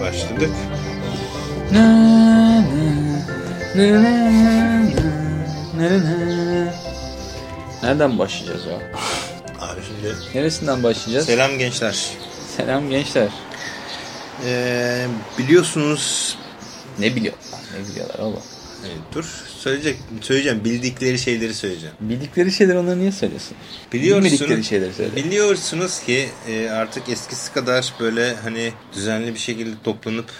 Başladık. Nereden başlayacağız ya? Abi şimdi Neresinden başlayacağız? selam gençler. Selam gençler. Ee, biliyorsunuz Ne biliyorlar? Ne biliyorlar oğlum? Evet, dur söyleyecek söyleyeceğim bildikleri şeyleri söyleyeceğim. Bildikleri şeyleri onlara niye söylüyorsun? Biliyorsunuz, Bilmedikleri şeyleri söyle. Biliyorsunuz ki e, artık eskisi kadar böyle hani düzenli bir şekilde toplanıp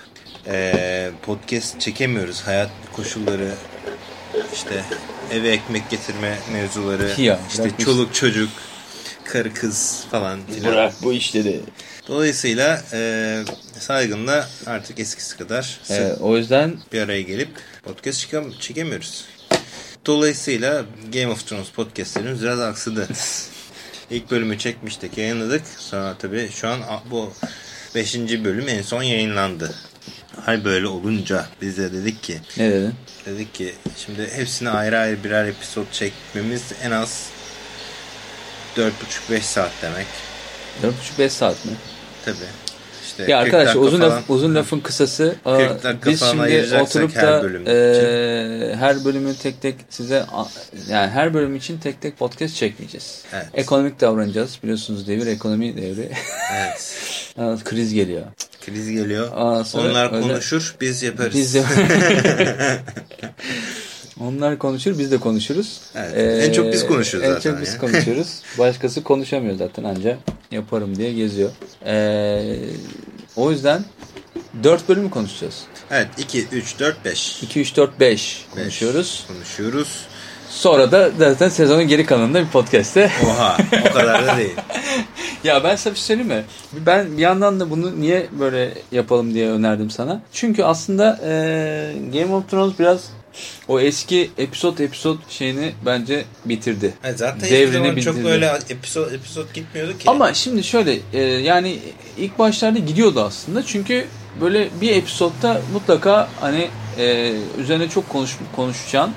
e, podcast çekemiyoruz. Hayat koşulları işte eve ekmek getirme mevzuları Ya, işte çoluk çocuk karı kız falan filan. Bırak bu işleri. Dolayısıyla e, saygınla artık eskisi kadar Ee, o yüzden bir araya gelip podcast çekem çekemiyoruz. Dolayısıyla Game of Thrones podcastlerimiz biraz aksadı. İlk bölümü çekmiştik, yayınladık. Sonra tabii şu an bu 5. bölüm en son yayınlandı. Hay böyle olunca biz de dedik ki ne dedin? dedik ki şimdi hepsini ayrı ayrı birer episod çekmemiz en az 4,5-5 saat demek. 4,5-5 saat mi? Tabii. İşte Ya 40 arkadaş uzun falan. laf, uzun lafın kısası. aa, 40 dakika biz şimdi oturup her da bölüm e, her bölümü tek tek size yani her bölüm için tek tek podcast çekmeyeceğiz. Evet. Ekonomik davranacağız. Biliyorsunuz devir ekonomi devri. Evet. Kriz geliyor. Kriz geliyor. Aa, Onlar öyle- konuşur, biz yaparız. Biz de Onlar konuşur, biz de konuşuruz. Ee, Evet, en çok biz konuşuyoruz en zaten çok biz ya. konuşuyoruz. Başkası konuşamıyor zaten anca yaparım diye geziyor. Ee, o yüzden 4 bölümü konuşacağız. Evet, 2, 3, 4, 5. 2, 3, 4, 5 konuşuyoruz. Konuşuyoruz. Sonra da zaten sezonun geri kalanında bir podcast'te. Oha, o kadar da değil. ya ben sana bir şey söyleyeyim mi? Ben bir yandan da bunu niye böyle yapalım diye önerdim sana. Çünkü aslında e, Game of Thrones biraz o eski episod episod şeyini bence bitirdi. Yani zaten hiçbir Devrini zaman çok böyle episod, episod gitmiyordu ki. Ama şimdi şöyle e, yani ilk başlarda gidiyordu aslında. Çünkü böyle bir episodda mutlaka hani e, üzerine çok konuş, konuşacağın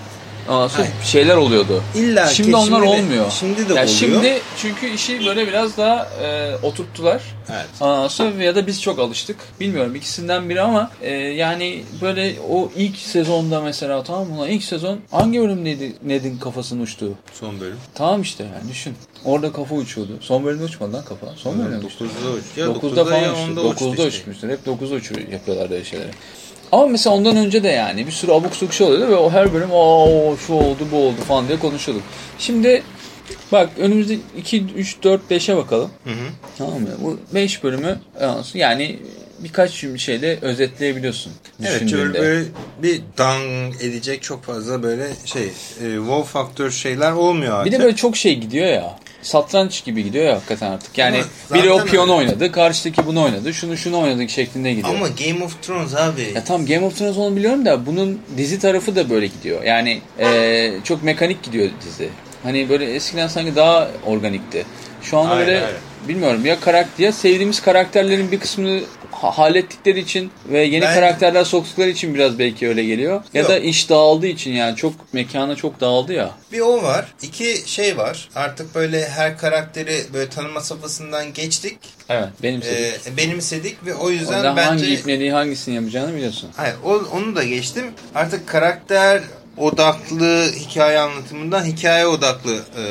ondan sonra Hayır. şeyler oluyordu. İlla ki şimdi onlar şimdi de- olmuyor. şimdi de Ya oluyor. Şimdi çünkü işi böyle biraz daha e, oturttular. Evet. Ondan sonra ya da biz çok alıştık. Bilmiyorum ikisinden biri ama e, yani böyle o ilk sezonda mesela tamam mı? İlk sezon hangi bölümdeydi Ned'in kafasının uçtuğu? Son bölüm. Tamam işte yani düşün. Orada kafa uçuyordu. Son bölümde uçmadı lan kafa. Son bölümde mi uçtu? 9'da uç. Ya 9'da falan ya uçtu. 10'da 9'da uçtu işte. uçmuştur. Hep 9'da uçuyor yapıyorlar böyle şeyleri. Ama mesela ondan önce de yani bir sürü abuk sabuk şey oluyordu ve o her bölüm o şu oldu bu oldu falan diye konuşuyorduk. Şimdi bak önümüzde 2, 3, 4, 5'e bakalım. Hı hı. Tamam mı? Bu 5 bölümü yani birkaç şeyle özetleyebiliyorsun. Evet böyle bir dang edecek çok fazla böyle şey e, wow faktör şeyler olmuyor artık. Bir de böyle çok şey gidiyor ya. Satranç gibi gidiyor ya hakikaten artık. Yani Ama biri o piyonu öyle. oynadı, karşıdaki bunu oynadı, şunu şunu oynadı şeklinde gidiyor. Ama Game of Thrones abi. Ya tamam Game of Thrones onu biliyorum da bunun dizi tarafı da böyle gidiyor. Yani eee, çok mekanik gidiyor dizi. Hani böyle eskiden sanki daha organikti. Şu anda Hayır, böyle hayır. bilmiyorum ya karakter ya sevdiğimiz karakterlerin bir kısmını ha- hallettikleri için ve yeni Ben- karakterler soktukları için biraz belki öyle geliyor. Ya Yok. da iş dağıldığı için yani çok mekana çok dağıldı ya. Bir o var. İki şey var. Artık böyle her karakteri böyle tanıma safhasından geçtik. Evet benim sevdiğim. E, benimsedik ve o yüzden Oradan bence... hangi ipneliği hangisini yapacağını biliyorsun. Hayır, o, onu da geçtim. Artık karakter odaklı hikaye anlatımından hikaye odaklı e,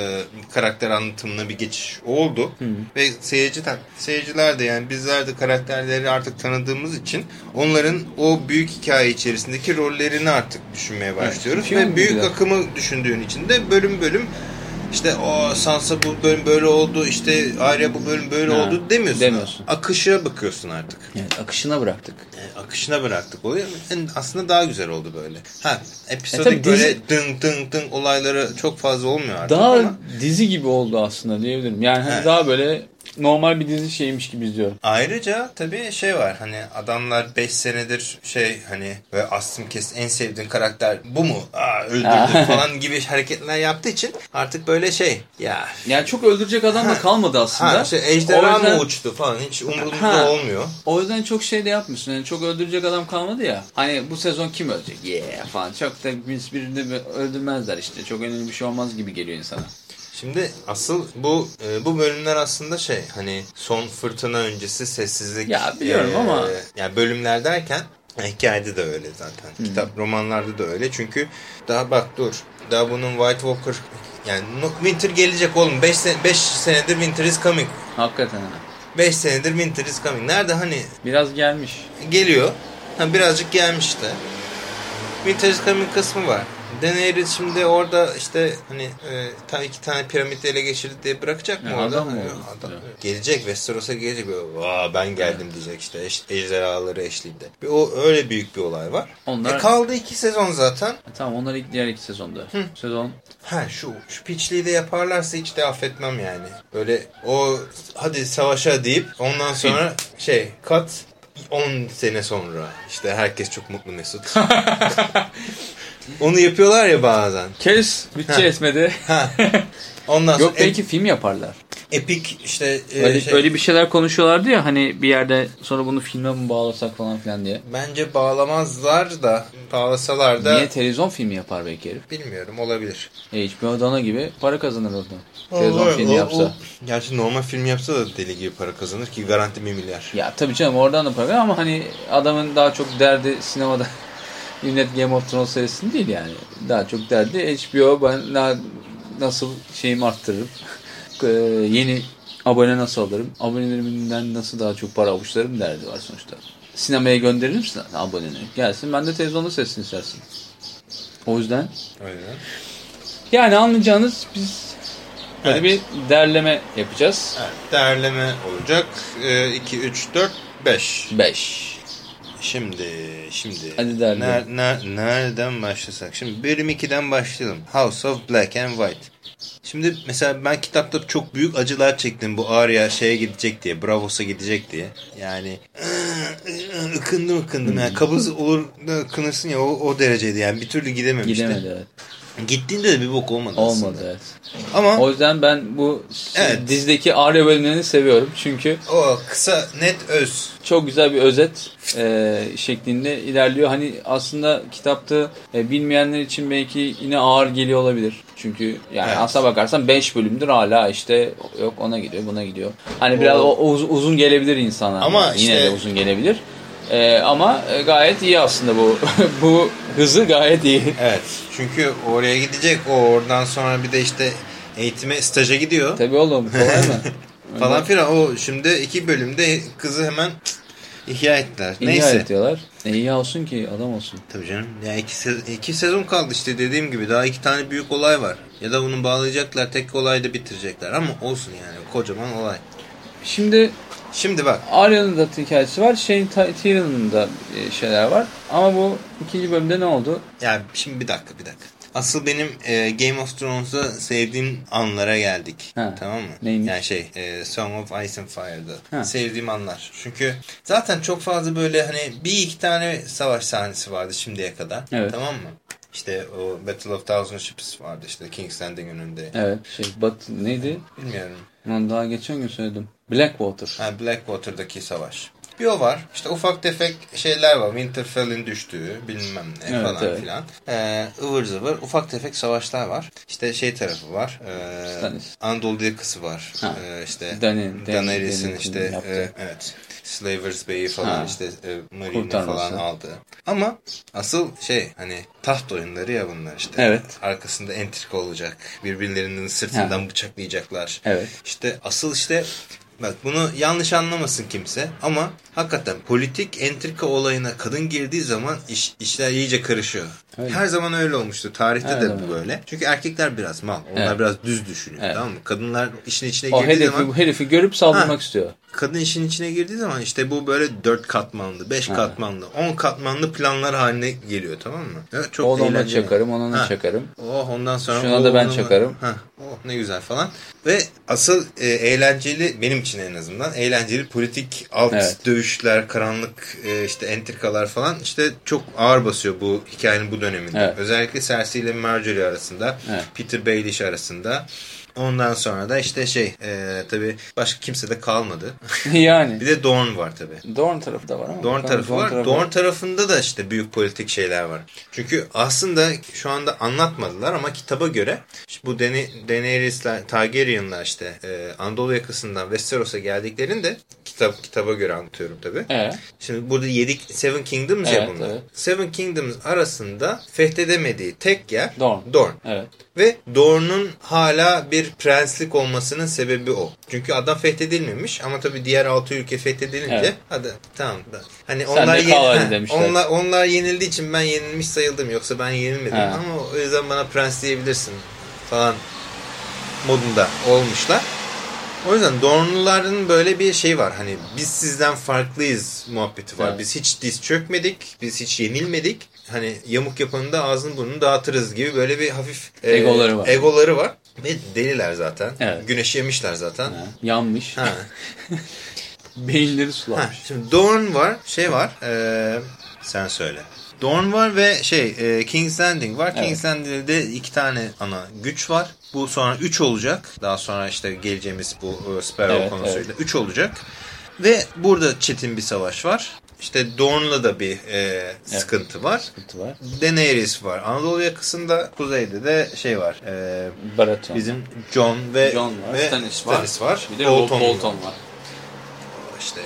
karakter anlatımına bir geçiş oldu. Ve seyirci seyirciler de yani bizler de karakterleri artık tanıdığımız için onların o büyük hikaye içerisindeki rollerini artık düşünmeye başlıyoruz. film Ve büyük gibi. akımı düşündüğün için de bölüm bölüm işte o Sansa bu bölüm böyle oldu işte Arya bu bölüm böyle Ha, oldu demiyorsun. demiyorsun. Akışa bakıyorsun artık. Evet, akışına bıraktık. E, akışına bıraktık oluyor. En- Aslında daha güzel oldu böyle. Ha, E episodik dizi- böyle dın dın dın olayları çok fazla olmuyor artık Daha ama dizi gibi oldu aslında diyebilirim. Yani hani Evet. daha böyle normal bir dizi şeymiş gibi izliyorum. Ayrıca tabii şey var hani adamlar 5 senedir şey hani ve aslım kes en sevdiğin karakter bu mu? Aa öldürdüm falan gibi hareketler yaptığı için artık böyle şey ya Yani çok öldürecek adam da kalmadı aslında. ha, şey, ejderha yüzden- mı uçtu falan hiç umurumda olmuyor. O yüzden çok şey de yapmıyorsun. Yani çok öldürecek adam kalmadı ya. Hani bu sezon kim ölecek? Yeah falan. Çok da birini öldürmezler işte. Çok önemli bir şey olmaz gibi geliyor insana. Şimdi asıl bu e, bu bölümler aslında şey hani son fırtına öncesi sessizlik. Ya biliyorum ama- Yani bölümler derken hikayede de öyle zaten. Kitap romanlarda da öyle. Çünkü daha bak dur. Daha bunun White Walker yani Winter gelecek oğlum. 5 sene, beş senedir Winter is coming. Hakikaten ha. 5 senedir Winter is coming. Nerede hani Biraz gelmiş. geliyor. Ha, birazcık gelmiş de. Winter is coming kısmı var. Daenerys şimdi orada işte hani e, ta iki tane piramit ele geçirdi diye bırakacak mı Ya orada? adam mı oldu? adam-. Gelecek Westeros'a gelecek. Vaa ben geldim diyecek işte eş, ejderhaları eşliğinde. Bir, o öyle büyük bir olay var. Onlar- E, kaldı iki sezon zaten. Tamam onlar ilk diğer iki sezonda. Sezon Ha şu şu piçliği de yaparlarsa hiç de affetmem yani. Böyle o hadi savaşa deyip ondan sonra şey kat 10 sene sonra işte herkes çok mutlu mesut. Onu yapıyorlar ya bazen. kes bütçe etmedi. Ondan sonra Yok belki film yaparlar. epik işte e, Öyle, şey, öyle bir şeyler konuşuyorlardı ya hani bir yerde sonra bunu filme mi bağlasak falan filan diye. bence bağlamazlar da bağlasalar da Niye televizyon filmi yapar belki herif? bilmiyorum olabilir. HBO Dana gibi para kazanır oradan. Televizyon filmi O- yapsa. o- gerçi normal film yapsa da deli gibi para kazanır ki garanti 1 milyar. Ya tabii canım oradan da para ama hani adamın daha çok derdi sinemada Millet Game of Thrones serisinde değil yani. Daha çok derdi HBO ben na- nasıl şeyimi arttırırım. Ee, yeni abone nasıl alırım? Abonelerimden nasıl daha çok para avuçlarım derdi var sonuçta. Sinemaya gönderir misin aboneni? Gelsin ben de televizyonda sesini istersin. O yüzden Öyle. yani anlayacağınız biz Evet. bir derleme yapacağız. Evet, değerleme olacak. 2, 3, 4, 5. 5. Şimdi, şimdi. Hadi ner- ner- nereden başlasak? Şimdi bölüm 2'den başlayalım. House of Black and White. Şimdi mesela ben kitapta çok büyük acılar çektim bu Arya şeye gidecek diye, Bravos'a gidecek diye. Yani ıı, ıkındım ıkındım. Yani kabız olur da ıkınırsın ya o, o dereceydi yani bir türlü gidememişti. Gidemedi evet. Gittiğinde de bir bok olmadı aslında. Olmadı evet. Ama O yüzden ben bu Evet. dizdeki Arya bölümlerini seviyorum. Çünkü o kısa net öz. çok güzel bir özet e, şeklinde ilerliyor. Hani aslında kitapta e, bilmeyenler için belki yine ağır geliyor olabilir. Çünkü yani Evet. aslına bakarsan 5 bölümdür hala işte yok ona gidiyor buna gidiyor. Hani biraz o, uz- uzun gelebilir insana. Ama Yani Yine işte- de uzun gelebilir. E, ama gayet iyi aslında bu bu hızı gayet iyi. Evet. Çünkü oraya gidecek. O oradan sonra bir de işte eğitime, staja gidiyor. Tabii oğlum kolay mı? Falan filan. O şimdi iki bölümde kızı hemen ihya ettiler. İyi Neyse. diyorlar. E iyi olsun ki adam olsun. Tabii canım. Ya iki, se- iki sezon kaldı işte dediğim gibi. Daha iki tane büyük olay var. Ya da bunu bağlayacaklar. Tek olayda bitirecekler. Ama olsun yani. Kocaman olay. Şimdi Şimdi bak. Arya'nın da hikayesi var. Ta- Tyrion'un da e, şeyler var. Ama bu ikinci bölümde ne oldu? Ya şimdi bir dakika bir dakika. Asıl benim e, Game of Thrones'da sevdiğim anlara geldik. Ha. Tamam mı? Neymiş? Yani şey e, Song of Ice and Fire'da. Ha. Sevdiğim anlar. Çünkü zaten çok fazla böyle hani bir iki tane savaş sahnesi vardı şimdiye kadar. Evet. Tamam mı? İşte o Battle of Thousand Ships vardı işte King's Landing önünde. Evet şey Bat neydi? Bilmiyorum. Onu daha geçen gün söyledim. Blackwater. Ha, Blackwater'daki savaş. Bir o var. İşte ufak tefek şeyler var. Winterfell'in düştüğü bilmem ne Evet, falan evet. filan. Ee, ıvır zıvır ufak tefek savaşlar var. İşte şey tarafı var. Stannis. Anadolu yakası var. Ha. Ee, işte Daenerys'in işte e, evet. Slavers Bey'i falan Ha. işte e, Marine'i falan aldı. Ama asıl şey hani taht oyunları ya bunlar işte. Evet. Arkasında entrika olacak. Birbirlerinin sırtından bıçaklayacaklar. Evet. İşte asıl işte bak bunu yanlış anlamasın kimse ama hakikaten politik entrika olayına kadın girdiği zaman iş, işler iyice karışıyor. Öyle. Her zaman öyle olmuştu. Tarihte Her de bu böyle. Çünkü erkekler biraz mal. Onlar Evet. biraz düz düşünüyor. Evet. Tamam mı? Kadınlar işin içine O girdiği hedefi, zaman herifi görüp saldırmak Ha. istiyor. Kadın işin içine girdiği zaman işte bu böyle 4 katmanlı, 5 katmanlı, 10 katmanlı planlar haline geliyor tamam mı? Evet, çok ona eğlenceli. çakarım, ona Ha. çakarım. Oh ondan sonra Şuna da ben onu- çakarım. Ha, oh ne güzel falan. Ve asıl e, eğlenceli benim için en azından eğlenceli politik alt Evet. dövüşler, karanlık e, işte entrikalar falan işte çok ağır basıyor bu hikayenin bu döneminde. Evet. Özellikle Cersei ile Marjorie arasında, Evet. Peter Baelish arasında. Ondan sonra da işte şey e, tabii başka kimse de kalmadı. yani. Bir de Dorne var tabii. Dorn tarafı da var ama. Bakalım tarafı var. tarafı Dorne tarafında da işte büyük politik şeyler var. Çünkü aslında şu anda anlatmadılar ama kitaba göre işte bu Daenerys'ler, Targaryen'lar işte e, Anadolu yakasından Westeros'a geldiklerinde kitap kitaba göre anlatıyorum tabii. Evet. Şimdi burada 7 Seven Kingdoms ya Evet, bunlar. evet. Seven Kingdoms arasında fethedemediği tek yer Dorne. Dorne. Evet. Ve Dorne'un hala bir prenslik olmasının sebebi o. Çünkü adam fethedilmemiş ama tabii diğer altı ülke fethedilince Evet. hadi tamam da. Hani Sen onlar demişler. onlar onlar yenildiği için ben yenilmiş sayıldım yoksa ben yenilmedim Ha. ama o yüzden bana prens diyebilirsin falan modunda olmuşlar. O yüzden Dornluların böyle bir şey var. Hani biz sizden farklıyız muhabbeti var. Evet. Biz hiç diz çökmedik. Biz hiç yenilmedik. Hani yamuk yapanı da ağzını burnunu dağıtırız gibi böyle bir hafif e, Egoları var. Egoları var. Ve deliler zaten. Evet. Güneş yemişler zaten. Ha, Yanmış. Ha. Beyinleri ha. sulanmış. Şimdi Dorn var. Şey var. e, sen söyle. Dorn var ve şey e, King's Landing var. Evet. King's Landing'de iki tane ana güç var. Bu sonra üç olacak. Daha sonra işte geleceğimiz bu e, Sparrow Evet, konusuyla üç olacak. Ve burada çetin bir savaş var. İşte Dorne'la da bir e, sıkıntı var. Sıkıntı var. Daenerys var. Anadolu yakasında kuzeyde de şey var. E, Baratheon. bizim John ve, John var. ve Stannis var. Stannis var. Bir de Bolton Bolton, var. var. İşte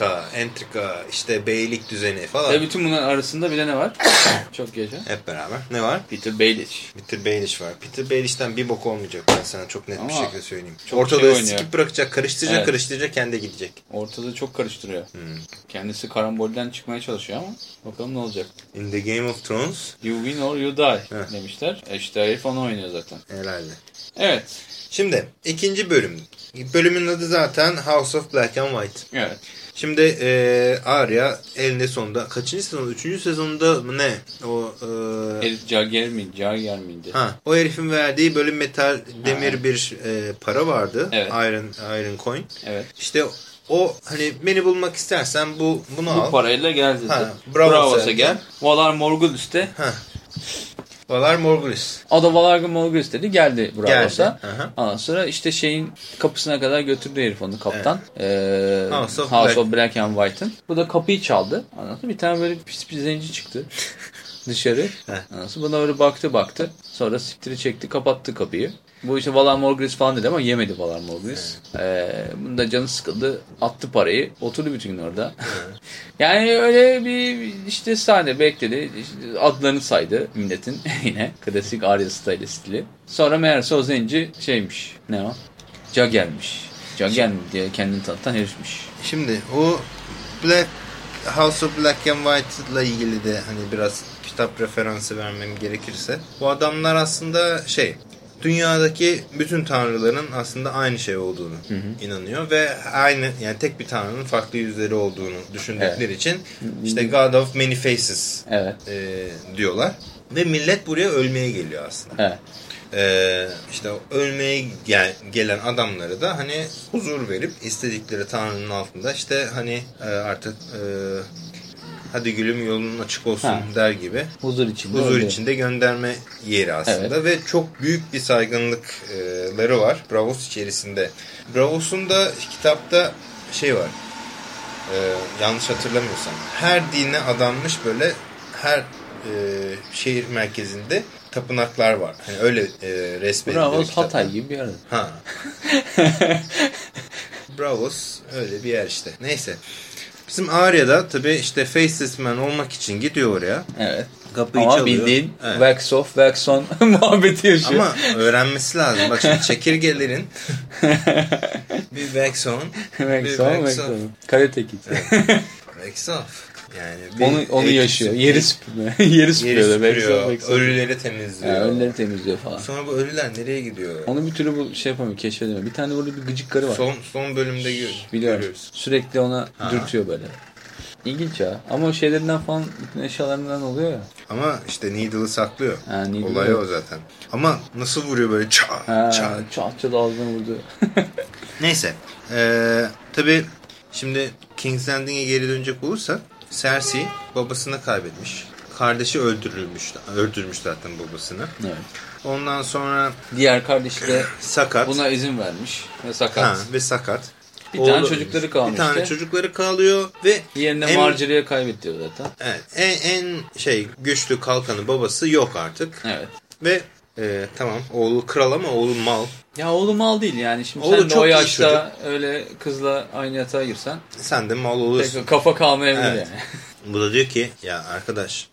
politika, entrika, işte beylik düzeni falan. Ve bütün bunların arasında bir de ne var? Çok yaşa. Hep beraber. Ne var? Peter Baelish. Peter Baelish var. Peter Baelish'ten bir bok olmayacak ben sana çok net bir Ama şekilde söyleyeyim. Ortada şey oynuyor. skip bırakacak, karıştıracak, Evet. karıştıracak, kendi gidecek. Ortada çok karıştırıyor. Hmm. Kendisi karambolden çıkmaya çalışıyor ama bakalım ne olacak. In the Game of Thrones You win or you die Heh. demişler. E işte herif onu oynuyor zaten. herhalde. Evet. Şimdi ikinci bölüm. Bölümün adı zaten House of Black and White. Evet. Şimdi e, Arya elinde sonunda kaçıncı sezon? Üçüncü sezonda mı ne? O e, Herif Jager miydi? Jager miydi? ha o herifin verdiği böyle metal demir bir e, para vardı. Evet. Iron Iron Coin. Evet. İşte o hani beni bulmak istersen bu bunu Bu al. parayla gel dedi. Ha, Bravos'a Bravos'a gel. gel. Valar Morghulis'te. Ha. Valar Morghulis. O da Valar Morghulis dedi. Geldi hı. Ondan sonra işte şeyin kapısına kadar götürdü herif onu kaptan. Ee, House of Black- Black and White'ın. Bu da kapıyı çaldı. Sonra bir tane böyle pis bir zenci çıktı. Dışarı. Sonra buna öyle baktı baktı. Sonra siktiri çekti kapattı kapıyı. Bu işte Valar Morghulis falan dedi ama yemedi Valar Morghulis. Ee, bunda canı sıkıldı. Attı parayı. Oturdu bütün gün orada. yani öyle bir işte sahne bekledi. İşte adlarını saydı milletin yine. Klasik Arya style stili. Sonra meğerse o zenci şeymiş. Ne o? Jager'miş. Jager mi diye kendini tanıtan herifmiş. Şimdi o Black House of Black and White ile ilgili de hani biraz kitap referansı vermem gerekirse bu adamlar aslında şey dünyadaki bütün tanrıların aslında aynı şey olduğunu inanıyor ve aynı yani tek bir tanrının farklı yüzleri olduğunu düşündükleri için işte God of Many Faces Evet. e, diyorlar ve millet buraya ölmeye geliyor aslında. Evet. Ee, işte ölmeye gel- gelen adamları da hani huzur verip istedikleri Tanrı'nın altında işte hani e, artık e, hadi gülüm yolun açık olsun Ha. der gibi Huzur içinde. huzur öyle. içinde gönderme yeri aslında ve çok büyük bir saygınlıkları var Bravos içerisinde. Bravos'un da kitapta şey var e, yanlış hatırlamıyorsam her dine adanmış böyle her e, şehir merkezinde tapınaklar var. Hani öyle e, resmediliyor Bravos. Hatay gibi bir yer. Ha. Bravos öyle bir yer işte. Neyse. Bizim Arya'da tabii işte Faceless Man olmak için gidiyor oraya. Evet. Kapıyı Ama çalıyor. bildiğin Evet. wax off, wax on muhabbeti yaşıyor. Ama öğrenmesi lazım. Bak şimdi çekirgelerin bir wax on, bir wax on, wax wax off. Karate Kid. Wax off. Yani Onu, onu yaşıyor. Yeri süpürme. Yeri süpürüyor. Yeri süpürüyor. Ölüleri temizliyor. Ha, ölüleri temizliyor falan. Sonra bu ölüler nereye gidiyor? Onu bir türlü bu şey yapamıyor, keşfedemiyor. Bir tane burada bir gıcık karı var. Son, son bölümde gör, Biliyorum. görüyoruz. Sürekli ona Ha. dürtüyor böyle. İlginç ya. Ama o şeylerinden falan bütün eşyalarından oluyor ya. Ama işte Needle'ı saklıyor. Ha, Needle'ı Olay yok. o zaten. Ama nasıl vuruyor böyle çat Ha, çat. çat çat ağzına vurdu. Neyse. Ee, tabii şimdi King's Landing'e geri dönecek olursak Cersei babasını kaybetmiş. Kardeşi öldürülmüş. Öldürmüş zaten babasını. evet. Ondan sonra Diğer kardeşi de sakat. buna izin vermiş ve sakat. Ha, ve sakat. Bir tane Oğlu- çocukları kalmıştı. Bir tane çocukları kalıyor ve Diğerine en- Marjorie'ye kaybetti zaten. Evet, en, en şey güçlü kalkanı babası yok artık. Evet. Ve e, tamam oğlu kral ama oğlu mal. Ya oğlu mal değil yani. Şimdi Oğlu sen de o yaşta öyle kızla aynı yatağa girsen Sen de mal olursun. kafa kalmayabilir Evet. yani. Bu da diyor ki ya arkadaş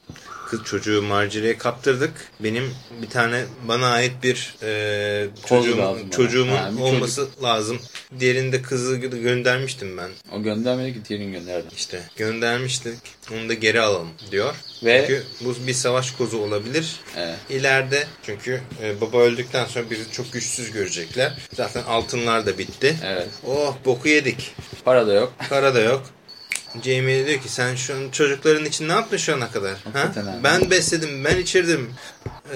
kız çocuğu Marjorie'ye kaptırdık. Benim bir tane bana ait bir e, çocuğum, lazım çocuğumun Ha, bir olması lazım. Diğerinde kızı gö- göndermiştim ben. O göndermedi ki diğerini gönderdi. İşte göndermiştik. Onu da geri alalım diyor. Ve- Çünkü bu bir savaş kozu olabilir. Evet. İleride çünkü e, baba öldükten sonra bizi çok güçsüz görecekler. Zaten altınlar da bitti. Evet. Oh boku yedik. Para da yok. Para da yok. Jamie diyor ki sen şu çocukların için ne yaptın şu ana kadar? Ha? Ben besledim, ben içirdim,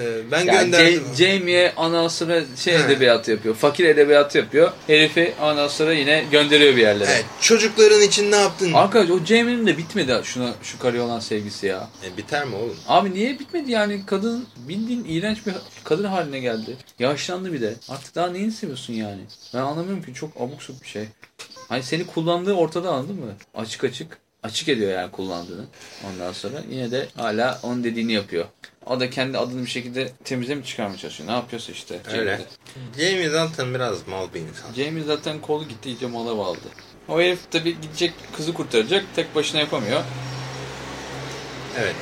e, ben Yani gönderdim. Ja- Jamie'ye ondan sonra şey He. edebiyatı yapıyor. Fakir edebiyatı yapıyor. Herifi ondan sonra yine gönderiyor bir yerlere. Evet, çocukların için ne yaptın? Arkadaş o Jamie'nin de bitmedi şuna şu karıya olan sevgisi ya. E, biter mi oğlum? Abi niye bitmedi yani kadın bildiğin iğrenç bir kadın haline geldi. Yaşlandı bir de. Artık daha neyini seviyorsun yani? Ben anlamıyorum ki çok abuk bir şey. Hani seni kullandığı ortada anladın mı? Açık açık. Açık ediyor yani kullandığını. Ondan sonra yine de hala onun dediğini yapıyor. O da kendi adını bir şekilde temize mi çıkarmaya çalışıyor? Ne yapıyorsa işte. Öyle. Jamie zaten biraz mal bir insan. Jamie zaten kolu gitti iyice mala bağladı. O herif tabii gidecek kızı kurtaracak. Tek başına yapamıyor. Evet.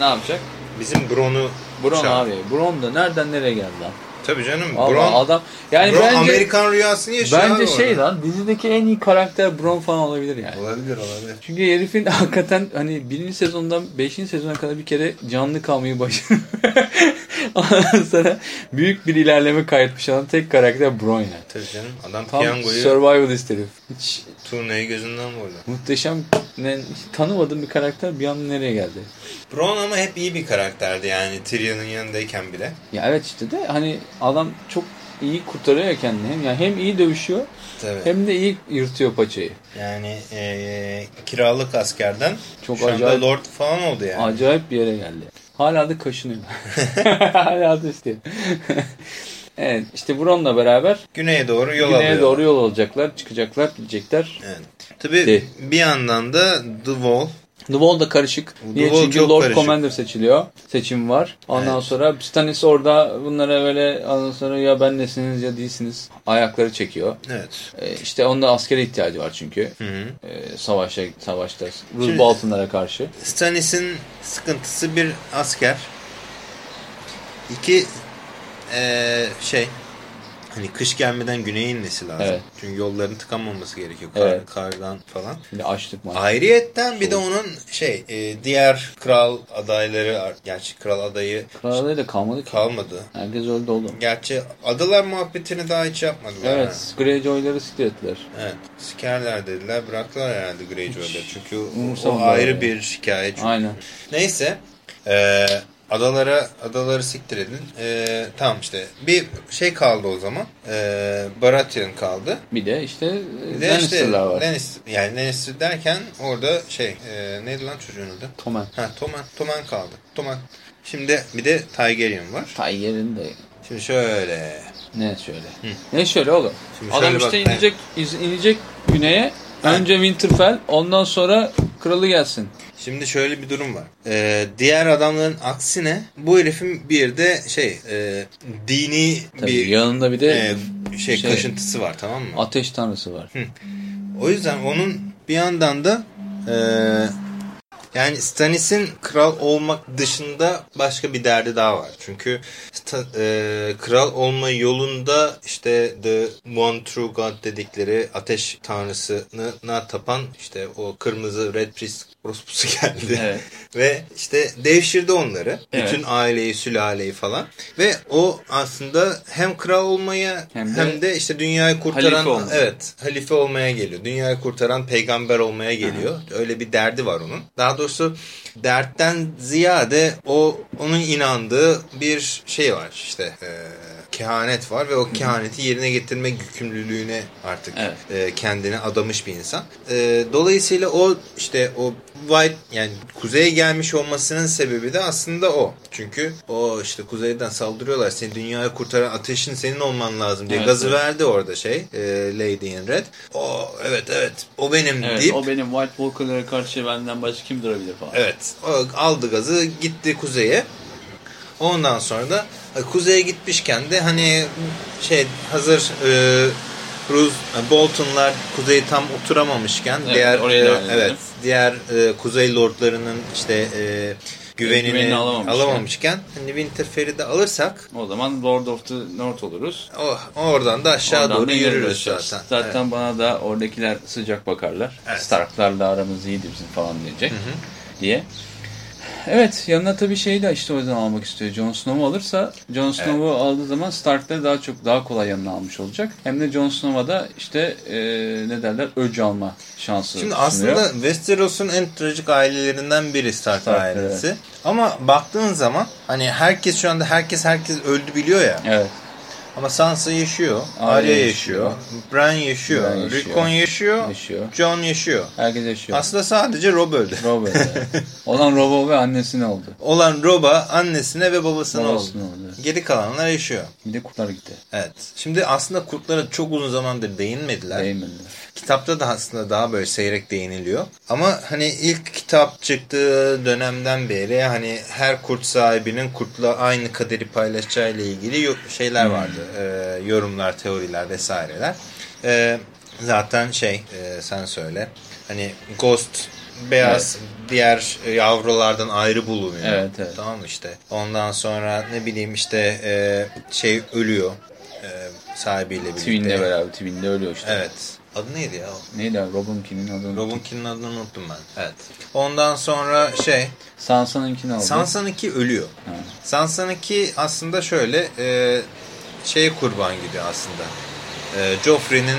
Ne yapacak? Bizim Bron'u Bron abi. Bron da nereden nereye geldi lan? Tabii canım. Vallahi Bron, adam yani Bron bence Amerikan rüyasını yaşıyor bence şey orada. lan dizideki en iyi karakter Bron falan olabilir yani. Olabilir olabilir. Çünkü herifin hakikaten hani birinci sezondan beşinci sezona kadar bir kere canlı kalmayı başarıyor. Ondan sonra büyük bir ilerleme kaydetmiş olan tek karakter Bron yani. Tabii canım. Adam Tam piyangoyu survivalist herif. Hiç turnayı gözünden vurdu. muhteşem ne, tanımadığım bir karakter bir anda nereye geldi? Bron ama hep iyi bir karakterdi yani Tyrion'un yanındayken bile. Ya evet işte de hani adam çok iyi kurtarıyor kendini. Hem, yani hem iyi dövüşüyor Tabii. hem de iyi yırtıyor paçayı. Yani eee, kiralık askerden Çok şu anda acayip. lord falan oldu yani. Acayip bir yere geldi. Hala da kaşınıyor. Hala da istiyor. Evet işte Bron'la beraber Güneye doğru yol güneye alıyor. doğru yol alacaklar, çıkacaklar, gidecekler. Evet. Tabii De. bir yandan da The Wall The Wall da karışık. The Niye? Wall Çünkü Lord karışık. Commander seçiliyor. Seçim var. Ondan Evet. sonra Stannis orada bunlara böyle ondan sonra ya ben nesiniz ya değilsiniz ayakları çekiyor. Evet. Ee, işte onda askere ihtiyacı var çünkü. Hı hı. Ee, savaşa, savaşta Rus Bolton'lara karşı. Stannis'in sıkıntısı bir asker. İki eee, şey hani kış gelmeden güneye inmesi lazım. Evet. Çünkü yolların tıkanmaması gerekiyor. Kar, Evet. Kardan falan. De açlık var. Ayrıyetten bir de onun şey e, diğer kral adayları gerçi kral adayı Krallığı da kalmadı ki. kalmadı. Herkes öldü oğlum. Gerçi adalar muhabbetini daha hiç yapmadılar. Evet, ha. Greyjoy'ları siktir ettiler. Evet. Sikerler dediler. Bıraktılar herhalde Greyjoy'ları. Çünkü o, o ayrı yani. bir şikayet. Çünkü. Aynen. Neyse. E, adalara adaları siktir edin. E, tamam işte. Bir şey kaldı o zaman. E, Baratheon kaldı. Bir de işte Bir de işte Lannister'lar var. Lannister, yani Lannister derken orada şey e, neydi lan çocuğun adı? Tommen. Ha Toman. Toman kaldı. Toman. Şimdi bir de Targaryen var. Tiger'in de Şimdi şöyle. ne şöyle. Ne şöyle oğlum. Şimdi Adam şöyle işte bak, inecek, inecek güneye. Önce Winterfell ondan sonra kralı gelsin. Şimdi şöyle bir durum var. Ee, diğer adamların aksine bu herifin bir de şey e, dini Tabii bir yanında bir de e, şey, şey- kaşıntısı var tamam mı? ateş tanrısı var. O yüzden onun bir yandan da e, yani Stannis'in kral olmak dışında başka bir derdi daha var. Çünkü e, kral olma yolunda işte The One True God dedikleri ateş tanrısına tapan işte o kırmızı Red Priest orospusu geldi. Evet. Ve işte devşirdi onları. Evet. Bütün aileyi, sülaleyi falan. Ve o aslında hem kral olmaya Hem hem de de, işte dünyayı halife kurtaran olmaya. evet halife olmaya geliyor. Dünyayı kurtaran peygamber olmaya geliyor. Öyle bir derdi var onun. Daha doğrusu dertten ziyade o onun inandığı bir şey var işte. e, kehanet var ve o kehaneti yerine getirme yükümlülüğüne artık Evet. e, kendini adamış bir insan. E, dolayısıyla o işte o White yani kuzeye gelmiş olmasının sebebi de aslında o. Çünkü o işte kuzeyden saldırıyorlar. Seni dünyayı kurtaran ateşin senin olman lazım diye Evet, gazı evet. verdi orada şey e, Lady in Red. O evet evet o benim Evet, deyip o benim White Walker'lara karşı benden başka kim durabilir falan. Evet. O aldı gazı gitti kuzeye. Ondan sonra da kuzeye gitmişken de hani şey hazır e, Ruz Bolton'lar kuzeyi tam oturamamışken Evet, diğer orayı da e, evet diğer e, kuzey lordlarının işte e, güvenini, güvenini alamamışken. alamamışken hani Winterfell'i de alırsak O zaman Lord of the North oluruz. o, oradan da aşağı Oradan doğru da yürürüz zaten. Zaten bana da oradakiler sıcak bakarlar. Evet. Starklarla aramız iyiydi bizim falan diyecek diye. Evet yanına tabii şey de işte o yüzden almak istiyor. Jon Snow'u alırsa Jon Snow'u aldığı zaman Stark'ları daha çok daha kolay yanına almış olacak. Hem de Jon Snow'a da işte e, ne derler öc alma şansı Şimdi sunuyor. aslında Westeros'un en trajik ailelerinden biri Stark, Stark, ailesi. Ama baktığın zaman hani herkes şu anda herkes herkes öldü biliyor ya. Evet. Ama Sansa yaşıyor, Arya yaşıyor. Bran yaşıyor, Bran yaşıyor. Rickon yaşıyor, Yaşıyor. Jon yaşıyor. Herkes yaşıyor. Aslında sadece Rob öldü. Rob öyle. Olan Robo ve annesine oldu. Olan Rob'a annesine ve babasına Babasına oldu. oldu. Geri kalanlar yaşıyor. Bir de kurtlar gitti. Evet. Şimdi aslında kurtlara çok uzun zamandır değinmediler. Değinmediler. Kitapta da aslında daha böyle seyrek değiniliyor. Ama hani ilk kitap çıktığı dönemden beri hani her kurt sahibinin kurtla aynı kaderi paylaşacağıyla ilgili yo- şeyler vardı. Ee, yorumlar, teoriler vesaireler. Ee, zaten şey e, sen söyle. Hani Ghost beyaz diğer e, yavrulardan ayrı bulunuyor. Evet, evet. Tamam işte. Ondan sonra ne bileyim işte e, şey ölüyor. E, sahibiyle birlikte. Twin'le beraber. Twin'de ölüyor işte. Evet. Adı neydi ya? Neydi abi? Robin'kinin adını. Robin King'in adını unuttum ben. Evet. Ondan sonra şey Sansa'nınkini aldı. Sansa'nınki ölüyor. Ha. Sansa'nınki aslında şöyle e, şeye kurban gidiyor aslında. E, Joffrey'nin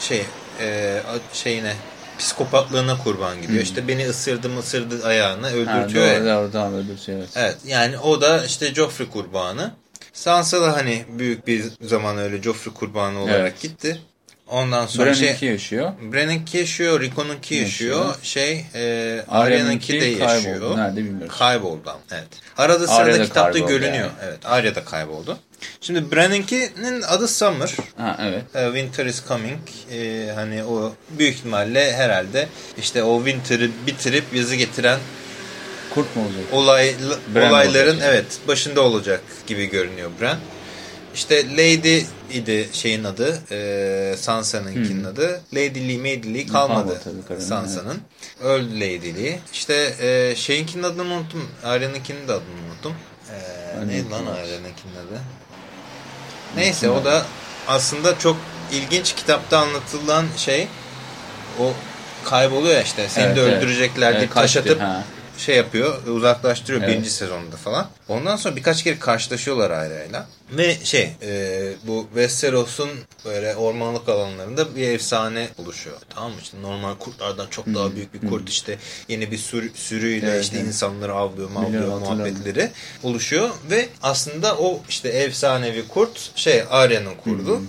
şey e, şeyine psikopatlığına kurban gidiyor. İşte beni ısırdı mı ısırdı ayağını Ha, öldürtüyor ya. doğru, doğru, tamam öldürtüyor evet. Evet yani o da işte Joffrey kurbanı. Sansa da hani büyük bir zaman öyle Joffrey kurbanı olarak Evet. gitti. Ondan sonra Bran'ınki şey yaşıyor. Brennan'ınki yaşıyor, Rickon'unki yaşıyor. Yaşıyor. Şey, e, Arya'nınki de kayboldu. yaşıyor. Nerede bilmiyoruz. Kayboldu evet. Arada sırada da kitapta kayboldu görünüyor. yani. Evet, Arya da kayboldu. Şimdi Brennan'kinin adı Summer. Ha evet. E, Winter is coming. E, hani o büyük ihtimalle herhalde işte o Winter'ı bitirip yazı getiren Kurt mu olacak? olay, olayların olacak evet başında olacak gibi görünüyor Bran. İşte Lady idi şeyin adı. E, Sansa'nınkinin adı. Lady Lee, Lady Lee kalmadı. Sansa'nın. Öldü Lady Lee. İşte e, şeyinkinin adını unuttum. Arya'nınkinin de adını unuttum. E, neydi lan. Arya'nınkinin adı? Neyse o da aslında çok ilginç kitapta anlatılan şey o kayboluyor işte. Seni Evet, de evet. öldürecekler Evet, deyip taş kaçtı, atıp ha. Şey yapıyor, uzaklaştırıyor Evet. birinci sezonda falan. Ondan sonra birkaç kere karşılaşıyorlar Arya'yla. Ve şey, e, bu Westeros'un böyle ormanlık alanlarında bir efsane oluşuyor. Tamam mı? İşte normal kurtlardan çok daha büyük bir kurt işte yeni bir sürü, sürüyle Evet, işte evet. insanları avlıyor, mavlıyor muhabbetleri oluşuyor. Ve aslında o işte efsanevi kurt şey Arya'nın kurdu.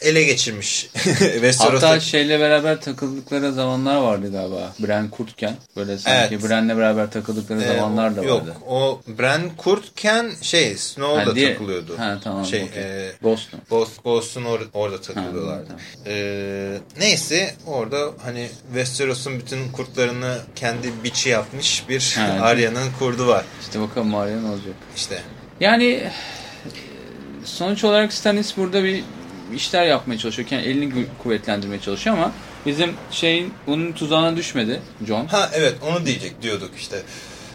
Ele geçirmiş Hatta şeyle beraber takıldıkları zamanlar vardı galiba. Bran kurtken. Böyle sanki Evet. Bran'le beraber takıldıkları Ee, zamanlar da Yok vardı. o Bran kurtken şey Snow Ha, diye- takılıyordu. Ha tamam. Şey, okey. e, mu? Ghost, Ghost'un or- orada takılıyorlardı. tamam. Ee, neyse orada hani Westeros'un bütün kurtlarını kendi biçi yapmış bir Ha. Arya'nın kurdu var. İşte bakalım Arya ne olacak. İşte Yani e, sonuç olarak Stannis burada bir işler yapmaya çalışıyor. Yani elini kuvvetlendirmeye çalışıyor ama bizim şeyin bunun tuzağına düşmedi John. ha evet onu diyecek diyorduk işte.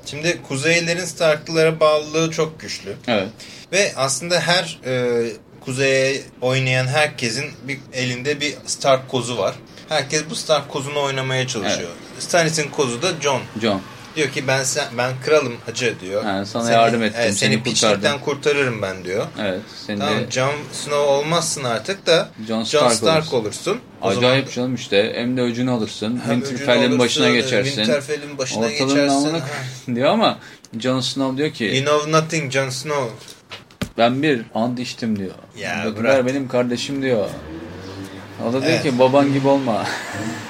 Şimdi kuzeylerin Starklılara bağlılığı çok güçlü. Evet. Ve aslında her e, kuzeye oynayan herkesin bir elinde bir Stark kozu var. Herkes bu Stark kozunu oynamaya çalışıyor. Stannis'in kozu da John. John. Diyor ki ben sen, ben kralım hacı diyor. Yani sana yardım ettim, evet, seni seni piçlikten kurtarırım ben diyor. Evet. Senin Tamam de Jon Snow olmazsın artık da Jon Stark, Stark, olursun. olursun. O Acayip zaman canım işte. Hem de öcünü alırsın. hem Winterfell'in başına olursun, geçersin. Winterfell'in başına Ortalığın geçersin. namına diyor ama Jon Snow diyor ki You know nothing Jon Snow. ben bir and içtim diyor. Ya bırak. benim kardeşim diyor. O da diyor Evet. ki baban gibi olma.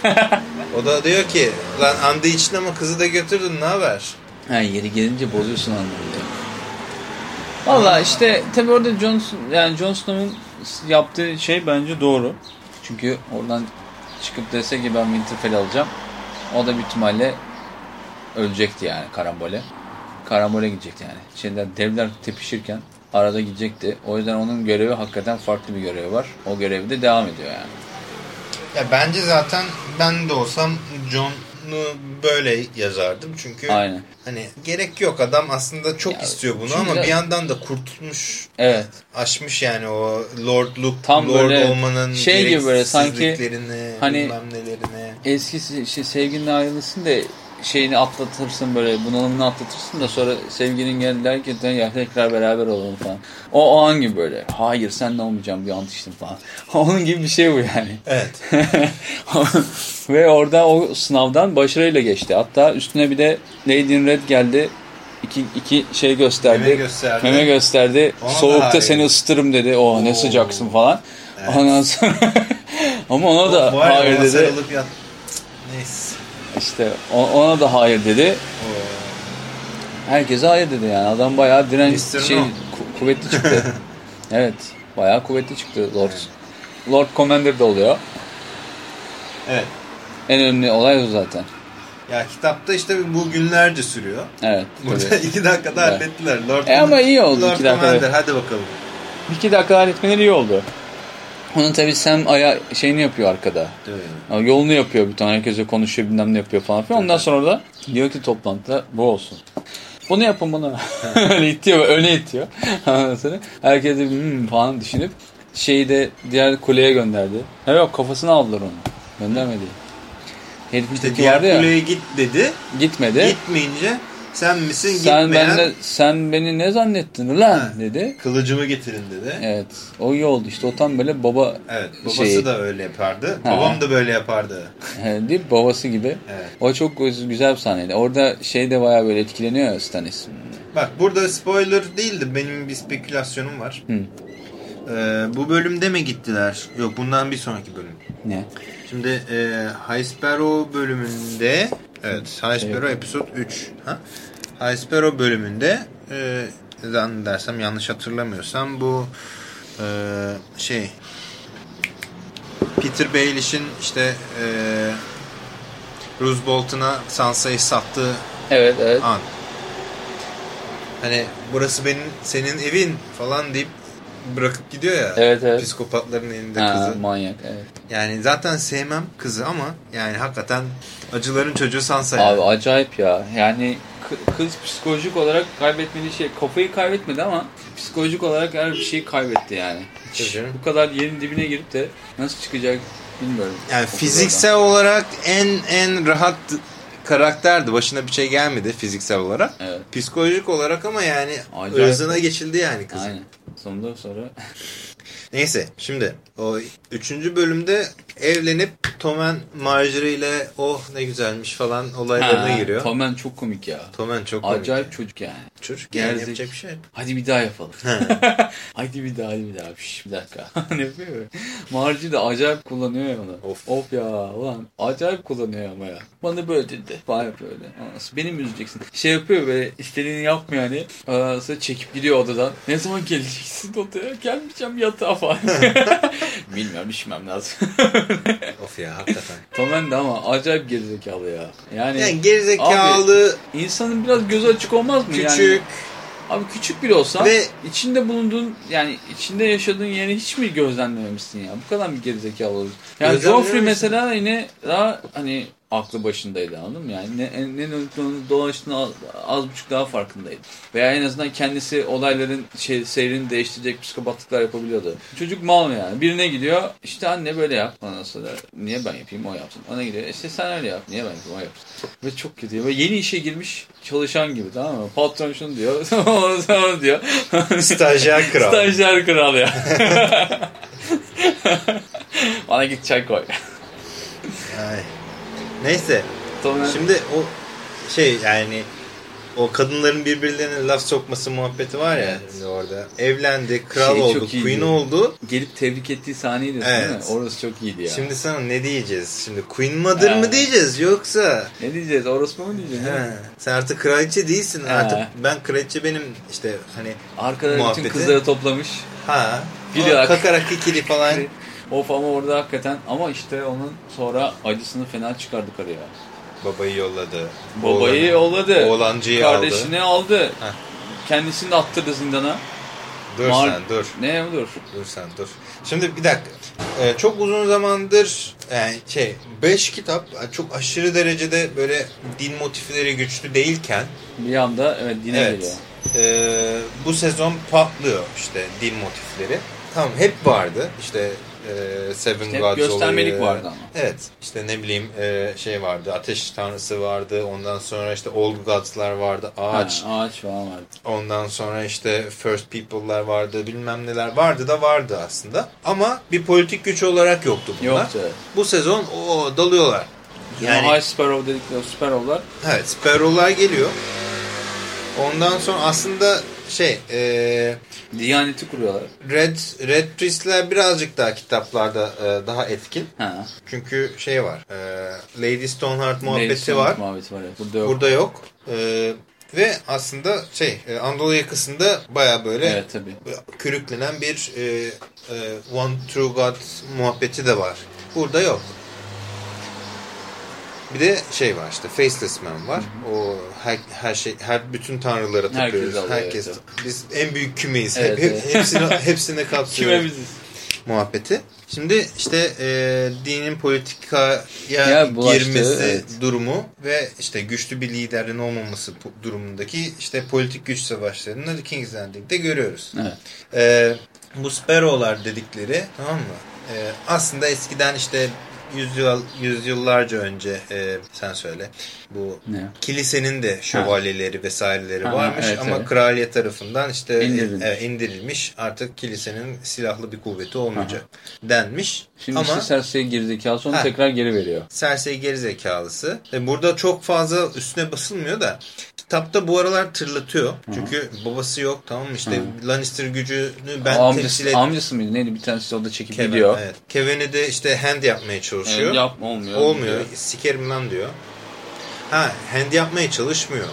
O da diyor ki lan andı için ama kızı da götürdün ne haber? ha, yeri gelince bozuyorsun anlamı diyor. Valla işte tabi orada Jon, yani Jon yaptığı şey bence doğru. Çünkü oradan çıkıp dese ki ben Winterfell alacağım. O da büyük ihtimalle ölecekti yani karambole. Karambole gidecekti yani. Şeyler devler tepişirken arada gidecekti. O yüzden onun görevi hakikaten farklı bir görevi var. O görevi de devam ediyor yani. Ya bence zaten ben de olsam Jon'u böyle yazardım çünkü Aynen. hani gerek yok adam aslında çok Ya, istiyor bunu ama de- bir yandan da kurtulmuş Evet. aşmış yani o lordluk Tam lord böyle olmanın şey gibi böyle sanki hani- nelerini. Eski şey, sevgilinin ayrılsın da şeyini atlatırsın böyle bunalımını atlatırsın da sonra sevgilin geldi der ki ya tekrar beraber olalım falan. O, o an gibi böyle. Hayır sen ne olmayacağım bir ant içtim falan. Onun gibi bir şey bu yani. Evet. Ve orada o sınavdan başarıyla geçti. Hatta üstüne bir de Lady in Red geldi. İki, iki şey gösterdi. Meme gösterdi. Meme gösterdi. Ona Soğukta seni ısıtırım dedi. Oh ne Oo. sıcaksın falan. Evet. Ondan sonra ama ona da hayır dedi. sarılıp. İşte ona da hayır dedi. Herkese hayır dedi yani. Adam bayağı direnç şey ku- kuvvetli çıktı. evet. Bayağı kuvvetli çıktı Lord. Lord Commander da oluyor. Evet. En önemli olay o zaten. Ya kitapta işte bu günlerce sürüyor. Evet. Burada tabii. iki dakikada Evet. hallettiler. Lord E ama iyi oldu Lord iki dakikada. Commander hadi bakalım. İki dakika halletmeleri iyi oldu. Onun tabii Sam aya şeyini yapıyor arkada. Ya Yolunu yapıyor bir tane herkese konuşuyor bilmem ne yapıyor falan filan. Ondan sonra da diyor ki toplantıda bu olsun. Bunu yapın bunu. Öyle itiyor öne itiyor. Herkes de hmm falan düşünüp şeyi de diğer kuleye gönderdi. Ha yok kafasına aldılar onu. Göndermedi. Herifin İşte diğer vardı ya. kuleye git dedi. Gitmedi. Gitmeyince sen misin sen, gitmeyen benle, sen beni ne zannettin lan Ha. dedi. kılıcımı getirin dedi. Evet. O iyi oldu işte. O tam böyle baba Evet babası şeyi. da öyle yapardı. Ha. Babam da böyle yapardı. Değil babası gibi. Evet. O çok güzel bir sahneydi. Orada şey de bayağı böyle etkileniyor ya Stannis. Bak burada spoiler değildi. Benim bir spekülasyonum var. Hı. Ee, bu bölümde mi gittiler? Yok bundan bir sonraki bölüm. Ne? Şimdi e, High Sparrow bölümünde evet High Sparrow episode 3 ha? Sparrow bölümünde e, zannedersem yanlış hatırlamıyorsam bu e, şey Peter Baelish'in işte e, Roose Bolton'a Sansa'yı sattığı Evet evet. an. Hani burası benim senin evin falan deyip bırakıp gidiyor ya. Evet, evet. Psikopatların elinde Ha, kızı. manyak evet. Yani zaten sevmem kızı ama yani hakikaten acıların çocuğu Sansa yani. Abi acayip ya. Yani kı- kız psikolojik olarak kaybetmediği şey kafayı kaybetmedi ama psikolojik olarak her bir şeyi kaybetti yani. Hiç Tabii bu kadar yerin dibine girip de nasıl çıkacak bilmiyorum. Yani fiziksel olarak en en rahat karakterdi. Başına bir şey gelmedi fiziksel olarak. Evet. Psikolojik olarak ama yani Acayip. ırzına geçildi yani kızın. Aynen. Sonunda sonra Neyse şimdi o üçüncü bölümde evlenip Tommen Marjorie ile oh ne güzelmiş falan olaylarına Ha, giriyor. Tommen çok komik ya. Tommen çok komik. Acayip çocuk yani. Çocuk yani Gerzek. yapacak bir şey. Hadi bir daha yapalım. hadi bir daha hadi bir daha. Şş, bir dakika. ne yapıyor böyle? Marci de acayip kullanıyor ya onu. Of. Of ya ulan acayip kullanıyor ama ya. Bana böyle dedi. Falan yapıyor öyle. Anası, beni mi üzeceksin? Şey yapıyor böyle istediğini yapmıyor hani. Ondan sonra çekip gidiyor odadan. Ne zaman geleceksin odaya? Gelmeyeceğim yatağa falan. Bilmiyorum içmem lazım. of ya hakikaten. Tomen de ama acayip gerizekalı ya. Yani, Yani gerizekalı, insanın biraz gözü açık olmaz mı? küçük, Yani, Abi küçük bile olsa Ve- içinde bulunduğun yani içinde yaşadığın yeri hiç mi gözlemlememişsin ya? Bu kadar mı gerizekalı olursun? Yani. Joffrey mesela yine daha hani aklı başındaydı anladın mı? Yani ne, ne, ne dolaştığını az, az buçuk daha farkındaydı. Veya en azından kendisi olayların şey, seyrini değiştirecek psikopatlıklar yapabiliyordu. Çocuk mal mı yani? Birine gidiyor işte anne böyle yap. Ondan sonra niye ben yapayım o yapsın. Ona gidiyor işte sen öyle yap. Niye ben yapayım o yapsın. Ve çok kötü. Ve yeni işe girmiş çalışan gibi tamam mı? Patron şunu diyor. Sonra diyor. Stajyer kral. Stajyer kral ya. Bana git çay koy. Ay. Neyse. Sonra Şimdi o şey yani o kadınların birbirlerine laf sokması muhabbeti var ya Evet. şimdi orada. Evlendi, kral Şey oldu, queen oldu. gelip tebrik ettiği sahneyi diyorsun değil mi? Evet. Orası çok iyiydi ya. Şimdi sana ne diyeceğiz? Şimdi queen mother Ha. mı diyeceğiz yoksa? ne diyeceğiz? Orospu mu diyeceğiz? He, sen artık kraliçe değilsin. Ha. Artık ben kraliçe benim işte hani Arkada Muhabbeti. bütün kızları toplamış. ha Biliyor. o kakarak ikili falan. Of ama orada hakikaten ama işte onun sonra acısını fena çıkardı karıya. Babayı yolladı. Babayı Oğlanı- yolladı. Oğlancıyı aldı. Kardeşini aldı. Heh. Kendisini de attırdı zindana. Dur Mar- sen dur. Ne dur? Dur sen dur. Şimdi bir dakika. Ee, çok uzun zamandır yani şey 5 kitap çok aşırı derecede böyle din motifleri güçlü değilken Bir anda evet dine evet geliyor. ee, bu sezon patlıyor işte din motifleri. Tamam hep vardı işte e, Seven Hep Gods göstermelik olayı. vardı ama. Evet işte ne bileyim e, şey vardı ateş tanrısı vardı ondan sonra işte Old Gods'lar vardı ağaç Ha, ağaç falan vardı. Ondan sonra işte First People'lar vardı, bilmem neler vardı da vardı aslında. Ama bir politik güç olarak yoktu bunlar. Yoktu. evet. Bu sezon o dalıyorlar. Yani, Yani High Sparrow dedikleri Sparrow'lar evet Sparrow'lar geliyor. Ondan sonra aslında şey e, Diyaneti kuruyorlar. Red Red Priest'ler birazcık daha kitaplarda e, daha etkin. Ha. Çünkü şey var. E, Lady Stoneheart muhabbeti Lady Stoneheart var. Muhabbeti var. evet. Burada yok. Burada yok. E, ve aslında şey e, Anadolu yakasında baya böyle Evet tabii. körüklenen bir e, e, One True God muhabbeti de var. Burada yok. Bir de şey var işte Faceless Man var. O her, her şey her bütün tanrılara Herkes tapıyoruz. alıyor, Herkes. evet. Biz en büyük kümeyiz. Evet, Hep, evet. hepsini hepsini kapsıyoruz Kime biziz? muhabbeti. Şimdi işte e, dinin politikaya Ya bulaştı, girmesi evet. durumu ve işte güçlü bir liderin olmaması durumundaki işte politik güç savaşlarını The King's Landing'de görüyoruz. Evet. E, bu Sparrow'lar dedikleri tamam mı? E, aslında eskiden işte yüzyıl, yüzyıllarca önce e, sen söyle bu Ne? kilisenin de şövalyeleri vesaireleri Ha, varmış evet, ama evet. kraliyet tarafından işte İndirilmiş. e, indirilmiş. Artık kilisenin silahlı bir kuvveti olmayacak denmiş. Şimdi ama işte Cersei gerizekalı sonra Ha. tekrar geri veriyor. Cersei gerizekalısı. E, burada çok fazla üstüne basılmıyor da kitapta bu aralar tırlatıyor. Çünkü babası yok tamam mı? İşte Lannister gücünü ben amcası, temsil et. amcası mıydı? Neydi? Bir tanesi orada çekip Kevin, gidiyor. evet. Kevin'i de işte hand yapmaya çalışıyor. Evet, yapma olmuyor. Olmuyor. diyor. Sikerim lan diyor. Ha hand yapmaya çalışmıyor.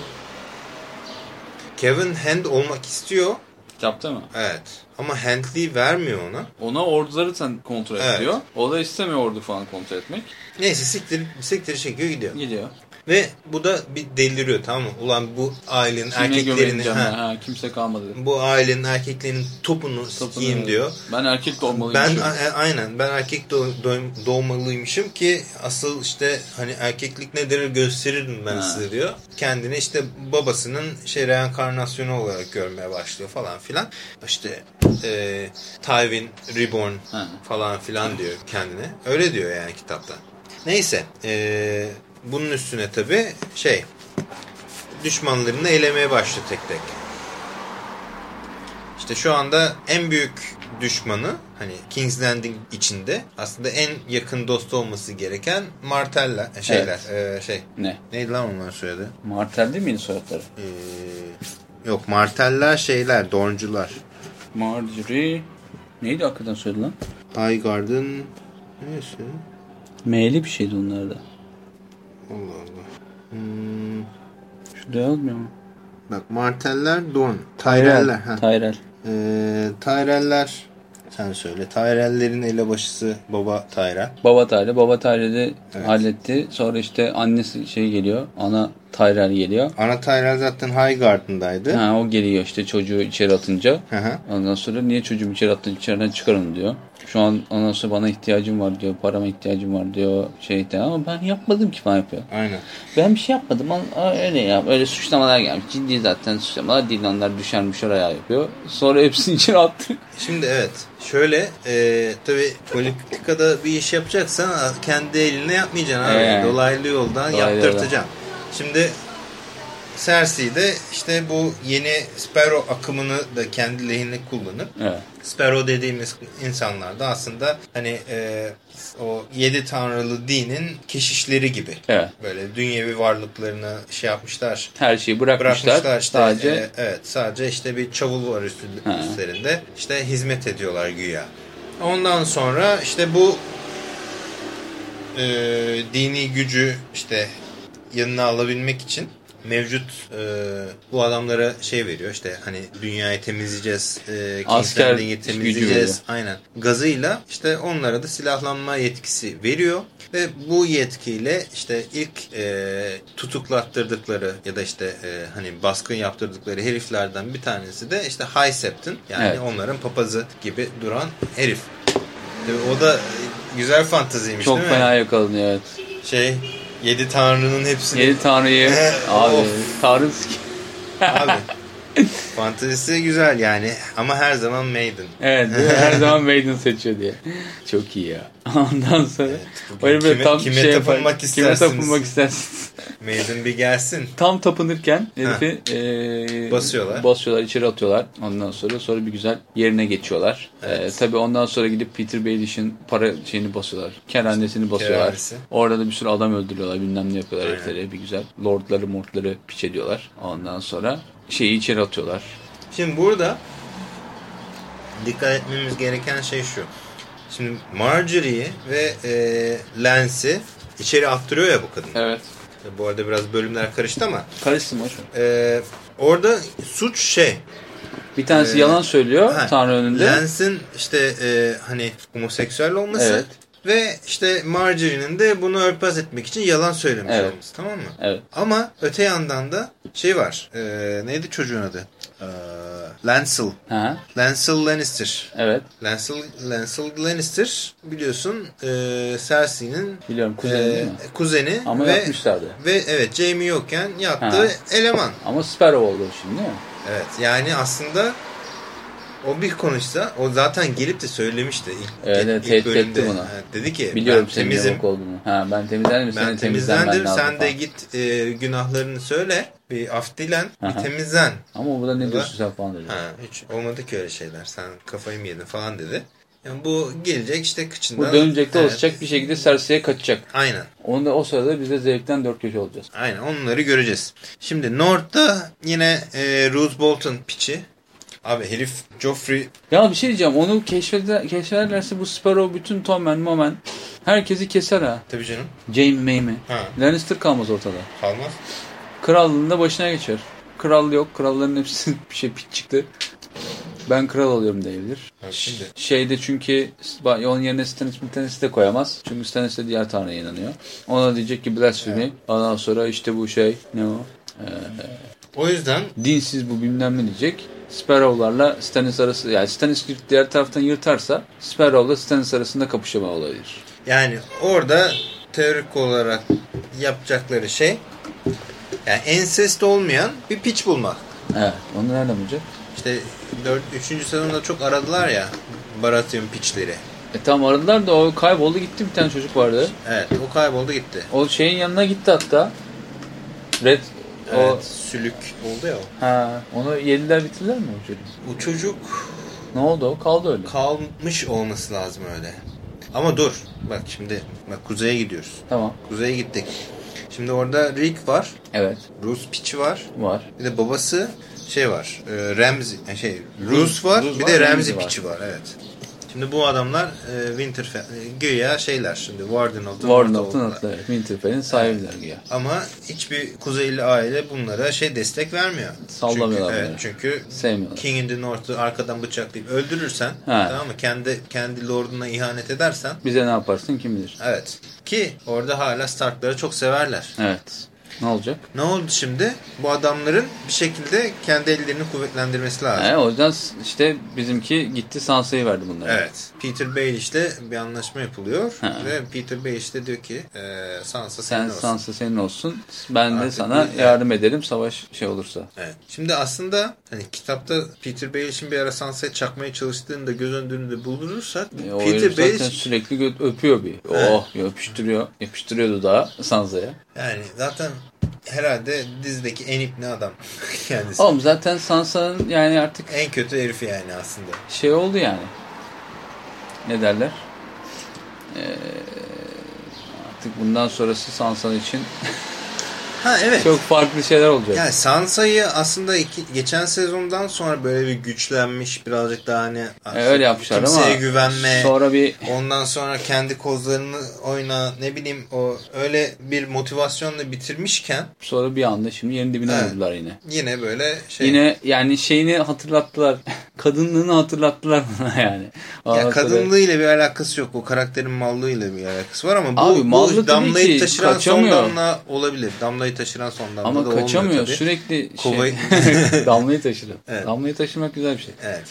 Kevin hand olmak istiyor. Yaptı mı? Evet. Ama handliği vermiyor ona. Ona orduları sen kontrol Evet. ediyor. O da istemiyor ordu falan kontrol etmek. Neyse siktir, siktir çekiyor gidiyor. Gidiyor. Ve bu da bir deliriyor tamam mı? Ulan bu ailenin Kime erkeklerini ha? Ha, kimse kalmadı. bu ailenin erkeklerinin topunu, Topunu- sikeyim diyor. Ben erkek de olmalıyım. Ben a- aynen ben erkek doğ- doğ- doğmalıymışım ki asıl işte hani erkeklik nedir gösteririm ben Ha. size diyor. Kendini işte babasının şey reenkarnasyonu olarak görmeye başlıyor falan filan. İşte e, Tywin Reborn Ha. falan filan diyor kendine. Öyle diyor yani kitapta. Neyse e, bunun üstüne tabi şey düşmanlarını elemeye başlıyor tek tek. İşte şu anda en büyük düşmanı hani King's Landing içinde aslında en yakın dostu olması gereken Martell'ler şeyler e, şey Ne? neydi lan onlar söyledi? Martel değil miydi soyadları? E, yok Martell'ler şeyler Dorncular. Marjorie... Neydi hakikaten söyledi lan? Highgarden neyse M'li bir şeydi onlar da. Allah Allah. Hmm, Şurada yazmıyor mu? bak Martell'ler Dorn. Tyreller. ha. Tyrell. E, Tyreller sen söyle. Tyrell'lerin elebaşısı baba Tyrell. Baba Tyrell. Baba Tyrell'i halletti. Sonra işte annesi şey geliyor. Ana Tyrell geliyor. Ana Tyrell zaten Highgarden'daydı. Ha, o geliyor işte çocuğu içeri atınca. Hı hı. Ondan sonra niye çocuğumu içeri attın içeriden çıkarın diyor. Şu an ondan sonra bana ihtiyacım var diyor. Parama ihtiyacım var diyor. Şey diyor. Ama ben yapmadım ki falan yapıyor. Aynen. Ben bir şey yapmadım. Aa, Öyle ya. Öyle suçlamalar gelmiş. Ciddi zaten suçlamalar değil. Onlar düşermiş oraya yapıyor. Sonra hepsini içeri attı. Şimdi evet. Şöyle e, tabii politikada bir iş yapacaksan kendi eline yapmayacaksın abi. Evet. Dolaylı yoldan Dolaylı yaptırtacaksın. Şimdi Cersei de işte bu yeni Sparrow akımını da kendi lehine kullanıp Evet. Sparrow dediğimiz insanlar da aslında hani e, o yedi tanrılı dinin keşişleri gibi. Evet. Böyle dünyevi varlıklarını şey yapmışlar. Her şeyi bırakmışlar. Bırakmışlar işte Sadece e, evet sadece işte bir çavul var üstü, Ha. üstlerinde işte hizmet ediyorlar güya. Ondan sonra işte bu e, dini gücü işte yanına alabilmek için mevcut e, bu adamlara şey veriyor işte hani dünyayı temizleyeceğiz, e, Asker temizleyeceğiz. Aynen. Gazıyla işte onlara da silahlanma yetkisi veriyor ve bu yetkiyle işte ilk e, tutuklattırdıkları ya da işte e, hani baskın yaptırdıkları heriflerden bir tanesi de işte High Septon yani Evet. onların papazı gibi duran herif. O da e, güzel fantaziymiş çok değil mi? fena yakalanıyor evet. Şey yedi tanrının hepsini. Yedi tanrıyı. Abi tanrı abi. Fantezisi güzel yani ama her zaman maiden. Evet her zaman Maiden seçiyor diye. Çok iyi ya. Ondan sonra öyle böyle kime- tam kime şey yapar- tapınmak Kime istersiniz? tapınmak istersiniz? Maiden bir gelsin. Tam tapınırken herifi e, Basıyorlar. basıyorlar, içeri atıyorlar. Ondan sonra sonra bir güzel yerine geçiyorlar. Evet. E, tabii ondan sonra gidip Peter Baelish'in para şeyini basıyorlar. Kerhanesini basıyorlar. Kerhanesi. Orada da bir sürü adam öldürüyorlar. Bilmem ne yapıyorlar Aynen. heriflere. Bir güzel lordları mortları piç ediyorlar. Ondan sonra şeyi içeri atıyorlar. Şimdi burada dikkat etmemiz gereken şey şu. Şimdi Marjorie'yi ve e, Lance'i içeri attırıyor ya bu kadın. Evet. Bu arada biraz bölümler karıştı ama boş ver. e, orada suç şey. Bir tanesi Ee, yalan söylüyor ha, Tanrı önünde. Lance'in işte e, hani homoseksüel olması Evet. Ve işte Marjorie'nin de bunu örtbas etmek için yalan söylemiş Evet. olması tamam mı? Evet. Ama öte yandan da şey var. E, neydi çocuğun adı? E, Lancel. Ha, Lancel Lannister. evet. Lancel, Lancel Lannister biliyorsun e, Cersei'nin Biliyorum kuzeni e, kuzeni Ama ve, yapmışlardı. ve evet Jaime yokken yattığı Ha. eleman. Ama Sparrow oldu şimdi değil mi? Evet yani aslında o bir konuşsa o zaten gelip de söylemişti ilk, Evet, ilk tehdit bölümde. etti bunu. Dedi ki Biliyorum ben temizim. olduğunu. Ha, ben temizlendim Ben temizlendim sen de falan. git e, günahlarını söyle bir af dilen Aha. bir temizlen. Ama burada ne Burada- diyorsun sen falan dedi. Ha, hiç olmadı ki öyle şeyler sen kafayı mı yedin falan dedi. Yani bu gelecek işte kıçından. Bu dönecek Evet, dolaşacak bir şekilde Cersei'ye kaçacak. Aynen. Onda o sırada biz de zevkten dört köşe olacağız. Aynen onları göreceğiz. Şimdi North'ta yine e, Roose Bolton piçi. Abi herif Joffrey Ya bir şey diyeceğim onu keşfeder, keşfederlerse bu Sparrow bütün Tommen Momen herkesi keser ha. tabii canım. Jaime Mayme. Ha Lannister kalmaz ortada. kalmaz. Krallığında başına geçer. Kral yok. Kralların hepsi bir şey pit çıktı. Ben kral oluyorum diyebilir. Ha, şimdi. Şeyde çünkü onun yerine Stannis Stannis de koyamaz. Çünkü Stannis de diğer tanrıya inanıyor. Ona diyecek ki blasphemy. Ondan sonra işte bu şey ne o? Ee, O yüzden dinsiz bu bilmem ne diyecek. Sparrow'larla Stannis arası yani Stannis diğer taraftan yırtarsa Sparrow'la Stannis arasında kapışma olabilir. yani orada teorik olarak yapacakları şey yani ensest olmayan bir piç bulmak. Evet. Onu nereden bulacak? İşte 4, 3. sezonda çok aradılar ya Baratheon piçleri. E tam aradılar da o kayboldu gitti bir tane çocuk vardı. Evet o kayboldu gitti. O şeyin yanına gitti hatta. Red o Evet, sülük oldu ya o. ha onu yediler bitirdiler mi o çocuğu? O çocuk Ne oldu o? Kaldı öyle. kalmış olması lazım öyle. Ama dur bak şimdi bak kuzeye gidiyoruz. Tamam. Kuzeye gittik. Şimdi orada Rick var. Evet. Rus piçi var. Var. Bir de babası şey var. E, Ramsey e, şey Rus var. Rus bir var, de Ramsey var. piçi var. Evet. Şimdi bu adamlar e, Winterfell e, güya şeyler şimdi Warden of the Warden North. North'la Winterfell'in sahibiler güya. Ama hiçbir kuzeyli aile bunlara şey destek vermiyor. Sallamıyorlar çünkü, evet, çünkü Sevmiyorlar. King in the North'u arkadan bıçaklayıp öldürürsen Ha. tamam mı? Kendi kendi lorduna ihanet edersen Bize ne yaparsın kim bilir. evet. Ki orada hala Stark'ları çok severler. Evet. Ne olacak? Ne oldu şimdi? Bu adamların bir şekilde kendi ellerini kuvvetlendirmesi lazım. He, o yüzden işte bizimki gitti Sansa'yı verdi bunlara. Evet. Peter Baelish'le bir anlaşma yapılıyor. Ha. Ve Peter Baelish de diyor ki e, Sansa senin Sen olsun. Sansa senin olsun. Ben de Artık sana bir- yardım ederim savaş şey olursa. Evet. Şimdi aslında hani kitapta Peter Baelish'in bir ara Sansa'ya çakmaya çalıştığını da göz önünde bulundurursak E, Peter Baelish sürekli öpüyor bir. Oh öpüştürüyor. Yapıştırıyordu daha Sansa'ya. Yani zaten herhalde dizideki en ipli adam kendisi. Oğlum zaten Sansa'nın yani artık En kötü herifi yani aslında. şey oldu yani. Ne derler? Ee, artık bundan sonrası Sansa için Ha evet. çok farklı şeyler olacak. Yani Sansa'yı aslında iki, geçen sezondan sonra böyle bir güçlenmiş birazcık daha hani E, öyle yapmışlar kimseye ama güvenme sonra bir ondan sonra kendi kozlarını oyna ne bileyim o öyle bir motivasyonla bitirmişken sonra bir anda şimdi yerin dibine Evet. vurdular yine. yine böyle şey Yine yani şeyini hatırlattılar. Kadınlığını hatırlattılar bana yani. ya Ondan sonra- kadınlığıyla bir alakası yok. O karakterin mallığıyla bir alakası var ama bu, Abi, bu damlayı taşıran kaçamıyor. son damla olabilir. Damlayı taşıran son damla ama da olmuyor kaçamıyor. tabii. Sürekli Kovayı- şey, damlayı taşıran. Evet. Damlayı taşımak güzel bir şey. Evet.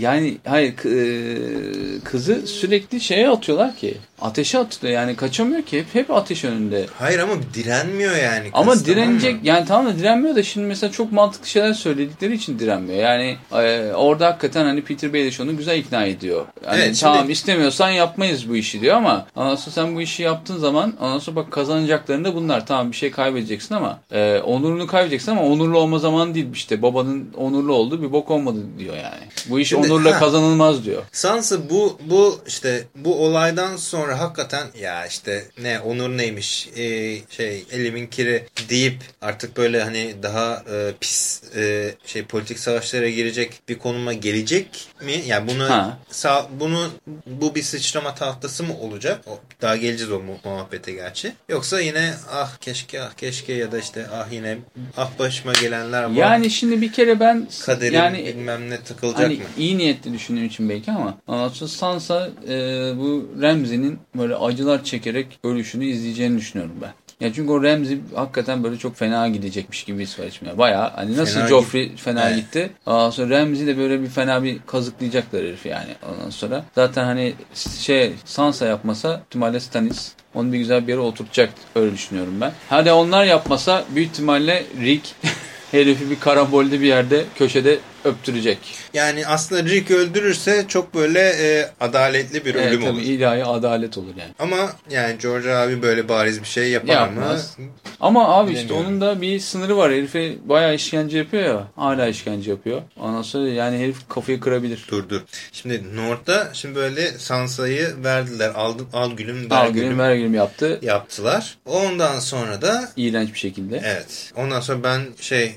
Yani hayır e, kızı sürekli şeye atıyorlar ki. Ateşe atıyor yani kaçamıyor ki hep hep ateş önünde. Hayır ama direnmiyor yani. Ama kız, tamam direnecek mı? yani tamam da direnmiyor da şimdi mesela çok mantıklı şeyler söyledikleri için direnmiyor. Yani e, orada hakikaten hani Peter Baelish onu güzel ikna ediyor. Yani Evet, şimdi- tamam istemiyorsan yapmayız bu işi diyor ama ondan sonra sen bu işi yaptığın zaman ondan sonra bak kazanacakların da bunlar. Tamam bir şey kaybedeceksin ama e, onurunu kaybedeceksin ama onurlu olma zaman değil işte babanın onurlu olduğu bir bok olmadı diyor yani. Bu iş Şimdi- onurla kazanılmaz diyor. Sansa bu bu işte bu olaydan sonra hakikaten ya işte ne onur neymiş e, şey elimin kiri deyip artık böyle hani daha e, pis e, şey politik savaşlara girecek bir konuma gelecek mi? Yani bunu Ha. sağ, bunu bu bir sıçrama tahtası mı olacak? Daha geleceğiz o mu- muhabbete gerçi. Yoksa yine ah keşke ah keşke ya da işte ah yine ah başıma gelenler var. Yani şimdi bir kere ben kaderim yani bilmem ne takılacak hani mı? iyi niyetli düşündüğüm için belki ama sonra Sansa e, bu Ramsey'nin böyle acılar çekerek ölüşünü izleyeceğini düşünüyorum ben. Ya çünkü o Ramsey hakikaten böyle çok fena gidecekmiş gibi var içimde. Bayağı hani nasıl Fena Joffrey fena Evet. gitti. Ondan sonra Ramsey de böyle bir fena bir kazıklayacaklar herifi yani. Ondan sonra zaten hani şey Sansa yapmasa ihtimalle Stannis onu bir güzel bir yere oturtacak öyle düşünüyorum ben. Hadi onlar yapmasa büyük ihtimalle Rick herifi bir karambolde bir yerde köşede öptürecek. Yani aslında Rick öldürürse çok böyle e, adaletli bir Evet, ölüm tabii olur. ilahi adalet olur yani. Ama yani George abi böyle bariz bir şey yapar Yapmaz. mı? Ama abi işte onun da bir sınırı var. Herife bayağı işkence yapıyor ya. Hala işkence yapıyor. Ondan sonra yani herif kafayı kırabilir. Dur dur. Şimdi North'ta şimdi böyle Sansa'yı verdiler. Al, al gülüm ver Al gülüm gülüm ver gülüm yaptı. yaptılar. Ondan sonra da İğrenç bir şekilde. evet. Ondan sonra ben şey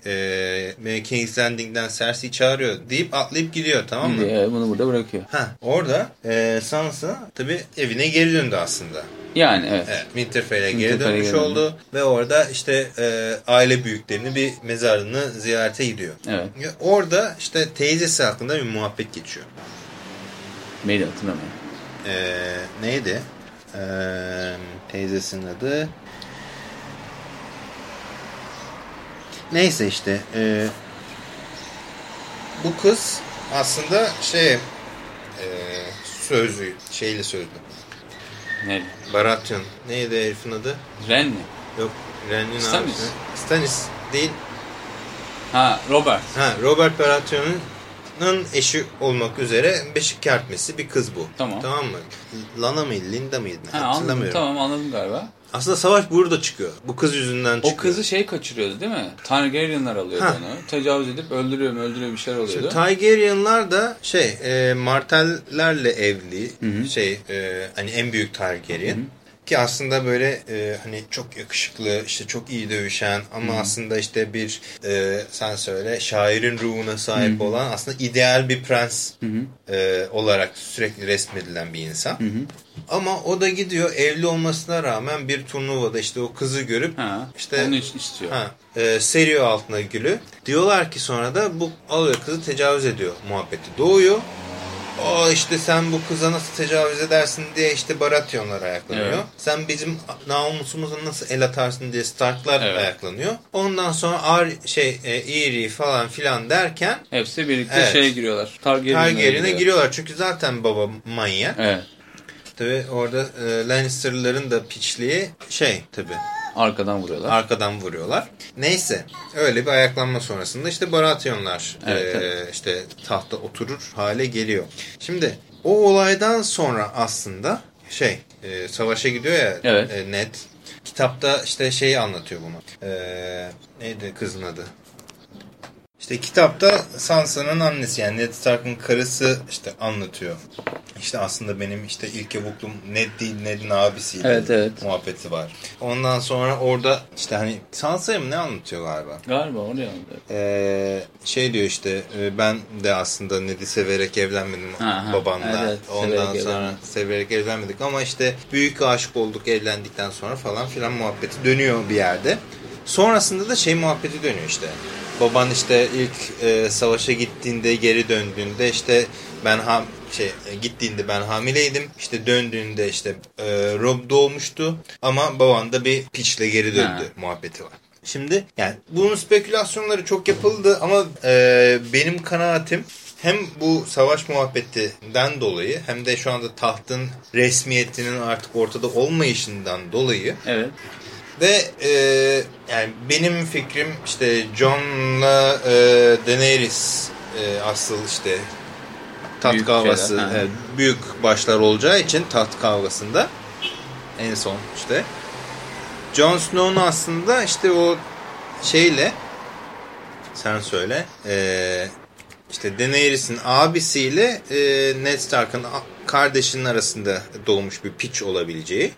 e, King's Landing'den Cersei çağırıyor deyip atlayıp gidiyor tamam mı? Gidiyor, evet, bunu burada bırakıyor. Ha, orada e, Sansa tabii evine geri döndü aslında. Yani evet. Evet, Winterfell'e geri dönmüş geri oldu ve orada işte e, aile büyüklerini bir mezarını ziyarete gidiyor. Evet. Orada işte teyzesi hakkında bir muhabbet geçiyor. Mail hatırlamıyorum. E, neydi? E, teyzesinin adı. Neyse işte e, bu kız aslında şey e, sözlü, şeyli sözlü. Ne? Baratheon. Neydi herifin adı? Ren mi? Yok. Ren'in Stannis. abisi. Stannis değil. Ha Robert. Ha, Robert Baratheon'un eşi olmak üzere beşik kertmesi bir kız bu. Tamam. Tamam mı? Lana mıydı? Linda mıydı? Ha, anladım Hatırlamıyorum. tamam anladım galiba. Aslında savaş burada çıkıyor. Bu kız yüzünden çıkıyor. O kızı şey kaçırıyordu değil mi? Targaryenlar alıyordu Ha. onu. Tecavüz edip öldürüyor öldürüyor bir şeyler oluyordu. Şimdi Targaryenlar da şey e, Martell'lerle evli şey e, hani en büyük Targaryen. Ki aslında böyle e, hani çok yakışıklı, işte çok iyi dövüşen ama aslında işte bir e, sen söyle şairin ruhuna sahip olan aslında ideal bir prens e, olarak sürekli resmedilen bir insan. Ama o da gidiyor evli olmasına rağmen bir turnuvada işte o kızı görüp Ha, işte onu hiç istiyor. Ha, e, seriyor altına gülü. Diyorlar ki sonra da bu alıyor kızı tecavüz ediyor muhabbeti doğuyor. O işte sen bu kıza nasıl tecavüz edersin diye işte Baratyonlar ayaklanıyor. Evet. Sen bizim namusumuza nasıl el atarsın diye Starklar Evet. ayaklanıyor. Ondan sonra Ar şey e, Eerie falan filan derken Hepsi birlikte Evet. şeye giriyorlar. Targaryen'e Targaryen'e giriyor. giriyorlar. Çünkü zaten baba manyak. Evet. Tabi orada e, Lannister'ların da piçliği şey tabi Arkadan vuruyorlar. arkadan vuruyorlar. Neyse öyle bir ayaklanma sonrasında işte Baratyonlar Evet, e, evet. işte tahta oturur hale geliyor. Şimdi o olaydan sonra aslında şey e, savaşa gidiyor ya Evet. e, Ned. Kitapta işte şeyi anlatıyor bunu. E, neydi kızın adı? İşte kitapta Sansa'nın annesi yani Ned Stark'ın karısı işte anlatıyor. İşte aslında benim işte ilk yavuklum Ned değil Ned'in abisiydi. Evet, evet. Muhabbeti var. Ondan sonra orada işte hani Sansa'ya mı ne anlatıyor galiba? Galiba oraya aldı. Ee, şey diyor işte e, ben de aslında Ned'i severek evlenmedim Ha, ha. babamla. Evet, Ondan severek sonra evlenmedik. severek evlenmedik ama işte büyük aşık olduk evlendikten sonra falan filan muhabbeti dönüyor bir yerde. Sonrasında da şey muhabbeti dönüyor işte. Baban işte ilk e, savaşa gittiğinde geri döndüğünde işte ben ham şey e, gittiğinde ben hamileydim. İşte döndüğünde işte e, Rob doğmuştu ama baban da bir piçle geri döndü Ha. muhabbeti var. Şimdi yani bunun spekülasyonları çok yapıldı ama e, benim kanaatim hem bu savaş muhabbetinden dolayı hem de şu anda tahtın resmiyetinin artık ortada olmayışından dolayı Evet. Ve e, yani benim fikrim işte Jon'la e, Daenerys e, asıl işte taht Büyük kavgası şeyler, evet, büyük başlar olacağı için taht kavgasında en son işte Jon Snow'un aslında işte o şeyle sen söyle e, işte Daenerys'in abisiyle e, Ned Stark'ın kardeşinin arasında doğmuş bir piç olabileceği.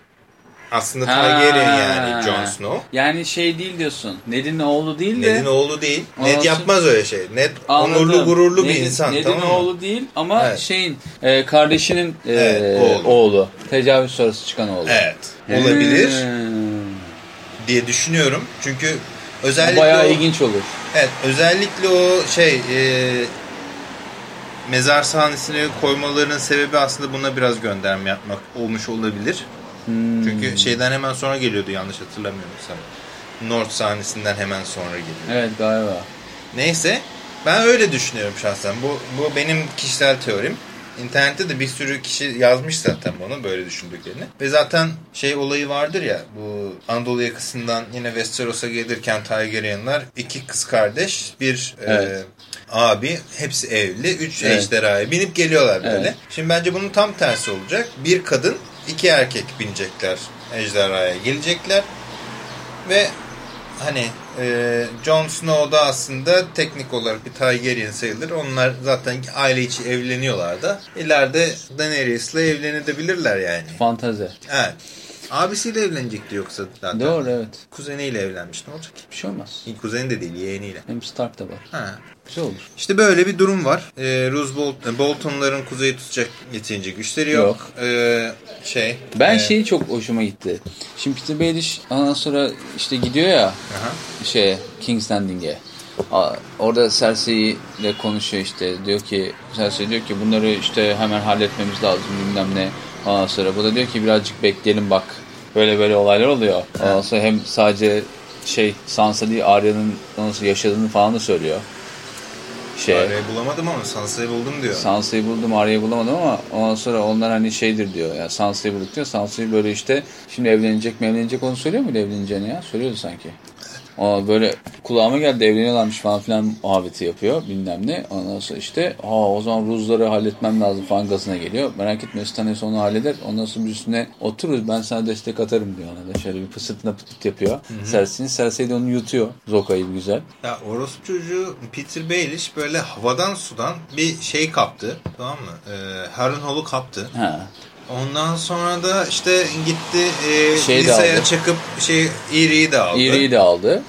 Aslında Targaryen Ha. yani Jon Snow. Yani şey değil diyorsun. Ned'in oğlu değil de. Ned'in oğlu değil. Ondan Ned yapmaz öyle şey. Ned Anladım. onurlu gururlu bir Ned'in- insan Ned'in tamam mı? oğlu değil ama Evet. şeyin e, kardeşinin e, Evet, oğlu. oğlu. Tecavüz sonrası çıkan oğlu. Evet. Olabilir Hmm. diye düşünüyorum. Çünkü özellikle Bayağı o, ilginç olur. Evet, özellikle o şey e, mezar sahnesine koymalarının sebebi aslında buna biraz gönderme yapmak olmuş olabilir. Hmm. Çünkü şeyden hemen sonra geliyordu yanlış hatırlamıyorsam. North sahnesinden hemen sonra geliyor. Evet galiba. Neyse ben öyle düşünüyorum şahsen. Bu, bu benim kişisel teorim. İnternette de bir sürü kişi yazmış zaten bunu böyle düşündüklerini. Ve zaten şey olayı vardır ya bu Anadolu yakasından yine Westeros'a gelirken Targaryenlar iki kız kardeş bir Evet. e, abi hepsi evli. Üç Evet. ejderhaya binip geliyorlar böyle. Evet. Şimdi bence bunun tam tersi olacak. Bir kadın iki erkek binecekler ejderhaya gelecekler. Ve hani e, Jon Snow da aslında teknik olarak bir Targaryen sayılır. Onlar zaten aile içi evleniyorlar da. İleride Daenerys'le evlenebilirler yani. Fantazi. Evet. Abisiyle evlenecekti yoksa zaten. Doğru evet. Kuzeniyle evlenmiş. Ne olacak? Bir şey olmaz. Kuzeni de değil yeğeniyle. Hem Stark da var. Ha. Güzel olur. İşte böyle bir durum var. Ee, Roose Bolt, Bolton'ların kuzeyi tutacak yeterince güçleri yok. Yok. Ee, şey. Ben e, şeyi çok hoşuma gitti. Şimdi Peter Baelish ondan sonra işte gidiyor ya Aha. şeye King's Landing'e. Orada Cersei ile konuşuyor işte. Diyor ki Cersei diyor ki bunları işte hemen halletmemiz lazım bilmem ne. Ondan sonra bu da diyor ki birazcık bekleyelim bak. Böyle böyle olaylar oluyor. Ondan sonra hem sadece şey Sansa değil Arya'nın nasıl yaşadığını falan da söylüyor. Şey, Arya'yı bulamadım ama Sansa'yı buldum diyor. Sansa'yı buldum, Arya'yı bulamadım ama ondan sonra onlar hani şeydir diyor. Ya Sansa'yı bulduk diyor. Sansa'yı böyle işte şimdi evlenecek mi evlenecek onu söylüyor muydu evleneceğini ya? Söylüyordu sanki. O böyle kulağıma geldi evleniyorlarmış falan filan muhabbeti yapıyor bilmem ne. Ondan sonra işte ha o zaman Ruzları halletmem lazım falan gazına geliyor. Merak etme Stannis onu halleder. Ondan sonra üstüne otururuz ben sana destek atarım diyor ona da. Şöyle bir pısırtına pıt pıt yapıyor. Cersei'nin Cersei de onu yutuyor. Zoka'yı güzel. Ya orospu çocuğu Peter Baelish böyle havadan sudan bir şey kaptı. Tamam mı? Ee, Harrenhal'u kaptı. Ha. Ondan sonra da işte gitti e, Şey çakıp şey Erie'yi de aldı. Erie'yi de aldı.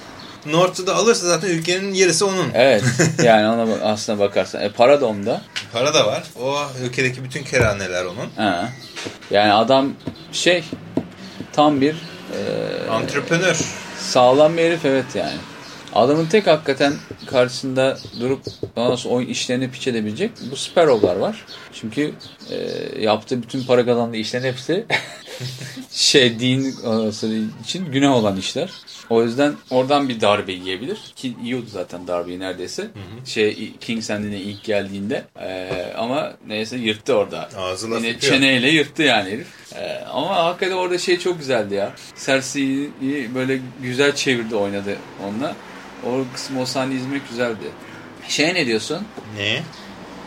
North'u da alırsa zaten ülkenin yarısı onun. Evet. yani ona bak, aslına bakarsan. E, para da onda. Para da var. O ülkedeki bütün kerhaneler onun. Ha. Yani adam şey tam bir e, Antreprenör. sağlam bir herif evet yani. Adamın tek hakikaten karşısında durup ondan sonra oyun işlerini piç edebilecek bu Sparrow'lar var. Çünkü e, yaptığı bütün para kazandığı işlerin hepsi şey din anasını için günah olan işler. O yüzden oradan bir darbe yiyebilir. Ki yiyordu zaten darbeyi neredeyse. Şey King's Ending'e ilk geldiğinde. Ee, ama neyse yırttı orada. Ağzına Yine sıkıyor. çeneyle yırttı yani herif. Ee, ama hakikaten orada şey çok güzeldi ya. Cersei'yi böyle güzel çevirdi oynadı onunla. O kısmı o sahne izlemek güzeldi. Şey ne diyorsun? Ne?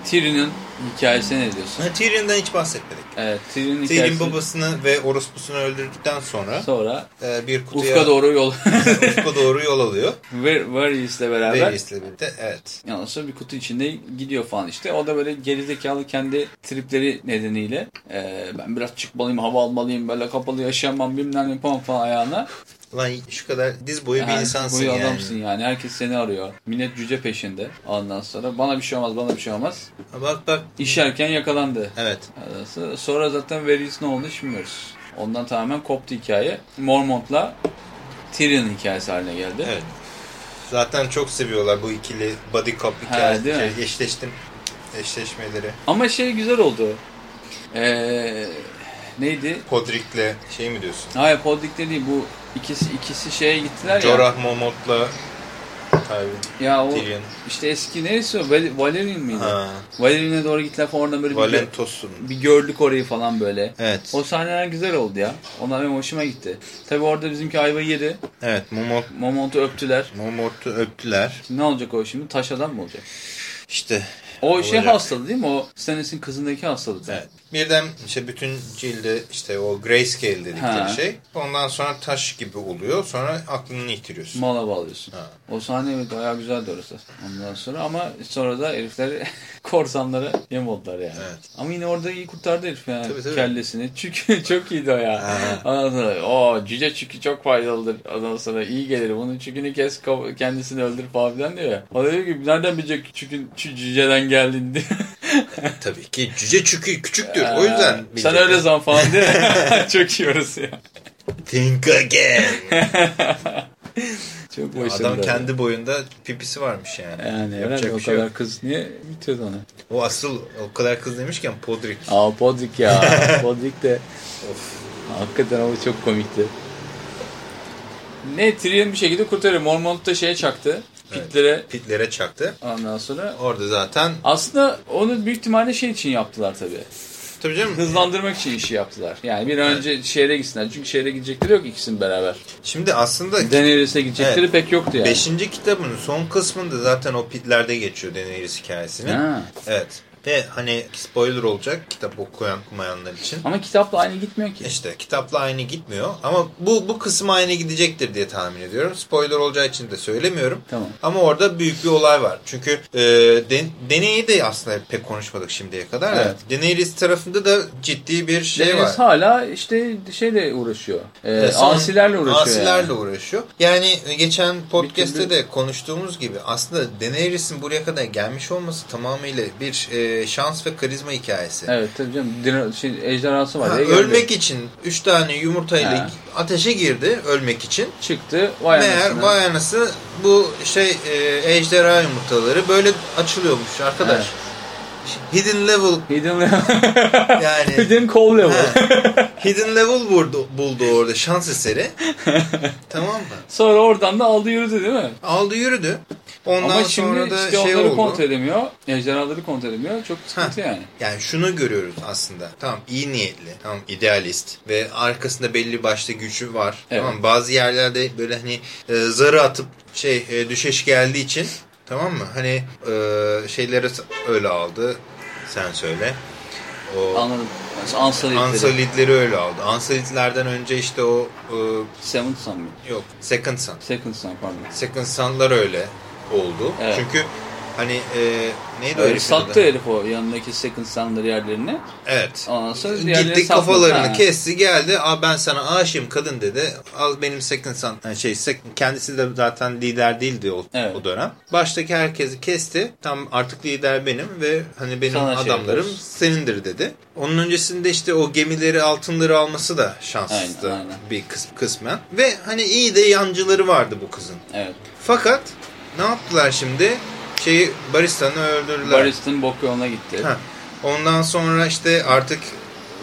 Tyrion'un hikayesine ne diyorsun? Ha, Tyrion'dan hiç bahsetmedik. Evet Tyrion hikayesi. babasını ve orospusunu öldürdükten sonra Sonra e, bir kutuya Ufka doğru yol. Ufka doğru yol alıyor. Varys'le beraber. Varys'le birlikte. Evet. Ondan sonra bir kutu içinde gidiyor falan işte. O da böyle gerizekalı kendi tripleri nedeniyle e, ben biraz çıkmalıyım, hava almalıyım, böyle kapalı yaşayamam bilmem ne yapamam falan ayağına. Ulan şu kadar diz boyu bir Yani insansın bu yani. adamsın yani. Herkes seni arıyor. Millet cüce peşinde. Ondan sonra bana bir şey olmaz, bana bir şey olmaz. Ha, Bak bak. İşerken yakalandı. Evet. Sonra- zaten Varys ne oldu bilmiyoruz. Ondan tamamen koptu hikaye. Mormont'la Tyrion'un hikayesi haline geldi. Evet. Zaten çok seviyorlar bu ikili body cop Ha, hikaye, değil mi? şey, eşleştim, eşleşmeleri. Ama şey güzel oldu. Ee, neydi? Podrick'le şey mi diyorsun? Hayır Podrick'te değil bu ikisi ikisi şeye gittiler ya. Jorah Mormont'la tabii Ya o Tyrion. işte eski neyse o Val- Valerian? Ha, Valerian'e doğru gittiler falan oradan böyle bir, Valentos'un. bir gördük orayı falan böyle. Evet. O sahneler güzel oldu ya. Onlar benim hoşuma gitti. Tabi orada bizimki ayva yedi. Evet, Mormont, Momont'u öptüler. Mormont'u öptüler. Şimdi ne olacak o şimdi? Taş adam mı olacak? İşte O şey Olacak. hastalığı değil mi? O Stannis'in kızındaki hastalık. Evet. Birden işte bütün cildi işte o grayscale dedikleri Ha. şey. Ondan sonra taş gibi oluyor. Sonra aklını yitiriyorsun. Mala bağlıyorsun. Ha. O sahne evet bayağı güzeldi orası. Ondan sonra ama sonra da herifleri korsanlara yem oldular yani. Evet. Ama yine orada iyi kurtardı herif yani Tabii, tabii. kellesini. Çünkü çok iyiydi o ya. Ha. Ondan sonra o cüce çükü çok faydalıdır. Ondan sonra iyi gelir. Bunun çükünü kes kendisini öldür falan filan diyor ya. O da diyor ki nereden bilecek çükün çü- cüceden geldiğini diyor. Tabii ki cüce çükü küçüktür. o yüzden Sen bilecek. öyle zan falan diyor. çok iyi orası ya. Think again. Çok başarılı. Adam kendi boyunda pipisi varmış yani. yani Yapacak o bir şey kadar yok. kız niye bitiyordu onu? O asıl o kadar kız demişken Podrick. Aa Podrick ya. Podrick de Of. hakikaten o çok komikti. Ne Tyrion bir şekilde kurtarıyor. Mormont da şeye çaktı. Evet. Pitlere Pitlere çaktı. ondan sonra. Orada zaten Aslında onu büyük ihtimalle şey için yaptılar tabii. tabii canım Hızlandırmak için işi yaptılar. Yani bir an önce şehre gitsinler. Çünkü şehre gidecekleri yok ikisinin beraber. şimdi aslında Daenerys'e gidecekleri Evet. pek yoktu yani. Beşinci kitabın son kısmında zaten o pitlerde geçiyor Daenerys hikayesini. Ha. Evet. Ve hani spoiler olacak kitap okuyan okumayanlar için. Ama kitapla aynı gitmiyor ki. İşte kitapla aynı gitmiyor ama bu bu kısım aynı gidecektir diye tahmin ediyorum. Spoiler olacağı için de söylemiyorum. Tamam. Ama orada büyük bir olay var. Çünkü e, Den- Daenerys'i de aslında pek konuşmadık şimdiye kadar. Evet. Evet. Daenerys tarafında da ciddi bir şey Daenerys var. hala işte şeyle uğraşıyor. Ee, E, son- asilerle uğraşıyor Asilerle yani. uğraşıyor. Yani geçen podcast'te de konuştuğumuz gibi aslında Daenerys'in buraya kadar gelmiş olması tamamıyla bir e, şans ve karizma hikayesi. Evet tabii canım. Dino- Şey, ejderhası var. Ha, ölmek için 3 tane yumurtayla Ha. ateşe girdi ölmek için. çıktı. Vay Meğer anasını. vay anası bu şey e, ejderha yumurtaları böyle açılıyormuş arkadaş. Hidden level Hidden, yani Hidden Cove Level. Ha. hidden level buldu, buldu orada şans eseri. tamam mı? Sonra oradan da aldı yürüdü değil mi? Aldı yürüdü. Ondan Ama şimdi sonra da işte şey onları oldu. kontrol edemiyor. Ejderhaları kontrol edemiyor. Çok sıkıntı yani. Yani şunu görüyoruz aslında. Tamam iyi niyetli, tamam idealist ve arkasında belli başlı gücü var. Evet. Tamam bazı yerlerde böyle hani e, zarı atıp şey e, düşeş geldiği için tamam mı? Hani e, şeyleri öyle aldı. Sen söyle. O Anladım. Ansalidleri. Ansalidleri öyle aldı. Ansalidlerden önce işte o e, Seventh Son mu? yok Second Son. Second Son pardon. Second Son'lar öyle oldu. Evet. Çünkü Hani e, neydi Öyle sattı herif o yanındaki second son'ları yerlerine. Evet. Ondan sonra Gitti kafalarını Ha. kesti geldi. Aa ben sana aşığım kadın dedi. Al benim second yani şey sek- kendisi de zaten lider değildi o, Evet. o dönem. Baştaki herkesi kesti. Tam artık lider benim ve hani benim Sana şey adamlarım yapıyoruz. senindir dedi. Onun öncesinde işte o gemileri altınları alması da şanssızdı Aynen, aynen. bir kısm kısmen. Ve hani iyi de yancıları vardı bu kızın. Evet. Fakat ne yaptılar şimdi? Şeyi baristanı öldürdüler. Barist'in bok yoluna gitti. Ha. Ondan sonra işte artık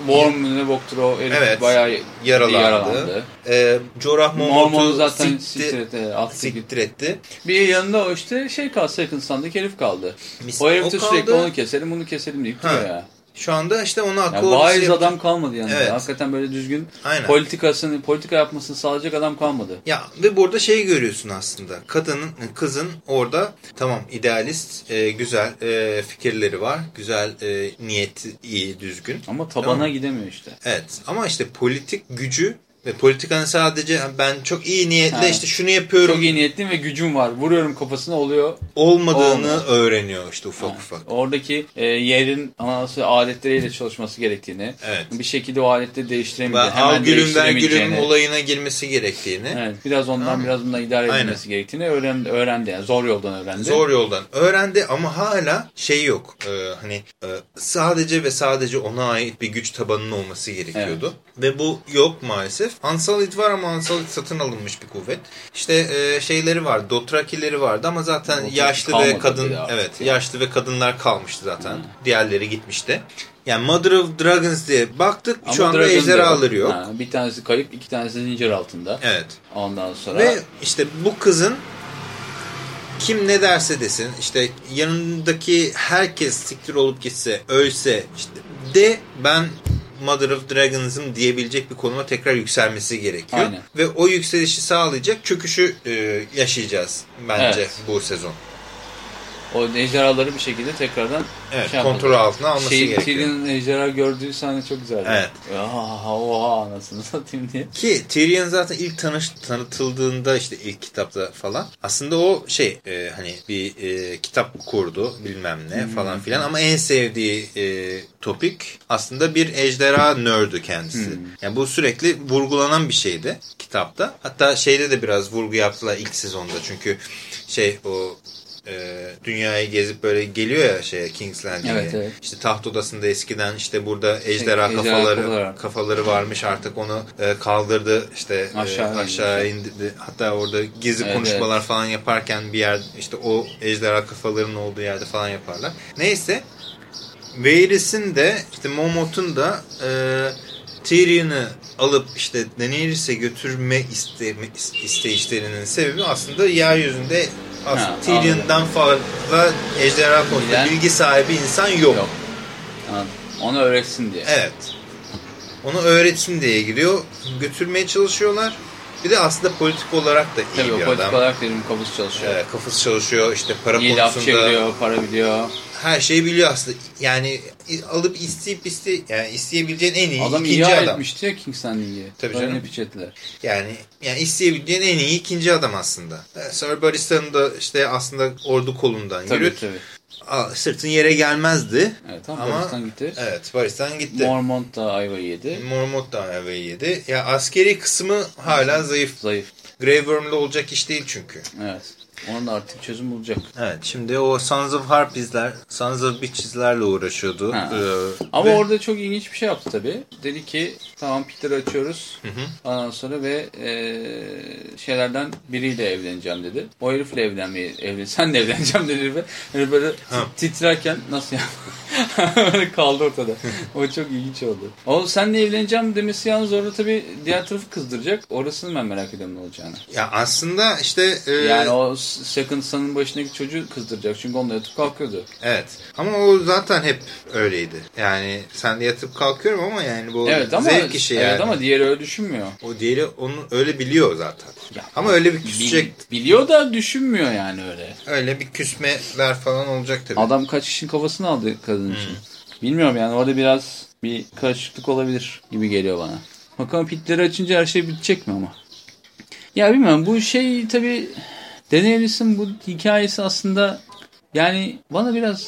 Worm ne boktur o herif Evet. bayağı yaralandı. yaralandı. Ee, Jorah Mormont'u zaten sikti, siktir etti. Attı gitti. siktir etti. Bir yanında o işte şey kaldı. Second Son'daki herif kaldı. Mis- o herif de sürekli kaldı. onu keselim bunu keselim deyip duruyor ya. Şu anda işte onu akıl Yani vaiz adam kalmadı yanında. Evet. Hakikaten böyle düzgün Aynen. politikasını, politika yapmasını sağlayacak adam kalmadı. Ya ve burada şeyi görüyorsun aslında. Kadının, kızın orada tamam idealist, e, güzel e, fikirleri var. Güzel e, niyeti iyi, düzgün. Ama tabana Tamam. gidemiyor işte. Evet ama işte politik gücü ve politikanın sadece ben çok iyi niyetle Ha. işte şunu yapıyorum Çok iyi niyetliyim ve gücüm var. Vuruyorum kafasına oluyor. olmadığını Olmuyor. öğreniyor işte ufak Ha. ufak. Oradaki e, yerin anası adetleriyle çalışması gerektiğini, Evet. bir şekilde o adetleri Ben değiştiremeyeceğini, hemen gülüm ver gülüm olayına girmesi gerektiğini. evet, biraz ondan Tamam. biraz bundan idare Aynen. edilmesi gerektiğini öğrendi, öğrendi yani zor yoldan öğrendi. Zor yoldan öğrendi ama hala şey yok. Ee, hani e, sadece ve sadece ona ait bir güç tabanının olması gerekiyordu. Ve bu yok maalesef. Unsullied var ama Unsullied satın alınmış bir kuvvet. İşte e, şeyleri vardı. Dothrakileri vardı ama zaten Dothraki yaşlı ve kadın evet ya. yaşlı ve kadınlar kalmıştı zaten. Diğerleri gitmişti. Yani Mother of Dragons diye baktık. Ama Şu anda Dragon ejderhaları yok. Ha, bir tanesi kayıp, iki tanesi zincir altında. Evet. Ondan sonra Ve işte bu kızın kim ne derse desin işte yanındaki herkes siktir olup gitse ölse işte de ben Mother of Dragons'ım diyebilecek bir konuma tekrar yükselmesi gerekiyor. Aynen. Ve o yükselişi sağlayacak çöküşü e, yaşayacağız bence Evet. bu sezon. O ejderhaları bir şekilde tekrardan Evet şey kontrol altına alması şey, gerekiyor. Tyrion'un ejderha gördüğü sahne çok güzeldi. Evet. Oha, oha anasını satayım diye. Ki Tyrion zaten ilk tanış, tanıtıldığında işte ilk kitapta falan aslında o şey e, hani bir e, kitap kurdu bilmem ne falan filan ama en sevdiği e, topik aslında bir ejderha nerd'ü kendisi. Yani bu sürekli vurgulanan bir şeydi kitapta. Hatta şeyde de biraz vurgu yaptılar ilk sezonda çünkü şey o e, dünyayı gezip böyle geliyor ya şey King's Landing'e. Evet, evet. İşte taht odasında eskiden işte burada ejderha ejderha kafaları kafaları. kafaları varmış artık onu e, kaldırdı işte e, Aşağı aşağı, indirdi. indirdi. Hatta orada gizli Evet, konuşmalar falan yaparken bir yer işte o ejderha kafalarının olduğu yerde falan yaparlar. Neyse Varys'in de işte Momot'un da e, Tyrion'u alıp işte Daenerys'e götürme isteme, isteyişlerinin sebebi aslında yeryüzünde aslında Tyrion'dan fazla ejderha konusunda bilgi sahibi insan yok. Yok. Anladım. Onu öğretsin diye. Evet. Onu öğretsin diye gidiyor. Götürmeye çalışıyorlar. Bir de aslında politik olarak da iyi Tabii bir politik adam. olarak dedim kafası çalışıyor. Ee, kafası çalışıyor. işte para İyi laf konusunda çeviriyor, para biliyor. Her şeyi biliyor aslında. Yani alıp isteyip iste yani isteyebileceğin en iyi Adam ikinci iyi adam. etmişti ya King's Landing'i. Tabii canım. piç ettiler. Yani yani isteyebileceğin en iyi ikinci adam aslında. Sonra Barista'nın da işte aslında ordu kolundan Tabii yürüt. tabii. Sırtın yere gelmezdi. Evet tamam Ama- Barristan gitti. Evet Baristan gitti. Mormont da ayva yedi. Mormont da ayvayı yedi. Ya askeri kısmı hala zayıf. Zayıf. Grey Worm'le olacak iş değil çünkü. Evet. Onun artık çözüm bulacak. Evet şimdi o Sons of Harpies'ler, Sons of Bitches'lerle uğraşıyordu. Ha. Ee, Ama ve- orada çok ilginç bir şey yaptı tabii. Dedi ki tamam Peter'ı açıyoruz. Hı hı. Ondan sonra ve eee, şeylerden biriyle evleneceğim dedi. O herifle evlenmeyi, evlen sen de evleneceğim dedi ve hani böyle Ha. titrerken nasıl ya? Kaldı ortada. o çok ilginç oldu. O senle evleneceğim demesi yalnız orada tabii diğer tarafı kızdıracak. Orasını ben merak ediyorum ne olacağını. Ya aslında işte e, Yani o Second Son'ın başındaki çocuğu kızdıracak. Çünkü onunla yatıp kalkıyordu. evet. Ama o zaten hep öyleydi. Yani sen de yatıp kalkıyorum ama yani bu Evet ama zevk işi yani. evet ama diğeri öyle düşünmüyor. O diğeri onu öyle biliyor zaten. Ya, ama öyle bir Bil- küsecek, biliyor da düşünmüyor yani öyle. öyle bir küsmeler falan olacak tabii. Adam kaç kişinin kafasını aldı kadın için. Bilmiyorum yani orada biraz bir karışıklık olabilir gibi geliyor bana. Bakalım pitleri açınca her şey bitecek mi ama? Ya bilmiyorum bu şey tabi Daenerys'in bu hikayesi aslında yani bana biraz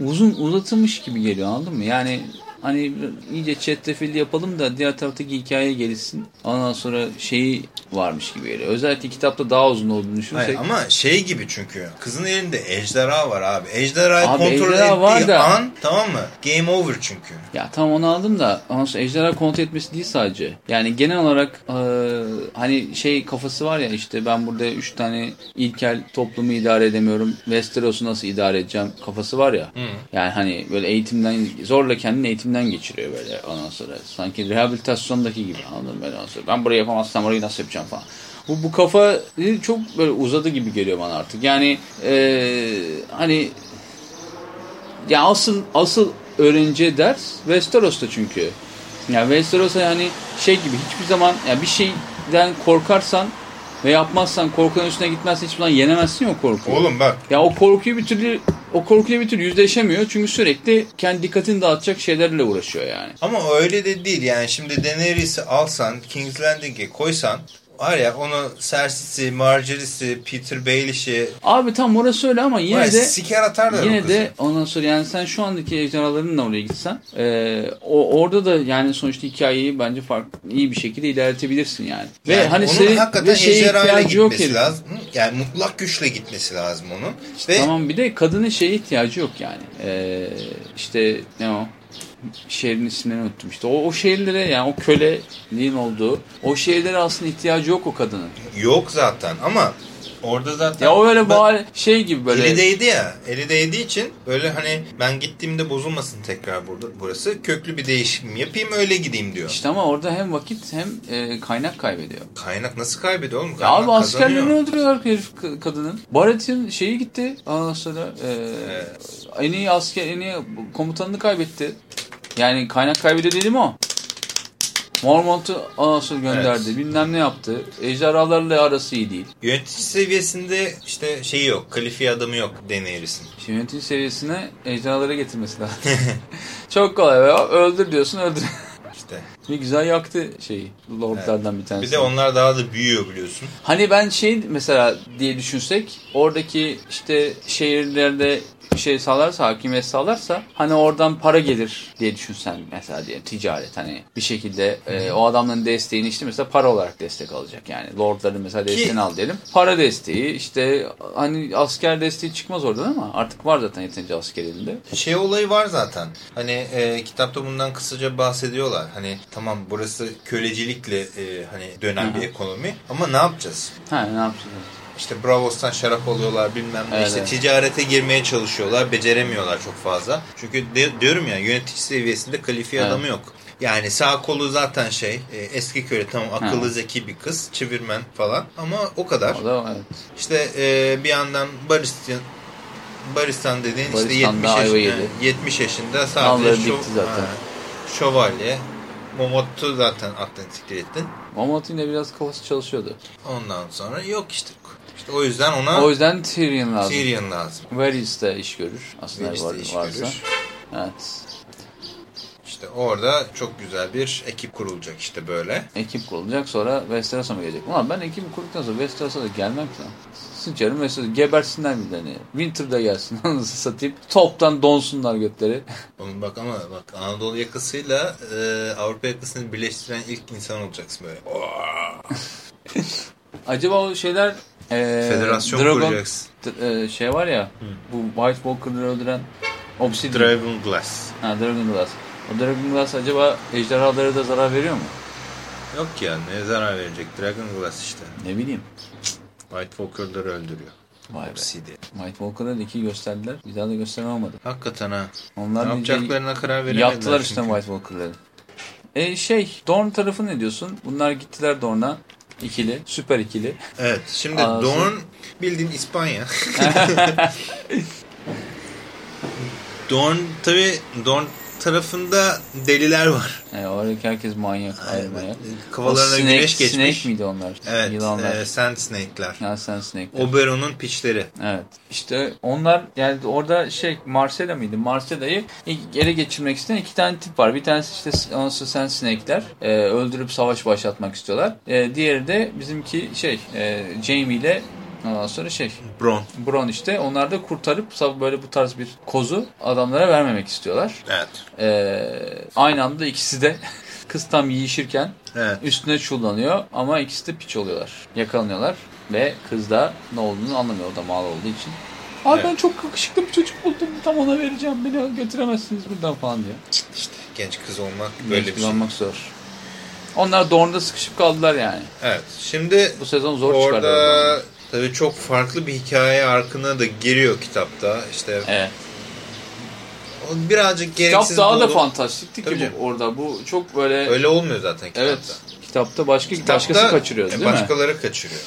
uzun uzatılmış gibi geliyor anladın mı? Yani hani iyice çetrefilli yapalım da diğer taraftaki hikaye gelişsin. Ondan sonra şeyi varmış gibi geliyor. Özellikle kitapta daha uzun olduğunu düşünürsek. Hayır, ama şey gibi çünkü kızın elinde ejderha var abi. Ejderhayı Abi kontrol ejderha var ettiği da- an tamam mı? Game over çünkü. Ya tamam onu aldım da ondan sonra ejderha kontrol etmesi değil sadece. Yani genel olarak e, hani şey kafası var ya işte ben burada 3 tane ilkel toplumu idare edemiyorum. Westeros'u nasıl idare edeceğim kafası var ya. Yani hani böyle eğitimden zorla kendini eğitimden geçiriyor böyle ondan sonra. Sanki rehabilitasyondaki gibi anladın mı? Ondan sonra ben burayı yapamazsam orayı nasıl yapacağım falan. Bu, bu kafa çok böyle uzadı gibi geliyor bana artık. Yani e, hani ya asıl asıl öğreneceği ders Westeros'ta çünkü. Ya Westeros'a yani şey gibi hiçbir zaman ya bir şeyden korkarsan ve yapmazsan korkunun üstüne gitmezsen hiçbir zaman yenemezsin ya o korkuyu. Oğlum bak Ya o korkuyu bir türlü o korkuyla bir türlü yüzleşemiyor çünkü sürekli kendi dikkatini dağıtacak şeylerle uğraşıyor yani. ama öyle de değil yani şimdi Daenerys'i alsan King's Landing'e koysan var ya onu Cersei'si, Marjorie'si, Peter Baelish'i Abi tam orası öyle ama yine de siker atarlar Yine de ondan sonra yani sen şu andaki ejderhalarınla oraya gitsen e, o orada da yani sonuçta hikayeyi bence farklı iyi bir şekilde ilerletebilirsin yani. Ve Yani hani onun senin hakikaten ejderhayla yok gitmesi herifin. lazım. Yani mutlak güçle gitmesi lazım onun. Ve Tamam bir de kadının şeye ihtiyacı yok yani. E, işte ne o? Şehrin isimlerini unuttum işte. O, o şehirlere yani o köleliğin olduğu o şehirlere aslında ihtiyacı yok o kadının. yok zaten ama orada zaten Ya o böyle bari şey gibi böyle. Eli değdi ya. Eli değdiği için böyle hani ben gittiğimde bozulmasın tekrar burada burası. Köklü bir değişim yapayım öyle gideyim diyor. İşte ama orada hem vakit hem e, kaynak kaybediyor. Kaynak nasıl kaybediyor oğlum? Ya Kaynak abi askerlerini öldürüyorlar herif ka- kadının. Barrett'in şeyi gitti. Ondan sonra e, en iyi asker, en iyi komutanını kaybetti. Yani kaynak kaybediyor dedim o. Mormont'u sonra gönderdi. Evet. Bilmem ne yaptı. Ejderhalarla arası iyi değil. Yönetici seviyesinde işte şeyi yok. Kalifiye adamı yok Daenerys'in. Şimdi yönetici seviyesine ejderhaları getirmesi lazım. Çok kolay. Ya. Öldür diyorsun öldür. İşte. bir güzel yaktı şeyi. Lordlardan bir tanesi. Bir de onlar daha da büyüyor biliyorsun. Hani ben şey mesela diye düşünsek oradaki işte şehirlerde şey sağlarsa hakimiyet sağlarsa hani oradan para gelir diye düşünsen mesela diye ticaret hani bir şekilde e, o adamların desteğini işte mesela para olarak destek alacak yani lordların mesela desteğini al diyelim para desteği işte hani asker desteği çıkmaz oradan ama artık var zaten yeterince asker elinde. Şey olayı var zaten. Hani e, kitapta bundan kısaca bahsediyorlar. Hani tamam burası kölecilikle e, hani dönen bir ekonomi ama ne yapacağız? Ha ne yapacağız? İşte Bravos'tan şarap alıyorlar bilmem ne. Evet, işte ticarete girmeye çalışıyorlar. Beceremiyorlar çok fazla. Çünkü de- diyorum ya yönetici seviyesinde kalifiye Evet. adamı yok. Yani sağ kolu zaten şey e, eski köle tamam akıllı Ha. zeki bir kız. Çevirmen falan ama o kadar. O da evet. İşte e, bir yandan Baristan Baristan dediğin işte Baristan'da 70 ayva yaşında, yedi. 70 yaşında sadece dikti zaten. ha, şövalye. Momot'u zaten aklını siktir ettin. Mamot'un da biraz kafası çalışıyordu. Ondan sonra yok işte. İşte o yüzden ona O yüzden Tyrion lazım. Tyrion lazım. Varys de iş görür. Aslında Varys de var, iş varsa. görür. Evet. İşte orada çok güzel bir ekip kurulacak işte böyle. Ekip kurulacak sonra Westeros'a mı gelecek? Ulan ben ekibi kurduktan sonra Westeros'a da gelmem ki lan. Sıçarım Westeros gebersinler bir tane. Winter'da gelsin anasını satayım. Toptan donsunlar götleri. Oğlum bak ama bak Anadolu yakasıyla e, Avrupa yakasını birleştiren ilk insan olacaksın böyle. Acaba o şeyler e, Federasyon Dragon kuracaksın. e, şey var ya bu White Walker'ları öldüren Obsidian. Dragon Glass. ha, Dragon Glass. O Dragon Glass acaba ejderhalara da zarar veriyor mu? Yok ya ne zarar verecek Dragon Glass işte. Ne bileyim. White Walker'ları öldürüyor. Vay be. Obsidian. White Walker'da da iki gösterdiler. Bir daha da gösteren olmadı. Hakikaten ha. Onlar ne yapacaklarına karar veremediler. Yaptılar işte. White Walker'ları. E şey, Dorn tarafı ne diyorsun? Bunlar gittiler Dorn'a. İkili, süper ikili. Evet şimdi Ağzı- Dorn bildiğin İspanya. Dorn tabi Dorn tarafında deliler var. E, oradaki herkes manyak, manyak. Kafalarına snake, güneş geçmiş. Snake miydi onlar? Evet, Yılanlar. e, Sand Snake'ler. Ya sen Snake. Oberon'un piçleri. Evet. İşte onlar yani orada şey Marcella mıydı? Marcella'yı ele geçirmek isteyen iki tane tip var. Bir tanesi işte onası sen Snake'ler. e, öldürüp savaş başlatmak istiyorlar. E, diğeri de bizimki şey e, Jamie ile Ondan sonra şey Bron. Bron işte onlar da kurtarıp böyle bu tarz bir kozu adamlara vermemek istiyorlar. Evet. Ee, aynı anda ikisi de kız tam yiyişirken Evet. üstüne çullanıyor ama ikisi de piç oluyorlar. Yakalanıyorlar ve kız da ne olduğunu anlamıyor o da mal olduğu için. Abi Evet. ben çok yakışıklı bir çocuk buldum tam ona vereceğim beni götüremezsiniz buradan falan diyor. İşte genç kız olmak böyle bir şey. Kullanmak zor. Onlar Dorne'da sıkışıp kaldılar yani. Evet. Şimdi Bu sezon zor orada tabii çok farklı bir hikaye arkına da giriyor kitapta. İşte Evet. o birazcık gereksiz Kitap daha da fantastikti Tabii ki canım. bu, orada. Bu çok böyle Öyle olmuyor zaten kitapta. evet. Kitapta başka Kitapta başkası kaçırıyor değil mi? Başkaları kaçırıyor.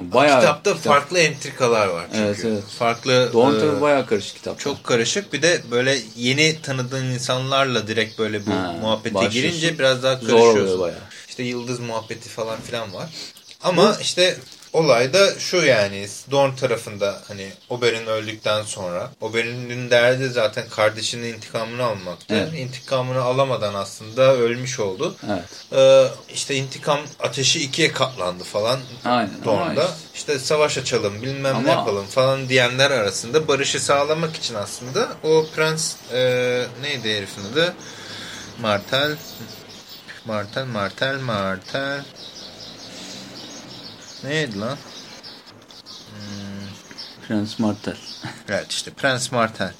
Bayağı kitapta kitap. farklı entrikalar var çünkü. Evet, evet. Farklı Dorne e, bayağı karışık kitap. çok karışık. Bir de böyle yeni tanıdığın insanlarla direkt böyle bu Ha, muhabbete başlıyorsun. girince biraz daha zor oluyor karışıyorsun. bayağı. İşte yıldız muhabbeti falan filan var. Ama işte olay da şu yani Dorne tarafında hani Oberyn öldükten sonra Oberyn'in derdi zaten kardeşinin intikamını almaktı. Evet. İntikamını alamadan aslında ölmüş oldu. Evet. Ee, işte intikam ateşi ikiye katlandı falan Aynen. ama Dorne'da. işte- İşte savaş açalım bilmem Ama- ne yapalım falan diyenler arasında barışı sağlamak için aslında o prens e, neydi herifin adı? Martel Martel Martel Martel Neydi lan? Hmm, Prens Martel. evet işte Prens Martel.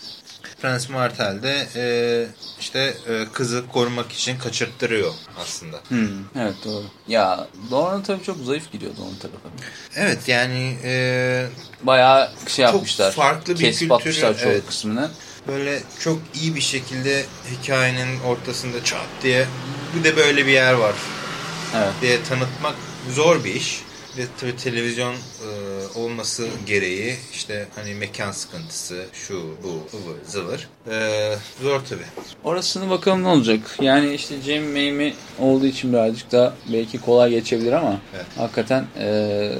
Prens Martel de e, işte e, kızı korumak için kaçırttırıyor aslında. Hmm, evet doğru. Ya Dorne tabii çok zayıf gidiyor Dorne tarafı. Evet yani e, Bayağı şey yapmışlar. farklı bir Kesip kültürü, atmışlar çoğu evet. kısmını. böyle çok iyi bir şekilde hikayenin ortasında çat diye bir de böyle bir yer var Evet. diye tanıtmak zor bir iş. Ve tabii televizyon e, olması gereği işte hani mekan sıkıntısı şu bu ıvır zıvır E, zor tabii. Orasını bakalım ne olacak. Yani işte Cem Maymi olduğu için birazcık daha belki kolay geçebilir ama Evet. hakikaten eee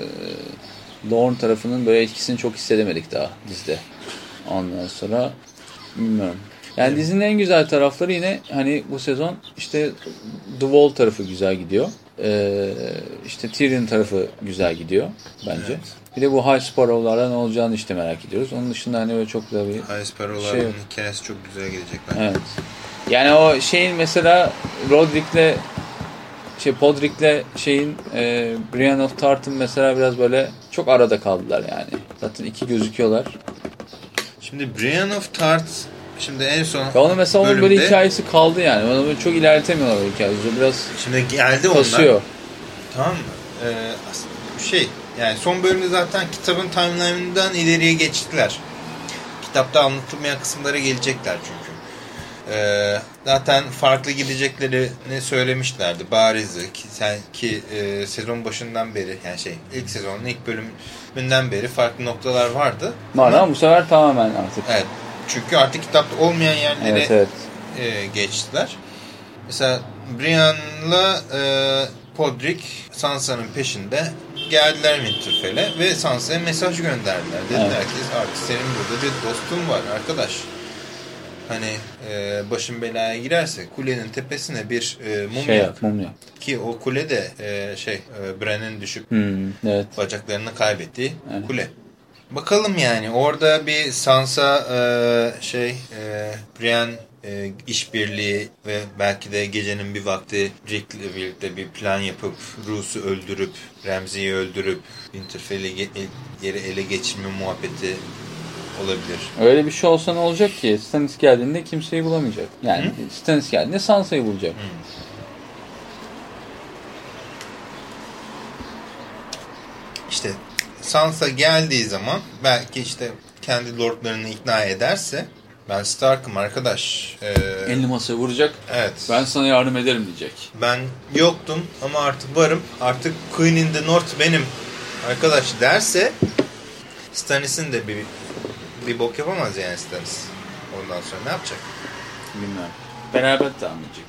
Dorne tarafının böyle etkisini çok hissedemedik daha dizide. Ondan sonra bilmiyorum. Yani dizinin en güzel tarafları yine hani bu sezon işte The Wall tarafı güzel gidiyor. Ee, işte Tyrion tarafı güzel gidiyor bence. Evet. Bir de bu High Sparrow'larla ne olacağını işte merak ediyoruz. Onun dışında hani böyle çok da bir High Sparrow'ların Şey hikayesi çok güzel gelecek bence. Evet. Yani o şeyin mesela Roderick'le şey Podrick'le şeyin e, Brienne of Tarth'ın mesela biraz böyle çok arada kaldılar yani. Zaten iki gözüküyorlar. Şimdi Brienne of Tarth şimdi en son Ya onun mesela onun böyle bölümde- hikayesi kaldı yani. Onu böyle çok ilerletemiyorlar o hikayeyi. O Biraz Şimdi geldi onlar. kasıyor. Tamam mı? Ee, şey yani son bölümde zaten kitabın timeline'ından ileriye geçtiler. Kitapta anlatılmayan kısımlara gelecekler çünkü. Ee, zaten farklı gideceklerini söylemişlerdi. Barizdi ki, sen, ki e, sezon başından beri yani şey ilk sezonun ilk bölümünden beri farklı noktalar vardı. Var ama bu sefer tamamen artık. Evet. Çünkü artık kitapta olmayan yerlere Evet evet. e, geçtiler. Mesela Brienne'la e, Podrick Sansa'nın peşinde geldiler Winterfell'e ve Sansa'ya mesaj gönderdiler. Dediler Evet. ki artık senin burada bir dostun var arkadaş. Hani e, başın belaya girerse kulenin tepesine bir e, mum Şey yap, mum yap. Ki o kule de e, şey e, Bran'in düşüp Hmm, evet. bacaklarını kaybettiği Evet. kule. Bakalım yani orada bir Sansa e, şey e, Brienne e, işbirliği ve belki de gecenin bir vakti Rick'le birlikte bir plan yapıp Roos'u öldürüp Ramsay'i öldürüp Winterfell'i ge- geri ele geçirme muhabbeti olabilir. Öyle bir şey olsa ne olacak ki? Stannis geldiğinde kimseyi bulamayacak. Yani Stannis geldiğinde Sansa'yı bulacak. İşte Sansa geldiği zaman belki işte kendi lordlarını ikna ederse ben Stark'ım arkadaş. E, Elini masaya vuracak. evet. Ben sana yardım ederim diyecek. ben yoktum ama artık varım. Artık Queen in the North benim arkadaş derse Stannis'in de bir bir bok yapamaz yani Stannis. Ondan sonra ne yapacak? Bilmiyorum. Beraber de anlayacak.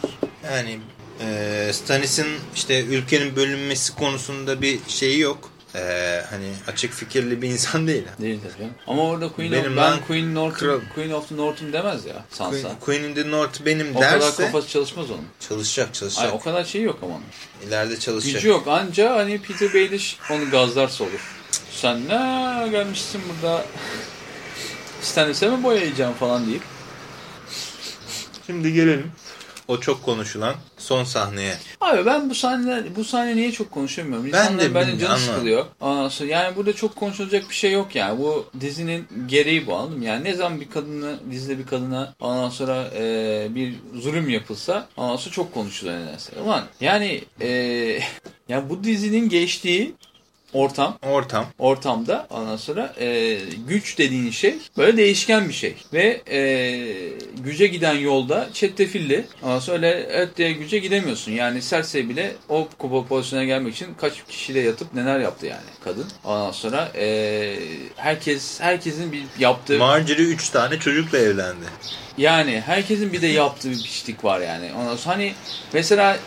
Yani e, Stannis'in işte ülkenin bölünmesi konusunda bir şeyi yok. E, hani açık fikirli bir insan değil. Değil tabii. canım. Ama orada Queen Benim of, lan ben Queen, kral. Queen of the North'um demez ya Sansa. Queen, Queen in the North benim o kadar derse kafası çalışmaz onun. çalışacak çalışacak. Ay, o kadar şey yok ama onun. İleride çalışacak. Gücü yok anca hani Peter Baelish onu gazlarsa olur. sen ne gelmişsin burada Stannis'e mi boyayacağım falan deyip. Şimdi gelelim o çok konuşulan son sahneye. Abi ben bu sahneler bu sahne niye çok konuşamıyorum? Ben İnsanlar de bence canı sıkılıyor. Ondan sonra yani burada çok konuşulacak bir şey yok yani. Bu dizinin gereği bu anladın mı? Yani ne zaman bir kadını dizide bir kadına ondan sonra e, bir zulüm yapılsa ondan sonra çok konuşuluyor nedense. Ulan yani e, ya bu dizinin geçtiği ortam Ortam. ortamda ondan sonra e, güç dediğin şey böyle değişken bir şey. Ve e, güce giden yolda çetrefilli ondan sonra öyle evet diye güce gidemiyorsun. Yani Cersei bile o kupa pozisyona gelmek için kaç kişiyle yatıp neler yaptı yani kadın. Ondan sonra e, herkes herkesin bir yaptığı Marjorie 3 tane çocukla evlendi. yani herkesin bir de yaptığı bir pislik var yani. Ondan sonra hani mesela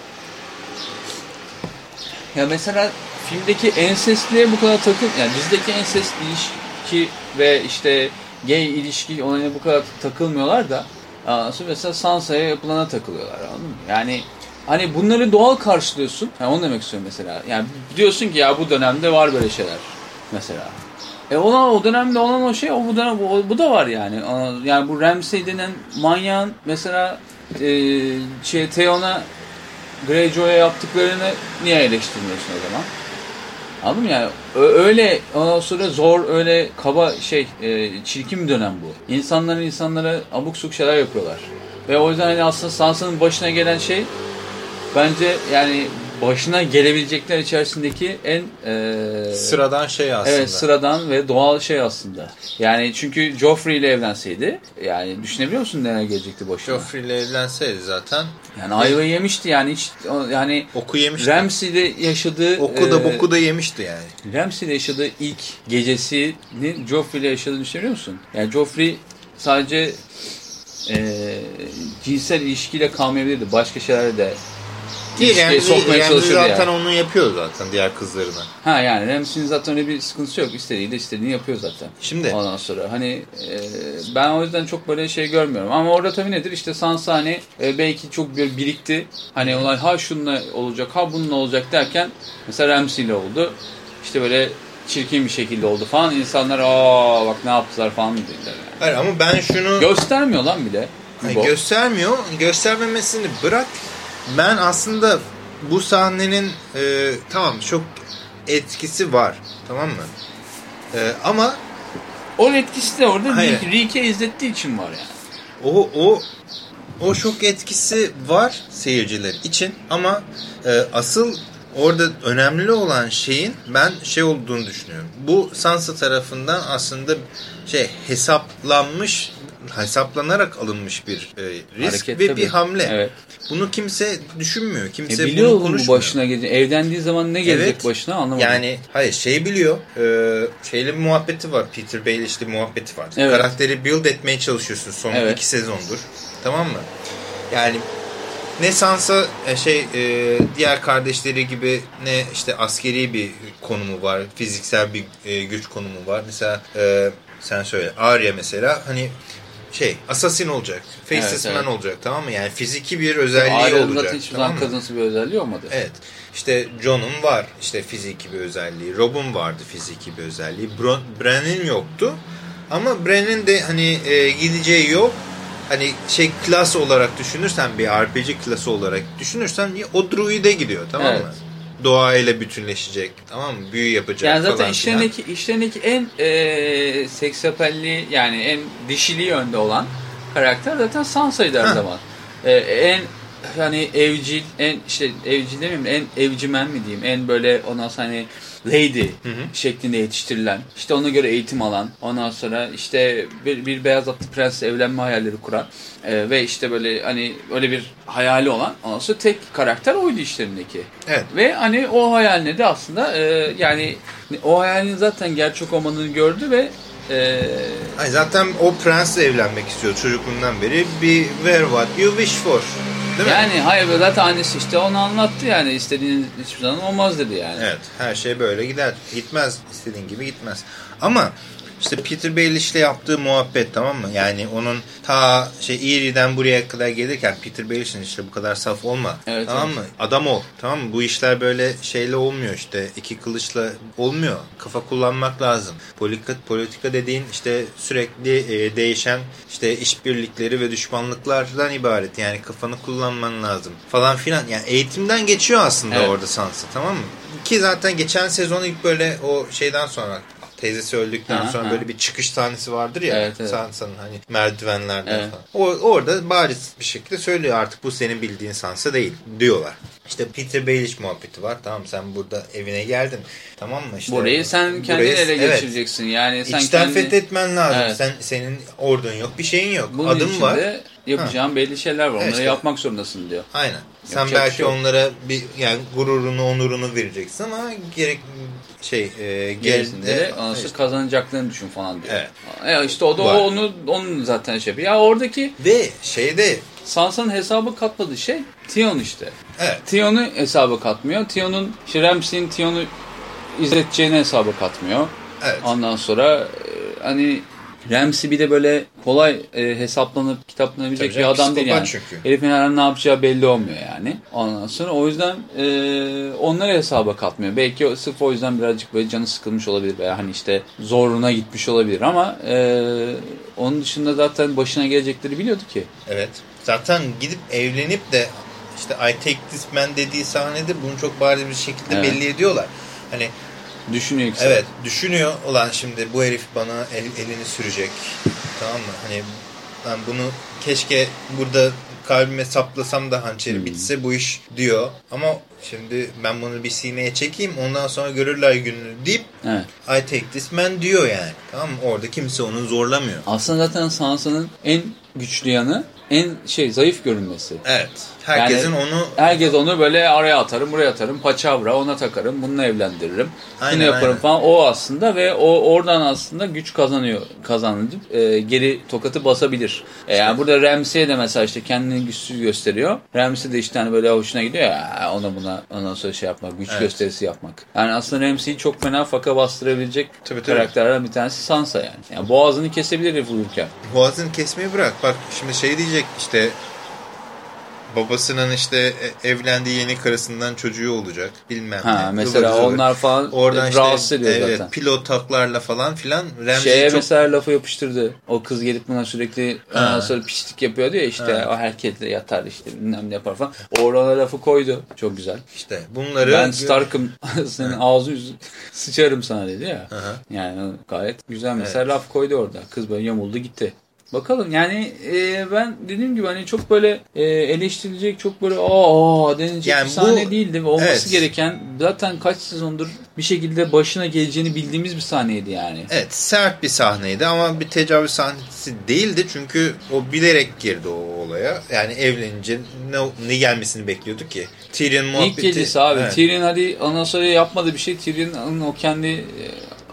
ya mesela filmdeki ensestliğe bu kadar takıl yani dizideki ensest ilişki ve işte gay ilişki olayına bu kadar takılmıyorlar da sonra mesela Sansa'ya yapılana takılıyorlar anladın mı? Yani hani bunları doğal karşılıyorsun. Yani onu demek istiyorum mesela. Yani diyorsun ki ya bu dönemde var böyle şeyler mesela. E olan o dönemde olan o şey o bu dönem bu, bu da var yani. Yani bu Ramsey denen manyağın mesela e, şey Theon'a Greyjoy'a yaptıklarını niye eleştirmiyorsun o zaman? Anladın mı yani? Öyle ondan sonra zor öyle kaba şey e, çirkin bir dönem bu. İnsanların insanlara abuk subuk şeyler yapıyorlar. Ve o yüzden hani aslında Sansa'nın başına gelen şey bence yani başına gelebilecekler içerisindeki en e, Sıradan şey aslında. Evet sıradan ve doğal şey aslında. Yani çünkü Joffrey ile evlenseydi yani düşünebiliyor musun neler gelecekti başına? Joffrey ile evlenseydi zaten Yani ayva yemişti yani hiç yani oku yemişti. Ramsey'de yaşadığı oku da e, boku da yemişti yani. Ramsey'de yaşadığı ilk gecesinin Joffrey ile yaşadığını düşünebiliyor musun? Yani Joffrey sadece e, cinsel ilişkiyle kalmayabilirdi. Başka şeylerle de ilişkiye Ramsey- sokmaya çalışırdı zaten yani. onu yapıyor zaten diğer kızlarına. Ha yani Ramsey'nin zaten öyle bir sıkıntısı yok. İstediği de istediğini yapıyor zaten. Şimdi Ondan sonra hani e, ben o yüzden çok böyle şey görmüyorum. Ama orada tabii nedir? İşte Sansa hani e, belki çok bir birikti. Hani olay ha şununla olacak ha bununla olacak derken mesela Ramsey ile oldu. İşte böyle çirkin bir şekilde oldu falan. İnsanlar aa bak ne yaptılar falan dediler yani. hayır ama ben şunu Göstermiyor lan bile. Hayır, göstermiyor. Göstermemesini bırak. Ben aslında bu sahnenin e, tamam çok etkisi var. Tamam mı? E, ama Onun etkisi de orada Hayır. Rick'e izlettiği için var yani. o o o çok etkisi var seyirciler için ama e, asıl orada önemli olan şeyin ben şey olduğunu düşünüyorum. Bu Sansa tarafından aslında şey hesaplanmış hesaplanarak alınmış bir e, risk Hareket ve tabii. bir hamle. Evet. Bunu kimse düşünmüyor. E Kimse biliyor bunu bu konuşmuyor. başına gelecek. Evlendiği zaman ne gelecek Evet. başına anlamadım. Yani hayır şey biliyor. E, şeyli bir muhabbeti var. Peter Baelish'li bir muhabbeti var. Evet. Karakteri build etmeye çalışıyorsun son Evet. iki sezondur. Tamam mı? Yani ne Sansa e, şey e, diğer kardeşleri gibi ne işte askeri bir konumu var. Fiziksel bir e, güç konumu var. Mesela e, sen söyle Arya mesela hani şey assassin olacak. Faceless Evet, man evet. olacak tamam mı? Yani fiziki bir özelliği Arya'nın olacak. zaten hiçbir tamam kadınsı bir özelliği olmadı. Evet. İşte Jon'un var işte fiziki bir özelliği. Rob'un vardı fiziki bir özelliği. Bran'in yoktu. Ama Bran'in de hani e, gideceği yol hani şey klas olarak düşünürsen bir RPG klası olarak düşünürsen o druide gidiyor tamam mı? Doğayla bütünleşecek tamam mı? Büyü yapacak Yani zaten falan işlerindeki, işlerindeki en e, seksapelli yani en dişili yönde olan karakter zaten Sansa'ydı her Ha. zaman. E, en hani evcil, en işte evcil demeyeyim de en evcimen mi diyeyim, en böyle ondan sonra hani lady şeklinde yetiştirilen, işte ona göre eğitim alan, ondan sonra işte bir, bir beyaz atlı prensle evlenme hayalleri kuran e, ve işte böyle hani öyle bir hayali olan ondan sonra tek karakter oydu işlerindeki. Evet. Ve hani o hayaline de aslında e, yani o hayalin zaten gerçek olmadığını gördü ve e, Ay zaten o prensle evlenmek istiyor çocukluğundan beri. Bir wear what you wish for. Değil mi? yani hayır ve zaten annesi işte onu anlattı yani istediğin hiçbir zaman olmaz dedi yani. Evet her şey böyle gider. Gitmez istediğin gibi gitmez. Ama işte Peter Baelish'le yaptığı muhabbet tamam mı? Yani onun ta şey Erie'den buraya kadar gelirken Peter Baelish'in işte bu kadar saf olma. Evet, tamam evet. mı? Adam ol. Tamam mı? Bu işler böyle şeyle olmuyor işte. iki kılıçla olmuyor. Kafa kullanmak lazım. Politika, politika dediğin işte sürekli e, değişen işte işbirlikleri ve düşmanlıklardan ibaret. Yani kafanı kullanman lazım falan filan. Yani eğitimden geçiyor aslında Evet. orada Sansa tamam mı? Ki zaten geçen sezon ilk böyle o şeyden sonra teyzesi öldükten Aha, sonra aha. böyle bir çıkış sahnesi vardır ya Evet, evet. Sansa'nın hani merdivenlerden Evet. falan. O, orada bariz bir şekilde söylüyor artık bu senin bildiğin Sansa değil diyorlar. İşte Peter Baelish muhabbeti var. Tamam sen burada evine geldin. Tamam mı? İşte Burayı sen kendin burayı- ele evet. geçireceksin. Yani sen İçten kendi... fethetmen lazım. Evet. Sen senin ordun yok, bir şeyin yok. Bunun Adım var. yapacağın belli şeyler var. Onları Evet, işte. yapmak zorundasın diyor. Aynen. Sen Yapacak bir belki şey yok. onlara bir yani gururunu, onurunu vereceksin ama gerek şey e, Gerisinde de e, işte. kazanacaklarını düşün falan diyor. Evet. Ya işte o da o onu onun zaten şey yapıyor. Ya oradaki ve şeyde Sansa'nın hesabı katmadığı şey Tion işte. evet Tion'u hesabı katmıyor. Tion'un işte Ramsay'in Tion'u izleteceğini hesabı katmıyor. evet. Ondan sonra e, hani Ramsey bir de böyle kolay e, hesaplanıp kitaplanabilecek bir adam değil yani. çünkü. Herifin her an ne yapacağı belli olmuyor yani. Ondan sonra o yüzden e, onları hesaba katmıyor. Belki sırf o yüzden birazcık böyle canı sıkılmış olabilir veya hani işte zoruna gitmiş olabilir ama e, onun dışında zaten başına gelecekleri biliyordu ki. Evet. Zaten gidip evlenip de işte I take this man dediği sahnede bunu çok bariz bir şekilde Evet. belli ediyorlar. Hani Düşünüyor ki evet düşünüyor olan şimdi bu herif bana el, elini sürecek. Tamam mı? Hani ben bunu keşke burada kalbime saplasam da hançeri Hmm. bitse bu iş diyor. Ama şimdi ben bunu bir sineye çekeyim ondan sonra görürler gününü deyip Evet. I take this man diyor yani. Tamam mı? Orada kimse onu zorlamıyor. Aslında zaten Sansa'nın en güçlü yanı en şey zayıf görünmesi. Evet. Herkesin onu Herkes onu böyle araya atarım, buraya atarım, paçavra, ona takarım, bununla evlendiririm. Aynen, Bunu yaparım aynen. falan. O aslında ve o oradan aslında güç kazanıyor. Kazanıp e, geri tokatı basabilir. E, yani burada Ramsey de mesela işte kendini güçsüz gösteriyor. Ramsey de işte hani böyle hoşuna gidiyor ya ona buna ondan sonra şey yapmak, güç Evet. gösterisi yapmak. Yani aslında Ramsey'i çok fena faka bastırabilecek Tabii, tabii. karakterlerden bir tanesi Sansa yani. yani boğazını kesebilir herif uyurken. boğazını kesmeyi bırak. Bak şimdi şey diyecek işte babasının işte e- evlendiği yeni karısından çocuğu olacak bilmem Ha, ne. mesela zıvır. onlar falan Oradan rahatsız işte ediyor evet, zaten. pilot taklarla falan filan Ramsey Şeye çok mesela lafı yapıştırdı. O kız gelip buna sürekli Ha. ondan sonra piştik yapıyor diyor ya işte Ha. o herkesle yatar işte bilmem ne yapar falan. Orada lafı koydu. Çok güzel. işte bunları ben Stark'ım senin ağzı yüzü sıçarım sana dedi ya. Aha. Yani gayet güzel mesela laf koydu orada. Kız böyle yamuldu gitti. Bakalım yani e, ben dediğim gibi hani çok böyle e, eleştirilecek çok böyle aa denilecek Yani bir sahne bu- değildi ve olması evet. gereken zaten kaç sezondur bir şekilde başına geleceğini bildiğimiz bir sahneydi yani. Evet sert bir sahneydi ama bir tecavüz sahnesi değildi çünkü o bilerek girdi o olaya. Yani evlenince ne, ne gelmesini bekliyordu ki? Tyrion muhabbeti. İlk gecesi abi. Evet. Tyrion hadi ondan sonra yapmadı bir şey. Tyrion'un o kendi e,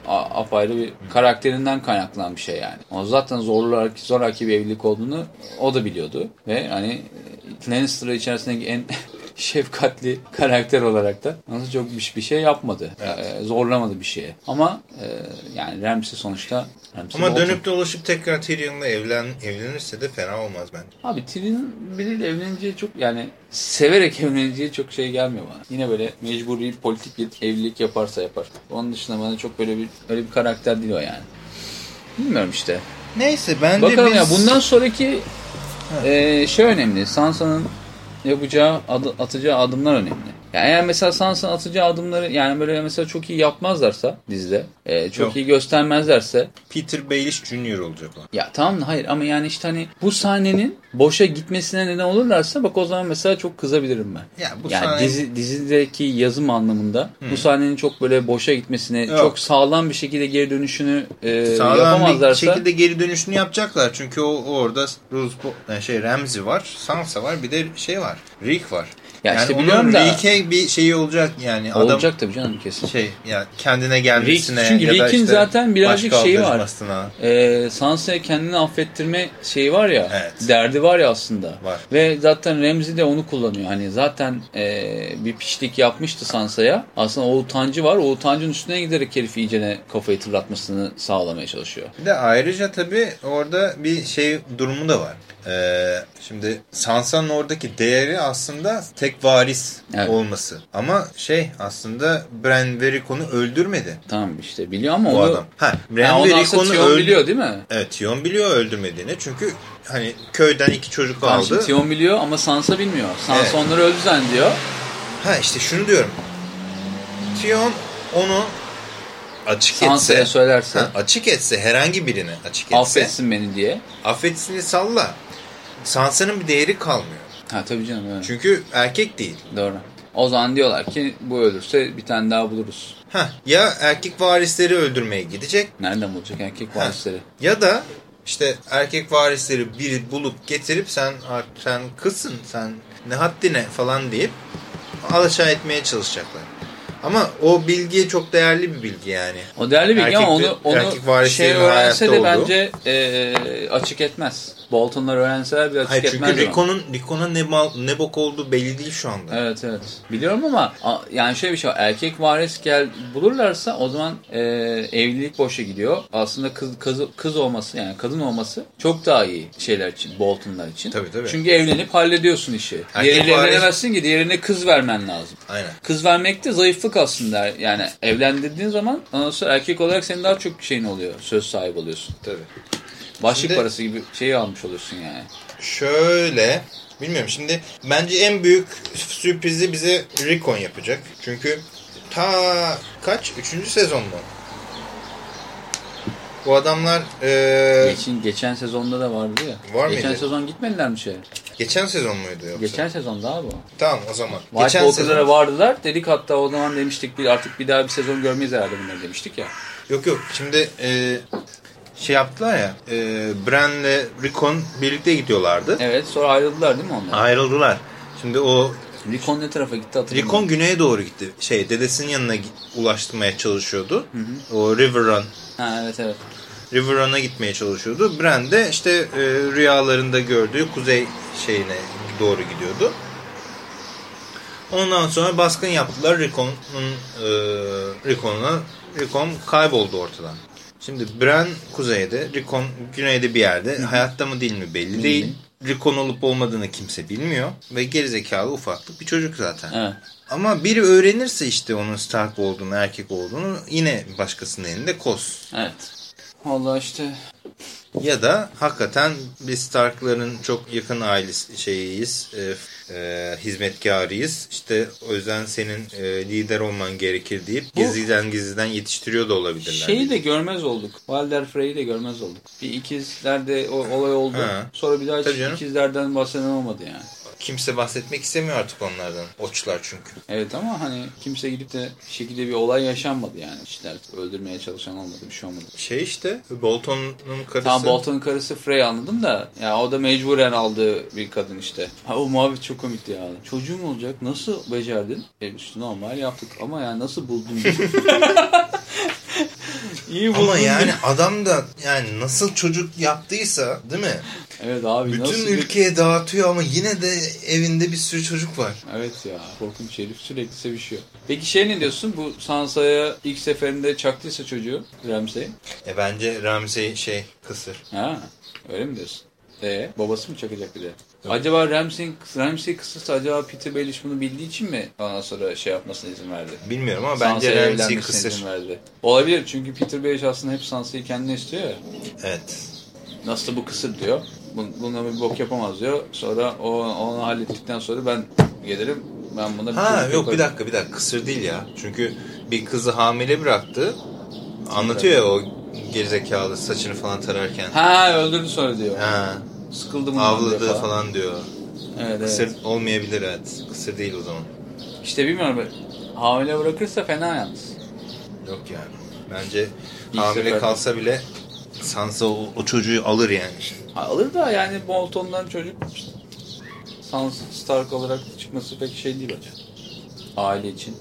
apayrı bir karakterinden kaynaklanan bir şey yani. O zaten zorlar, zoraki bir evlilik olduğunu o da biliyordu. Ve hani e, Lannister içerisindeki en şefkatli karakter olarak da nasıl çok bir, şey yapmadı. E, zorlamadı bir şeye. Ama e, yani Ramsay sonuçta Ramsay Ama dönüp dolaşıp tekrar Tyrion'la evlen, evlenirse de fena olmaz bence. Abi Tyrion biriyle evleneceği çok yani severek evleneceği çok şey gelmiyor bana. Yine böyle mecburi politik bir evlilik yaparsa yapar. Onun dışında bana çok böyle bir öyle bir karakter değil o yani. Bilmiyorum işte. Neyse bence Bakalım biz... ya bundan sonraki e, şey önemli. Sansa'nın yapacağı atacağı adımlar önemli. Yani eğer mesela Sansa'nın atacağı adımları yani böyle mesela çok iyi yapmazlarsa dizide e, çok Yok. iyi göstermezlerse Peter Baelish Jr. olacak o. ya tamam da hayır ama yani işte hani bu sahnenin boşa gitmesine neden olurlarsa bak o zaman mesela çok kızabilirim ben. Ya bu yani sahne- dizi, dizideki yazım anlamında bu sahnenin çok böyle boşa gitmesine Yok. çok sağlam bir şekilde geri dönüşünü e, Sağlam bir yapamazlarsa şekilde geri dönüşünü yapacaklar. Çünkü o orada Rose, şey Ramsey var, Sansa var, bir de şey var, Rick var. Ya yani işte biliyorum da Rick'e bir şeyi olacak yani. Adam olacak tabii canım kesin. şey ya kendine gelmesine Rick- çünkü ya da Rick'in işte zaten birazcık şeyi var. kaldırmasına. Ee, Sansa'ya kendini affettirme şeyi var ya, Evet. derdi var ya aslında. Var. Ve zaten Ramsey de onu kullanıyor. Hani zaten e, bir pişlik yapmıştı Sansa'ya. Aslında o utancı var. O utancın üstüne giderek herifi iyicene kafayı tırlatmasını sağlamaya çalışıyor. Bir de ayrıca tabii orada bir şey durumu da var. Ee, şimdi Sansa'nın oradaki değeri aslında tek varis Evet. olması. Ama şey aslında Bran ve Rickon'u öldürmedi Tamam işte biliyor ama onu... adam. Ha, Bran Yani ve onu aslında Rickon'u Tion öldü- biliyor değil mi? Evet Tion biliyor öldürmediğini. Çünkü hani köyden iki çocuk Tamam, aldı. Tion biliyor ama Sansa bilmiyor. Sansa Evet. onları öldü zannediyor. Ha işte şunu diyorum. Tion onu açık Sansa'ya etse, söylerse ha, açık etse herhangi birini açık etse affetsin beni diye. affetsini salla. Sansa'nın bir değeri kalmıyor. Ha tabii canım evet. Çünkü erkek değil. Doğru. O zaman diyorlar ki bu ölürse bir tane daha buluruz. Ha ya erkek varisleri öldürmeye gidecek Nereden bulacak erkek varisleri? ya da işte erkek varisleri bir bulup getirip sen sen kızsın sen ne haddine falan deyip alaşağı etmeye çalışacaklar. Ama o bilgi çok değerli bir bilgi yani. O değerli bilgi ama Erkek- onu, onu erkek şey öğrense de olduğu. bence e, açık etmez. Boltonlar öğrenseler açık Hayır etmez. çünkü onu. Rico'nun Rico'nun ne, ne bok olduğu belli değil şu anda. Evet evet. Biliyorum ama yani şöyle bir şey var. Erkek varis gel bulurlarsa o zaman e, evlilik boşa gidiyor. Aslında kız, kız kız olması yani kadın olması çok daha iyi şeyler için Boltonlar için. Tabii, tabii. Çünkü evlenip hallediyorsun işi. Erkek Diğeriyle varis- evlenemezsin ki diğerine kız vermen lazım. Aynen. Kız vermek de zayıflık aslında. Yani evlendirdiğin zaman ondan sonra erkek olarak senin daha çok şeyin oluyor. Söz sahibi oluyorsun. Tabii. Başlık Şimdi- parası gibi şeyi almış oluyorsun yani. Şöyle bilmiyorum şimdi bence en büyük sürprizi bize Rickon yapacak. Çünkü ta kaç? Üçüncü sezon mu? Bu adamlar e, Geçen, geçen sezonda da vardı ya. Var geçen mıydı? sezon gitmediler mi şey? geçen sezon muydu yoksa? Geçen sezon daha bu. Tamam o zaman. White geçen Walker'lara sezon. vardılar. Dedik hatta o zaman demiştik bir artık bir daha bir sezon görmeyiz herhalde bunları demiştik ya. Yok yok şimdi e, şey yaptılar ya e, Bran'le Rickon birlikte gidiyorlardı. Evet sonra ayrıldılar değil mi onlar? Ayrıldılar. Şimdi o Rickon ne tarafa gitti hatırlamıyorum. Rickon güneye doğru gitti. Şey dedesinin yanına ulaştırmaya çalışıyordu. O River Run Ha evet evet. River Run'a gitmeye çalışıyordu. Bran de işte e, rüyalarında gördüğü kuzey şeyine doğru gidiyordu. Ondan sonra baskın yaptılar Rickon'un e, Rickon'a Rickon kayboldu ortadan. Şimdi Bran kuzeyde, Rickon güneyde bir yerde. Hayatta mı değil mi belli değil. Rickon olup olmadığını kimse bilmiyor. Ve gerizekalı ufaklık bir çocuk zaten. Evet. Ama biri öğrenirse işte onun Stark olduğunu, erkek olduğunu yine başkasının elinde kos. Evet. Vallahi işte Ya da hakikaten biz Stark'ların çok yakın ailesi şeyiyiz, e, e, hizmetkarıyız. İşte o yüzden senin e, lider olman gerekir deyip Bu- gizliden gizliden yetiştiriyor da olabilirler. şeyi de görmez olduk. Walder Frey'i de görmez olduk. Bir ikizlerde o olay oldu. Ha. Sonra bir daha hiç ikizlerden bahseden olmadı yani. Kimse bahsetmek istemiyor artık onlardan. Oçlar çünkü. Evet ama hani kimse gidip de bir şekilde bir olay yaşanmadı yani. İşte öldürmeye çalışan olmadı bir şey olmadı. Şey işte Bolton'un karısı. Tamam Bolton'un karısı Frey anladım da ya o da mecburen aldığı bir kadın işte. Ha, o muhabbet çok komikti ya. Çocuğum olacak nasıl becerdin? E işte normal yaptık ama yani nasıl buldun? İyi buldun. Ama yani adam da yani nasıl çocuk yaptıysa değil mi? Evet abi Bütün nasıl bir- ülkeye dağıtıyor ama yine de evinde bir sürü çocuk var. Evet ya korkunç herif sürekli sevişiyor. Peki şey ne diyorsun bu Sansa'ya ilk seferinde çaktıysa çocuğu Ramsay? E bence Ramsey şey kısır. Ha öyle mi diyorsun? E babası mı çakacak bir de? Acaba Ramsay, Ramsay kısırsa acaba Peter Baelish bunu bildiği için mi ondan sonra şey yapmasına izin verdi? Bilmiyorum ama bence Ramsey kısır. izin verdi. Olabilir çünkü Peter Baelish aslında hep Sansa'yı kendine istiyor ya. Evet. Nasıl bu kısır diyor. Bun- Bununla bir bok yapamaz diyor. Sonra o onu hallettikten sonra ben gelirim. Ben buna bir Ha yok bir yaparım. dakika bir dakika kısır değil ya. Çünkü bir kızı hamile bıraktı. Anlatıyor ya o gerizekalı saçını falan tararken. Ha öldürdü sonra diyor. Ha, Sıkıldı bundan diyor avladı falan. falan diyor. Evet, Kısır evet. olmayabilir evet. Kısır değil o zaman. İşte bilmiyorum. Hamile bırakırsa fena yalnız. Yok yani. Bence İlk hamile seferde. kalsa bile Sansa o, o çocuğu alır yani. Ha, alır da yani Bolton'dan çocuk Sansa Stark olarak çıkması pek şey değil bence. Aile için.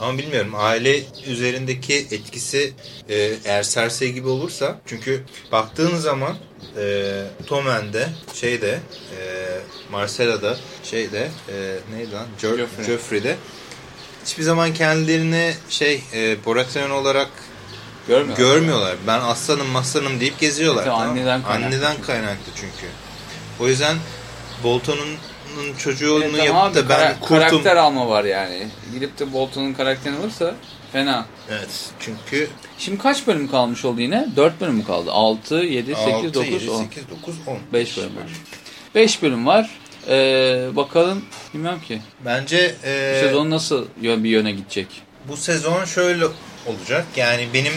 Ama bilmiyorum aile üzerindeki etkisi e, eğer Cersei gibi olursa çünkü baktığın zaman e, Tommen'de şeyde e, Marcella'da şeyde e, neydi lan Jo- Joffrey. Joffrey'de hiçbir zaman kendilerini şey e, Baratheon olarak Görmüyor. görmüyorlar. Ben aslanım maslanım deyip geziyorlar. Evet, tamam anneden kaynaklı Anneden çünkü. kaynaklı çünkü. O yüzden Bolton'un çocuğunu Evet, yapıp da ben kara- kurtum. karakter alma var yani. Gidip de Bolton'un karakterini alırsa fena. Evet çünkü Şimdi kaç bölüm kalmış oldu yine? 4 bölüm mü kaldı? 6, 7, 8, 6, 9, 7, 10. 8, 9, 10. 5 bölüm var. 5 bölüm var. Ee, bakalım bilmem ki. Bence e, Bu sezon nasıl yön- bir yöne gidecek? bu sezon şöyle olacak. Yani benim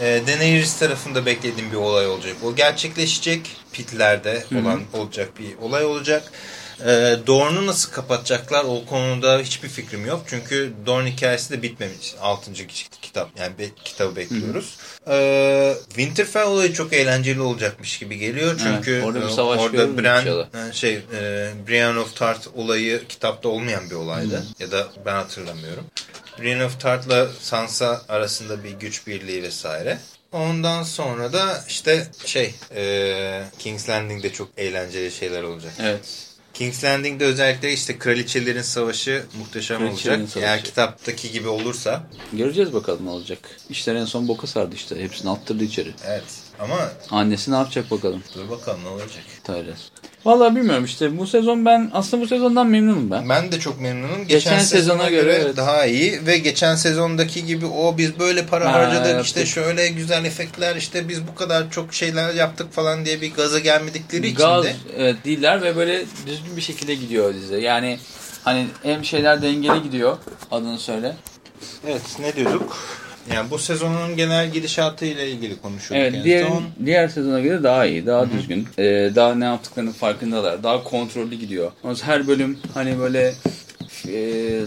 e, Daenerys tarafında beklediğim bir olay olacak. O gerçekleşecek. Pitlerde olan olacak bir olay olacak. E, Dorne'u nasıl kapatacaklar o konuda hiçbir fikrim yok. Çünkü Dorne hikayesi de bitmemiş. 6. kitap yani be, kitabı bekliyoruz. E, Winterfell olayı çok eğlenceli olacakmış gibi geliyor. Çünkü Evet, orada bir e, savaş orada Bran yani şey e, Brienne of Tart olayı kitapta olmayan bir olaydı. Ya da ben hatırlamıyorum. Brienne of Tart'la Sansa arasında bir güç birliği vesaire. Ondan sonra da işte şey e, King's Landing'de çok eğlenceli şeyler olacak. Evet. King's Landing'de özellikle işte kraliçelerin savaşı muhteşem Kraliçelerin olacak. savaşı. Eğer kitaptaki gibi olursa. Göreceğiz bakalım ne olacak. İşler en son boka sardı işte. Hepsini attırdı içeri. Evet ama Annesi ne yapacak bakalım. dur bakalım ne olacak. Tyrell. Vallahi bilmiyorum işte bu sezon ben aslında bu sezondan memnunum ben. Ben de çok memnunum. Geçen, Geçen sezona, sezona göre, göre evet. daha iyi ve geçen sezondaki gibi o biz böyle para Ha, harcadık yaptık. işte şöyle güzel efektler işte biz bu kadar çok şeyler yaptık falan diye bir gaza gelmedikleri Gaz için de evet, değiller ve böyle düzgün bir şekilde gidiyor dizi. Yani hani hem şeyler dengeli gidiyor adını söyle. evet ne diyorduk? Yani bu sezonun genel gidişatı ile ilgili konuşuyorduk. Evet en diğer, son. diğer sezona göre daha iyi, daha düzgün. Ee, daha ne yaptıklarının farkındalar. Daha kontrollü gidiyor. Her bölüm hani böyle e,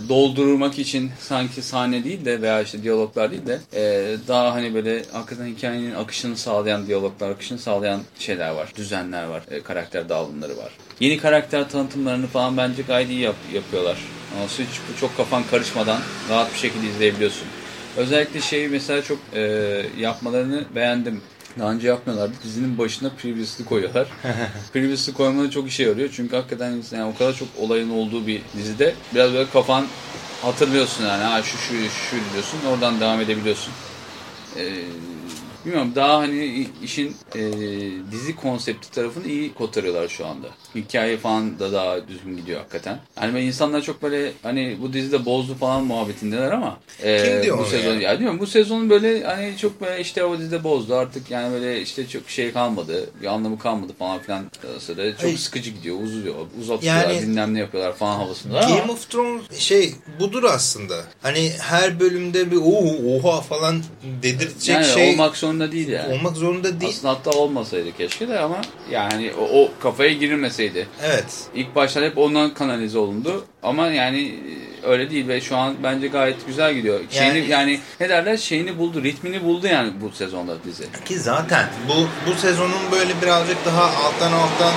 doldurmak için sanki sahne değil de veya işte diyaloglar değil de e, daha hani böyle hakikaten hikayenin akışını sağlayan diyaloglar, akışını sağlayan şeyler var. Düzenler var. e, karakter dağılımları var. Yeni karakter tanıtımlarını falan bence gayet iyi yap- yapıyorlar. Ama hiç çok kafan karışmadan rahat bir şekilde izleyebiliyorsun. Özellikle şeyi mesela çok e, yapmalarını beğendim. Daha önce yapmıyorlardı. Dizinin başına previously koyuyorlar. previously koymaları çok işe yarıyor. Çünkü hakikaten yani o kadar çok olayın olduğu bir dizide biraz böyle kafan hatırlıyorsun yani. Ha şu şu şu diyorsun. Oradan devam edebiliyorsun. Ee, bilmiyorum daha hani işin e, dizi konsepti tarafını iyi kotarıyorlar şu anda. Hikaye falan da daha düzgün gidiyor hakikaten. Yani ben insanlar çok böyle hani bu dizide bozdu falan muhabbetindeler ama e, Kim diyor bu sezon ya? ya diyorum bu sezon böyle hani çok böyle işte o dizide bozdu artık yani böyle işte çok şey kalmadı bir anlamı kalmadı falan filan sırada çok Hayır. sıkıcı gidiyor uzuyor uzatıyorlar Yani- bilmem ne yapıyorlar falan havasında Game ama of Thrones şey budur aslında. Hani her bölümde bir oha, oha falan dedirtecek yani şey olmak zorunda değil yani. olmak zorunda değil. Aslında hatta olmasaydı keşke de ama yani o, o kafaya girilmeseydi. Evet. İlk başta hep ondan kanalize olundu ama yani e, öyle değil ve şu an bence gayet güzel gidiyor. Şeyini, Yani- yani, ne derler şeyini buldu, ritmini buldu yani bu sezonda dizi. Ki zaten bu bu sezonun böyle birazcık daha alttan alttan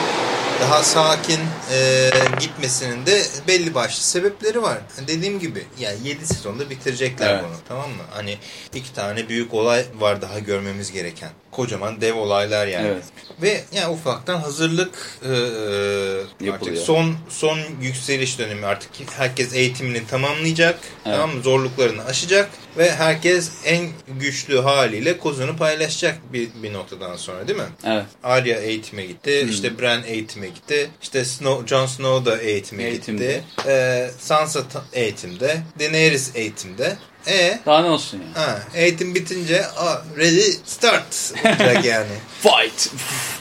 daha sakin e, gitmesinin de belli başlı sebepleri var. Dediğim gibi yani 7 sezonda bitirecekler Evet. bunu tamam mı? Hani iki tane büyük olay var daha görmemiz gereken. Kocaman dev olaylar yani. Evet. Ve yani ufaktan hazırlık e, artık Yapılıyor. son son yükseliş dönemi artık herkes eğitimini tamamlayacak. Evet. Tamam mı? Zorluklarını aşacak ve herkes en güçlü haliyle kozunu paylaşacak bir, bir noktadan sonra değil mi? Evet. Arya eğitime gitti, Hmm. işte Bran eğitime gitti, işte Snow, Jon Snow da eğitime Eğitimde. gitti, ee, Sansa eğitimde, Daenerys eğitimde. E Daha ne olsun yani. ha, eğitim bitince aa, ready start olacak yani. Fight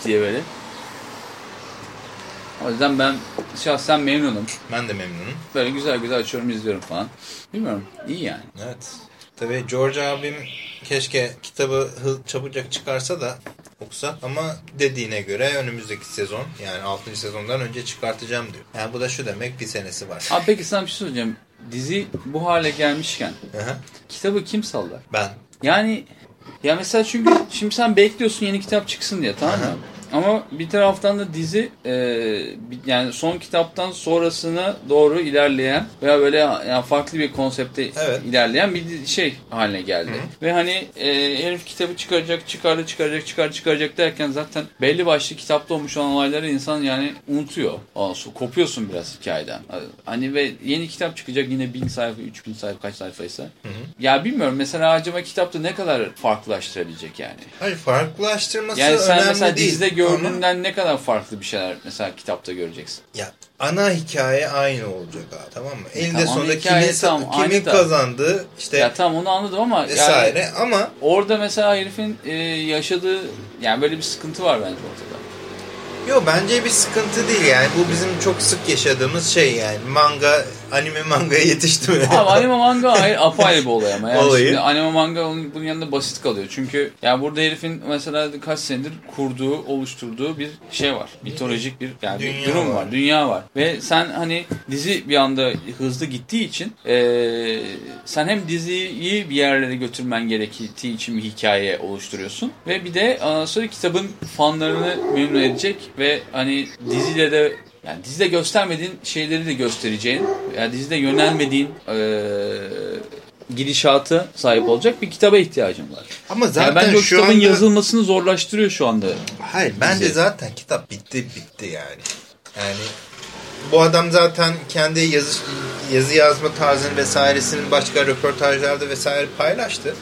diye böyle. O yüzden ben şahsen memnunum. Ben de memnunum. Böyle güzel güzel açıyorum izliyorum falan. Bilmiyorum. iyi yani. Evet. Tabii George abim keşke kitabı hı- çabucak çıkarsa da okusa ama dediğine göre önümüzdeki sezon yani 6. sezondan önce çıkartacağım diyor. Yani bu da şu demek bir senesi var. Abi peki sana bir şey söyleyeceğim. Dizi bu hale gelmişken hı. kitabı kim sallar? ben. Yani ya mesela çünkü şimdi sen bekliyorsun yeni kitap çıksın diye tamam mı? Ama bir taraftan da dizi e, yani son kitaptan sonrasına doğru ilerleyen veya böyle yani farklı bir konsepte Evet. ilerleyen bir şey haline geldi. Ve hani e, herif kitabı çıkaracak, çıkardı, çıkaracak, çıkar, çıkaracak derken zaten belli başlı kitapta olmuş olan olayları insan yani unutuyor. Sonra kopuyorsun biraz hikayeden. Hani ve yeni kitap çıkacak yine bin sayfa, üç bin sayfa kaç sayfaysa. Ya bilmiyorum mesela acaba kitapta ne kadar farklılaştırabilecek yani. Hayır farklılaştırması Yani sen önemli mesela değil. Ama- gördüğünden ne kadar farklı bir şeyler mesela kitapta göreceksin. Ya ana hikaye aynı olacak abi tamam mı? Elinde Tamam, sonunda kimin, tamam, kimin kazandığı işte Ya tamam onu anladım ama yani vesaire ama orada mesela herifin e, yaşadığı yani böyle bir sıkıntı var bence ortada. Yo bence bir sıkıntı değil yani. Bu bizim çok sık yaşadığımız şey yani. Manga, anime mangaya yetişti mi? Ama anime manga ayrı, apayrı bir olay ama. Yani Olayı. şimdi anime manga onun, bunun yanında basit kalıyor. Çünkü yani burada herifin mesela kaç senedir kurduğu, oluşturduğu bir şey var. Mitolojik bir yani bir Dünya durum var. var. Dünya var. Ve sen hani dizi bir anda hızlı gittiği için eee, sen hem diziyi bir yerlere götürmen gerektiği için bir hikaye oluşturuyorsun. Ve bir de sonra kitabın fanlarını memnun edecek ve hani diziyle de yani dizide göstermediğin şeyleri de göstereceğin, yani dizide yönelmediğin eee gidişatı sahip olacak bir kitaba ihtiyacın var. Ama Yani zaten bence o şu kitabın anda... yazılmasını zorlaştırıyor şu anda. Hayır bence Dizi. zaten kitap bitti bitti yani. Yani bu adam zaten kendi yazı, yazı yazma tarzını vesairesinin başka röportajlarda vesaire paylaştı.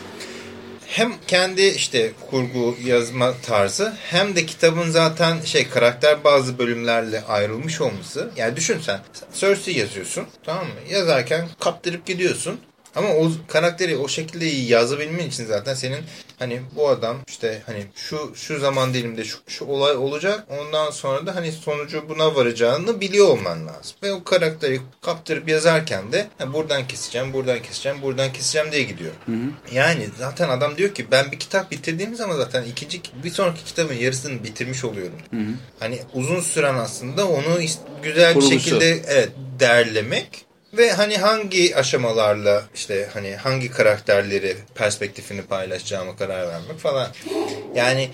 Hem kendi işte kurgu yazma tarzı hem de kitabın zaten şey karakter bazı bölümlerle ayrılmış olması. Yani düşün sen Cersei yazıyorsun tamam mı? Yazarken kaptırıp gidiyorsun. Ama o karakteri o şekilde yazabilmen için zaten senin hani bu adam işte hani şu şu zaman dilimde şu, şu olay olacak ondan sonra da hani sonucu buna varacağını biliyor olman lazım. Ve o karakteri kaptırıp yazarken de ha, buradan keseceğim, buradan keseceğim, buradan keseceğim diye gidiyor. Yani zaten adam diyor ki ben bir kitap bitirdiğim zaman zaten ikinci bir sonraki kitabın yarısını bitirmiş oluyorum. Hani uzun süren aslında onu güzel Kuruluşu. bir şekilde evet derlemek ve hani hangi aşamalarla işte hani hangi karakterleri perspektifini paylaşacağıma karar vermek falan. Yani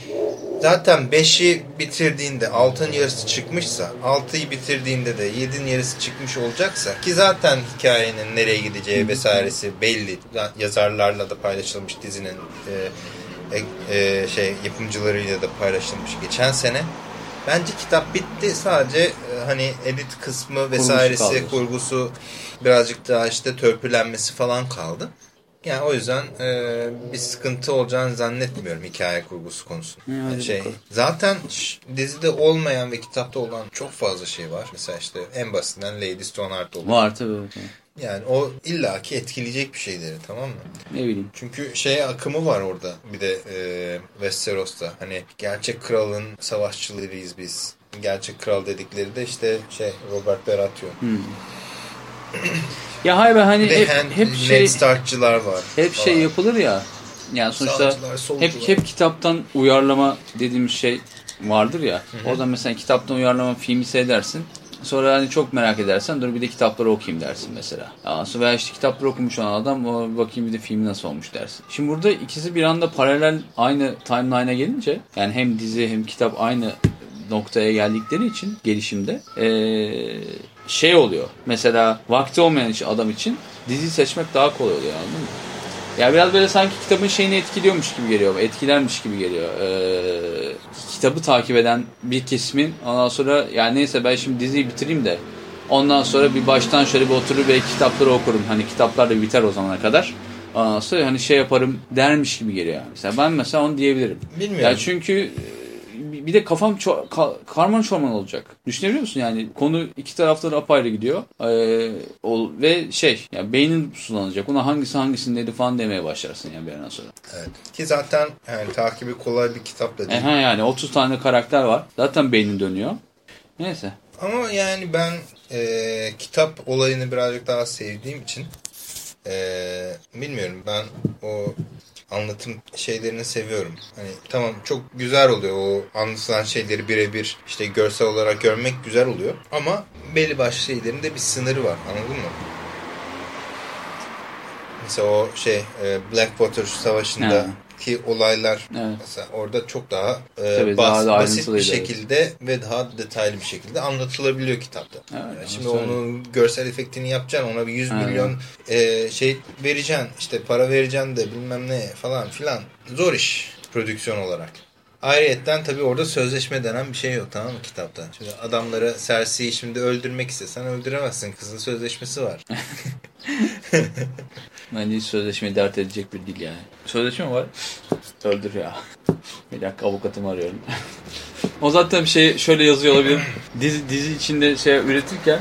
zaten 5'i bitirdiğinde 6'nın yarısı çıkmışsa 6'yı bitirdiğinde de 7'nin yarısı çıkmış olacaksa ki zaten hikayenin nereye gideceği vesairesi belli. Yazarlarla da paylaşılmış dizinin e, e, e, şey yapımcılarıyla da paylaşılmış geçen sene. Bence kitap bitti. Sadece e, hani edit kısmı vesairesi, kurgusu birazcık daha işte törpülenmesi falan kaldı. Yani o yüzden e, bir sıkıntı olacağını zannetmiyorum hikaye kurgusu konusunda. Ya, hadi şey, zaten dizide olmayan ve kitapta olan çok fazla şey var. Mesela işte en basitinden Lady Stoneheart olur. Var tabii. tabii. Yani o illaki etkileyecek bir şeyleri tamam mı? Ne bileyim. Çünkü şey akımı var orada bir de e, Westeros'ta. Hani gerçek kralın savaşçılarıyız biz. Gerçek kral dedikleri de işte şey Robert Baratheon. Ya hayır ben hani hep, Hen- hep şey Stark'çılar var. hep şey falan. yapılır ya. Yani sonuçta Sağcılar, hep hep kitaptan uyarlama dediğimiz şey vardır ya. Oradan mesela kitaptan uyarlama filmi seyredersin. Sonra hani çok merak edersen dur bir de kitapları okuyayım dersin mesela. Sonra veya işte kitapları okumuş olan adam "O, bakayım bir de filmi nasıl olmuş dersin. Şimdi burada ikisi bir anda paralel aynı timeline'a gelince yani hem dizi hem kitap aynı noktaya geldikleri için gelişimde eee, şey oluyor. Mesela vakti olmayan adam için dizi seçmek daha kolay oluyor anladın mı? Ya biraz böyle sanki kitabın şeyini etkiliyormuş gibi geliyor. Etkilermiş gibi geliyor. Ee, kitabı takip eden bir kesimin ondan sonra yani neyse ben şimdi diziyi bitireyim de ondan sonra bir baştan şöyle bir oturur ve kitapları okurum. Hani kitaplar da biter o zamana kadar. Ondan sonra hani şey yaparım dermiş gibi geliyor. yani. Mesela ben mesela onu diyebilirim. Bilmiyorum. Ya çünkü bir de kafam ka- karman çorman olacak. Düşünebiliyor musun yani konu iki tarafta da apayrı gidiyor. Ee, ol- ve şey yani beynin sulanacak. Ona hangisi hangisinin dedi falan demeye başlarsın yani bir yerden sonra. Evet. Ki zaten yani takibi kolay bir kitap da değil. ha yani 30 tane karakter var. Zaten beynin dönüyor. Neyse. Ama yani ben e, kitap olayını birazcık daha sevdiğim için e, bilmiyorum ben o anlatım şeylerini seviyorum. Hani tamam çok güzel oluyor o anlatılan şeyleri birebir işte görsel olarak görmek güzel oluyor. Ama belli başlı şeylerin de bir sınırı var anladın mı? Mesela o şey e, Blackwater Savaşı'nda. Ki olaylar Evet. mesela orada çok daha e, Tabii, bas- daha da basit bir şekilde ve daha detaylı bir şekilde anlatılabiliyor kitapta. Evet, Yani şimdi söyle. onun görsel efektini yapacaksın ona bir 100 Aynen. milyon e, şey vereceksin işte para vereceksin de bilmem ne falan filan zor iş prodüksiyon olarak. Ayrıyetten tabii orada sözleşme denen bir şey yok tamam mı kitapta? Şimdi adamları Cersei'yi şimdi öldürmek istesen öldüremezsin. Kızın sözleşmesi var. Bence hiç sözleşmeyi dert edecek bir dil yani. Sözleşme mi var? Öldür ya. Bir dakika avukatımı arıyorum. o zaten şey şöyle yazıyor olabilir. Dizi, dizi içinde şey üretirken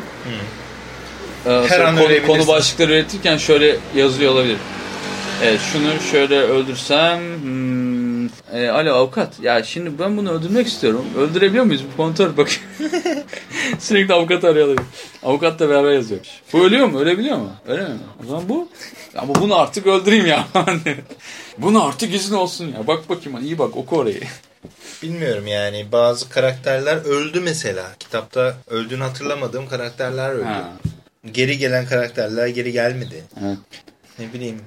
e, sonra an konu, konu başlıkları üretirken şöyle yazıyor olabilir. Evet şunu şöyle öldürsem hmm, e, alo avukat ya şimdi ben bunu öldürmek istiyorum. Öldürebiliyor muyuz? Bir kontrol bakayım. Sürekli avukat arıyorlar. Avukatla beraber yazıyor. Bu ölüyor mu? Ölebiliyor mu? Öyle mi? O zaman bu. Ama bunu artık öldüreyim ya. bunu artık izin olsun ya. Bak bakayım iyi bak oku orayı. Bilmiyorum yani bazı karakterler öldü mesela. Kitapta öldüğünü hatırlamadığım karakterler öldü. Ha. Geri gelen karakterler geri gelmedi. Evet. Ne bileyim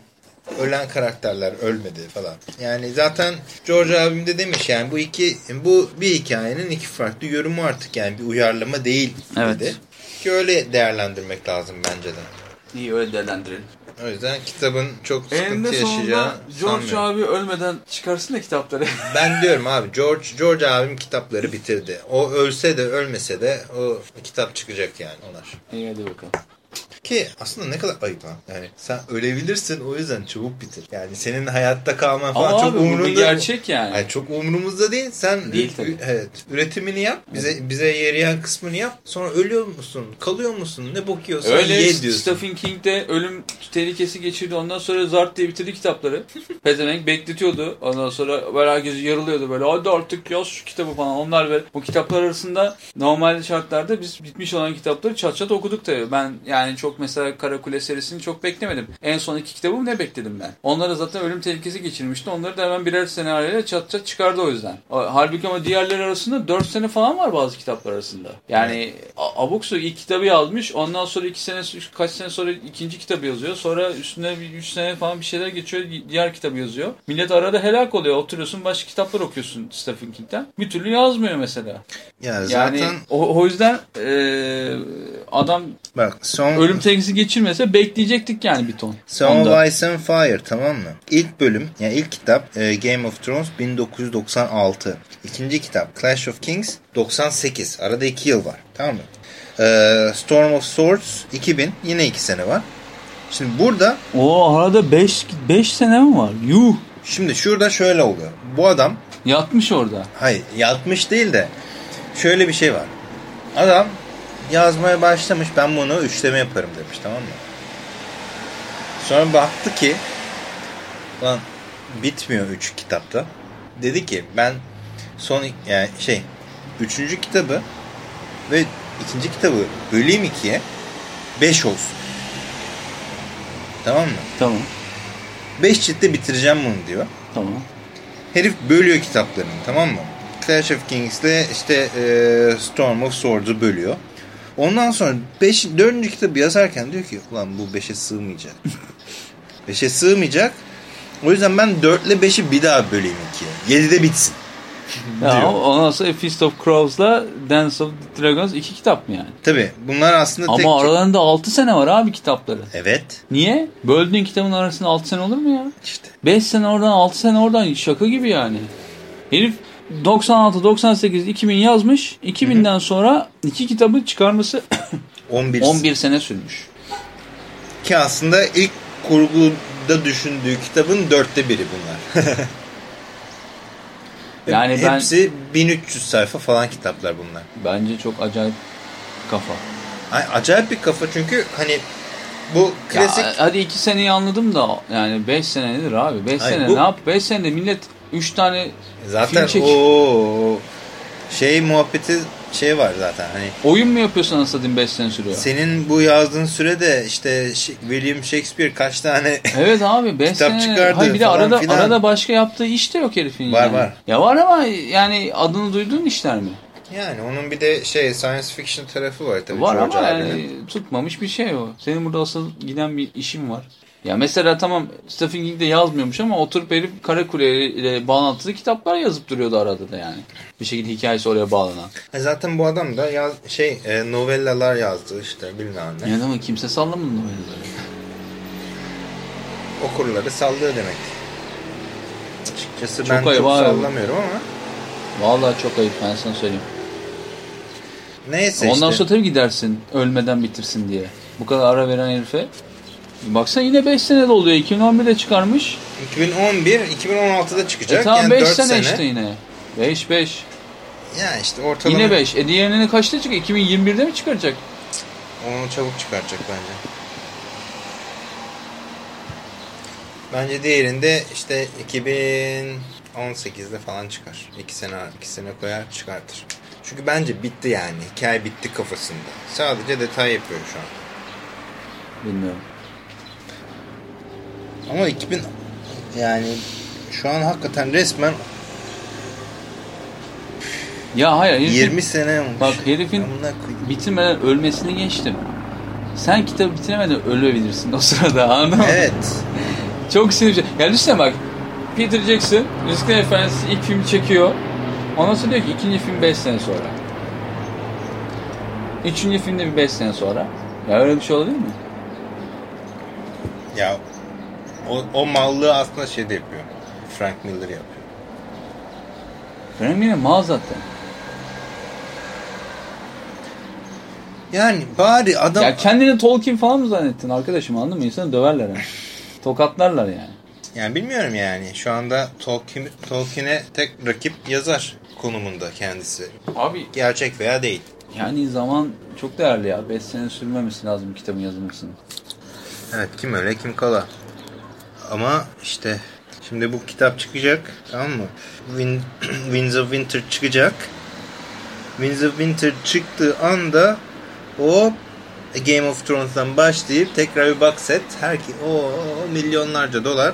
ölen karakterler ölmedi falan. Yani zaten George abim de demiş yani bu iki bu bir hikayenin iki farklı yorumu artık yani bir uyarlama değil Evet. dedi. Ki öyle değerlendirmek lazım bence de. İyi öyle değerlendirelim. O yüzden kitabın çok sıkıntı yaşayacağı George sanmıyorum. abi ölmeden çıkarsın da kitapları. Ben diyorum abi George George abim kitapları bitirdi. O ölse de ölmese de o kitap çıkacak yani onlar. İyi hadi bakalım. Ki aslında ne kadar ayıp lan. Yani sen ölebilirsin o yüzden çabuk bitir. Yani senin hayatta kalman falan Ama çok abi umurunda. gerçek yani. Yani çok umurumuzda değil. Sen Değil tabii. evet, üretimini yap. Bize bize yarayan kısmını yap. Sonra ölüyor musun? Kalıyor musun? Ne bakıyorsan Öyle ye diyorsun. Stephen King de ölüm tehlikesi geçirdi. Ondan sonra Zart diye bitirdi kitapları. Pezevenk bekletiyordu. Ondan sonra böyle herkes yarılıyordu böyle. Hadi artık yaz şu kitabı falan. Onlar böyle bu kitaplar arasında normal şartlarda biz bitmiş olan kitapları çat çat okuduk tabii. Ben yani çok mesela Karakule serisini çok beklemedim. En son iki kitabı ne bekledim ben? Onlara zaten ölüm tehlikesi geçirmişti. Onları da hemen birer senaryoyla çat çat çıkardı o yüzden. Halbuki ama diğerleri arasında 4 sene falan var bazı kitaplar arasında. Yani abuk su ilk kitabı yazmış. Ondan sonra iki sene kaç sene sonra ikinci kitabı yazıyor. Sonra üstüne 3 sene falan bir şeyler geçiyor. Diğer kitabı yazıyor. Millet arada helak oluyor. Oturuyorsun başka kitaplar okuyorsun Stephen King'den. Bir türlü yazmıyor mesela. Yani Yani zaten o, o yüzden eee, adam bak son ölüm tehlikesi geçirmese bekleyecektik yani bir ton. Song of Ice and Fire tamam mı? İlk bölüm yani ilk kitap e, Game of Thrones 1996. İkinci kitap Clash of Kings 98. Arada 2 yıl var. Tamam mı? E, Storm of Swords 2000. Yine 2 sene var. Şimdi burada O arada 5 5 sene mi var? Yuh. şimdi şurada şöyle oluyor. Bu adam Yatmış orada. hayır yatmış değil de şöyle bir şey var. Adam yazmaya başlamış ben bunu üçleme yaparım demiş tamam mı? Sonra baktı ki lan bitmiyor üç kitapta. Dedi ki ben son yani şey üçüncü kitabı ve ikinci kitabı böleyim ikiye beş olsun. Tamam mı? Tamam. Beş ciltte bitireceğim bunu diyor. Tamam. Herif bölüyor kitaplarını tamam mı? Clash of Kings'le işte e, Storm of Swords'u bölüyor. Ondan sonra 5 4. kitabı yazarken diyor ki ulan bu 5'e sığmayacak. 5'e sığmayacak. O yüzden ben 4 ile 5'i bir daha böleyim ikiye. 7'de bitsin. Ya ondan sonra Feast of Crows'la Dance of Dragons iki kitap mı yani? Tabi bunlar aslında tek... Ama aralarında 6 sene var abi kitapları. Evet. Niye? Böldüğün kitabın arasında 6 sene olur mu ya? işte 5 sene oradan 6 sene oradan şaka gibi yani. Herif 96, 98, 2000 yazmış. 2000'den sonra iki kitabı çıkarması 11. 11 sene sürmüş. Ki aslında ilk kurguda düşündüğü kitabın dörtte biri bunlar. Yani ben Hepsi 1300 sayfa falan kitaplar bunlar. bence çok acayip kafa. Ay, acayip bir kafa çünkü hani bu klasik Ya, hadi 2 seneyi anladım da yani 5 sene nedir abi? 5 Hayır, sene bu- ne yap? 5 senede millet 3 tane zaten film çek- o şey muhabbeti şey var zaten hani oyun mu yapıyorsun anasını satayım 5 sene sürüyor? senin bu yazdığın sürede işte William Shakespeare kaç tane Evet abi 5 Kitap sene. çıkardı Hayır bir de arada filan. arada başka yaptığı iş de yok herifin Var, yani. var. Ya var ama yani adını duyduğun işler mi? yani onun bir de şey science fiction tarafı var tabii var George ama abinin. yani tutmamış bir şey o. Senin burada asıl giden bir işin var. Ya mesela tamam Stephen King de yazmıyormuş ama oturup herif Karakule ile bağlantılı kitaplar yazıp duruyordu arada da yani. Bir şekilde hikayesi oraya bağlanan. E zaten bu adam da yaz, şey e, novellalar yazdı işte bilmem ne. Yani ama kimse sallamadı novelleri. Okurları sallıyor demek. Açıkçası Çok ben ayıp çok abi. sallamıyorum ama. Vallahi çok ayıp ben sana söyleyeyim. Neyse Ondan işte. sonra tabii gidersin ölmeden bitirsin diye. Bu kadar ara veren herife. Baksana yine 5 sene oluyor. 2011'de çıkarmış. 2011, 2016'da çıkacak. E tamam yani 5 4 sene, sene. işte yine. 5 5. Ya işte ortalama. Yine 5. E diğerinin kaçta çıkıyor? 2021'de mi çıkaracak? Onu çabuk çıkaracak bence. Bence diğerinde işte 2018'de falan çıkar. 2 sene 2 sene koyar çıkartır. Çünkü bence bitti yani. Hikaye bitti kafasında. Sadece detay yapıyor şu an. Bilmiyorum. Ama 2000 yani şu an hakikaten resmen Ya hayır herifin 20 sene olmuş. Bak herifin bitirmeden ölmesini geçtim. Sen kitabı bitiremeden ölebilirsin o sırada anladın mı? Evet. Çok sinirci. Yani düşünsene bak Peter Jackson Riskler Efendisi ilk filmi çekiyor. Ondan sonra diyor ki ikinci film 5 sene sonra. Üçüncü filmde bir 5 sene sonra. Ya öyle bir şey olabilir mi? Ya o, o mallığı aslında şey de yapıyor. Frank Miller yapıyor. Frank Miller mal zaten. Yani bari adam Ya kendini Tolkien falan mı zannettin arkadaşım anladın mı? İnsanı döverler yani. Tokatlarlar yani. yani bilmiyorum yani şu anda Tolkien Tolkien'e tek rakip yazar konumunda kendisi. Abi Gerçek veya değil. yani zaman çok değerli ya. 5 sene sürmemesi lazım kitabın yazılmasının. Evet kim öyle kim kala. Ama işte şimdi bu kitap çıkacak tamam mı? Win, Winds of Winter çıkacak. Winds of Winter çıktığı anda o Game of Thrones'dan başlayıp tekrar bir box set her ki o milyonlarca dolar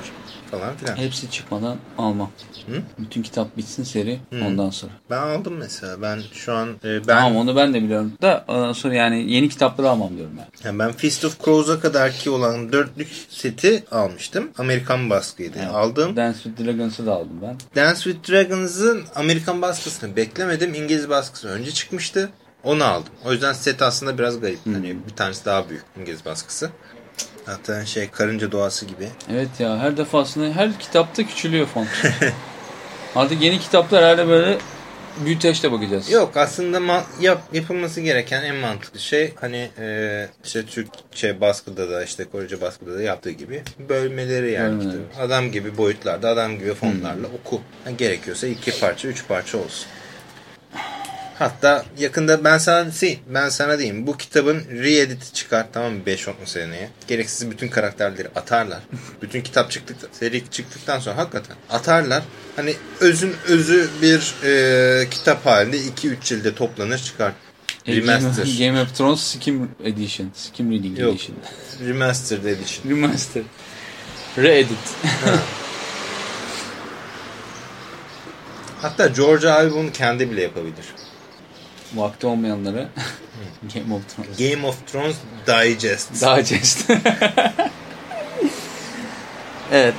falan filan. Hepsi çıkmadan almam. Hı? Bütün kitap bitsin seri ondan sonra. Ben aldım mesela. Ben şu an e, ben Tamam onu ben de biliyorum. Da ondan sonra yani yeni kitapları almam diyorum yani. yani ben Fist of Crows'a kadar ki olan dörtlük seti almıştım. Amerikan baskıydı. Evet. Aldım. Dance with Dragons'ı da aldım ben. Dance with Dragons'ın Amerikan baskısını beklemedim. İngiliz baskısı önce çıkmıştı. Onu aldım. O yüzden set aslında biraz garip. Hani bir tanesi daha büyük İngiliz baskısı. Hatta şey karınca doğası gibi. Evet ya her defasında her kitapta küçülüyor font. Artık yeni kitaplar herhalde böyle büyüteçle bakacağız. Yok aslında yap yapılması gereken en mantıklı şey hani e, işte Türkçe baskıda da işte Korece baskıda da yaptığı gibi bölmeleri yani. Bölmeleri. Adam gibi boyutlarda adam gibi fonlarla oku. Ha, gerekiyorsa iki parça üç parça olsun. Hatta yakında ben sana ben sana diyeyim bu kitabın re-edit'i çıkar tamam mı 5-10 seneye. Gereksiz bütün karakterleri atarlar. bütün kitap çıktıktan seri çıktıktan sonra hakikaten atarlar. Hani özün özü bir e, kitap halinde 2-3 cilde toplanır çıkar. E, Remaster. Game, of Thrones Skim Edition. Skim Reading Yok. Edition. Remastered edition. Remaster. Re-edit. Hatta George abi bunu kendi bile yapabilir. Vakti olmayanlara Game of Thrones. Game of Thrones Digest. Daha jest. evet.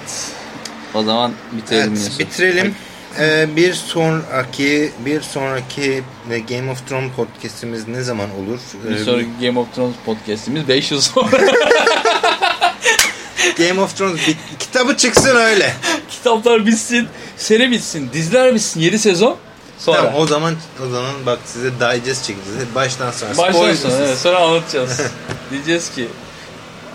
O zaman bitirelim. Evet, bitirelim. Ee, bir sonraki bir sonraki Game of Thrones podcast'imiz ne zaman olur? Bir Ee, sonraki Game of Thrones podcastimiz 5 yıl sonra. Game of Thrones bit- kitabı çıksın öyle. Kitaplar bitsin, seri bitsin, diziler bitsin 7 sezon. Sonra. Tamam o zaman o zaman bak size digest çekeceğiz. Baştan sonra. Baştan sonra, evet, sonra anlatacağız. Diyeceğiz ki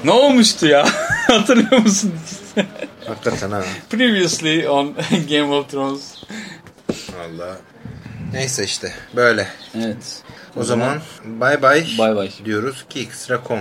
ne olmuştu ya? Hatırlıyor musun? Hakikaten ha. Previously on Game of Thrones. Valla. Neyse işte böyle. Evet. O zaman bay bay diyoruz ki Xtra.com.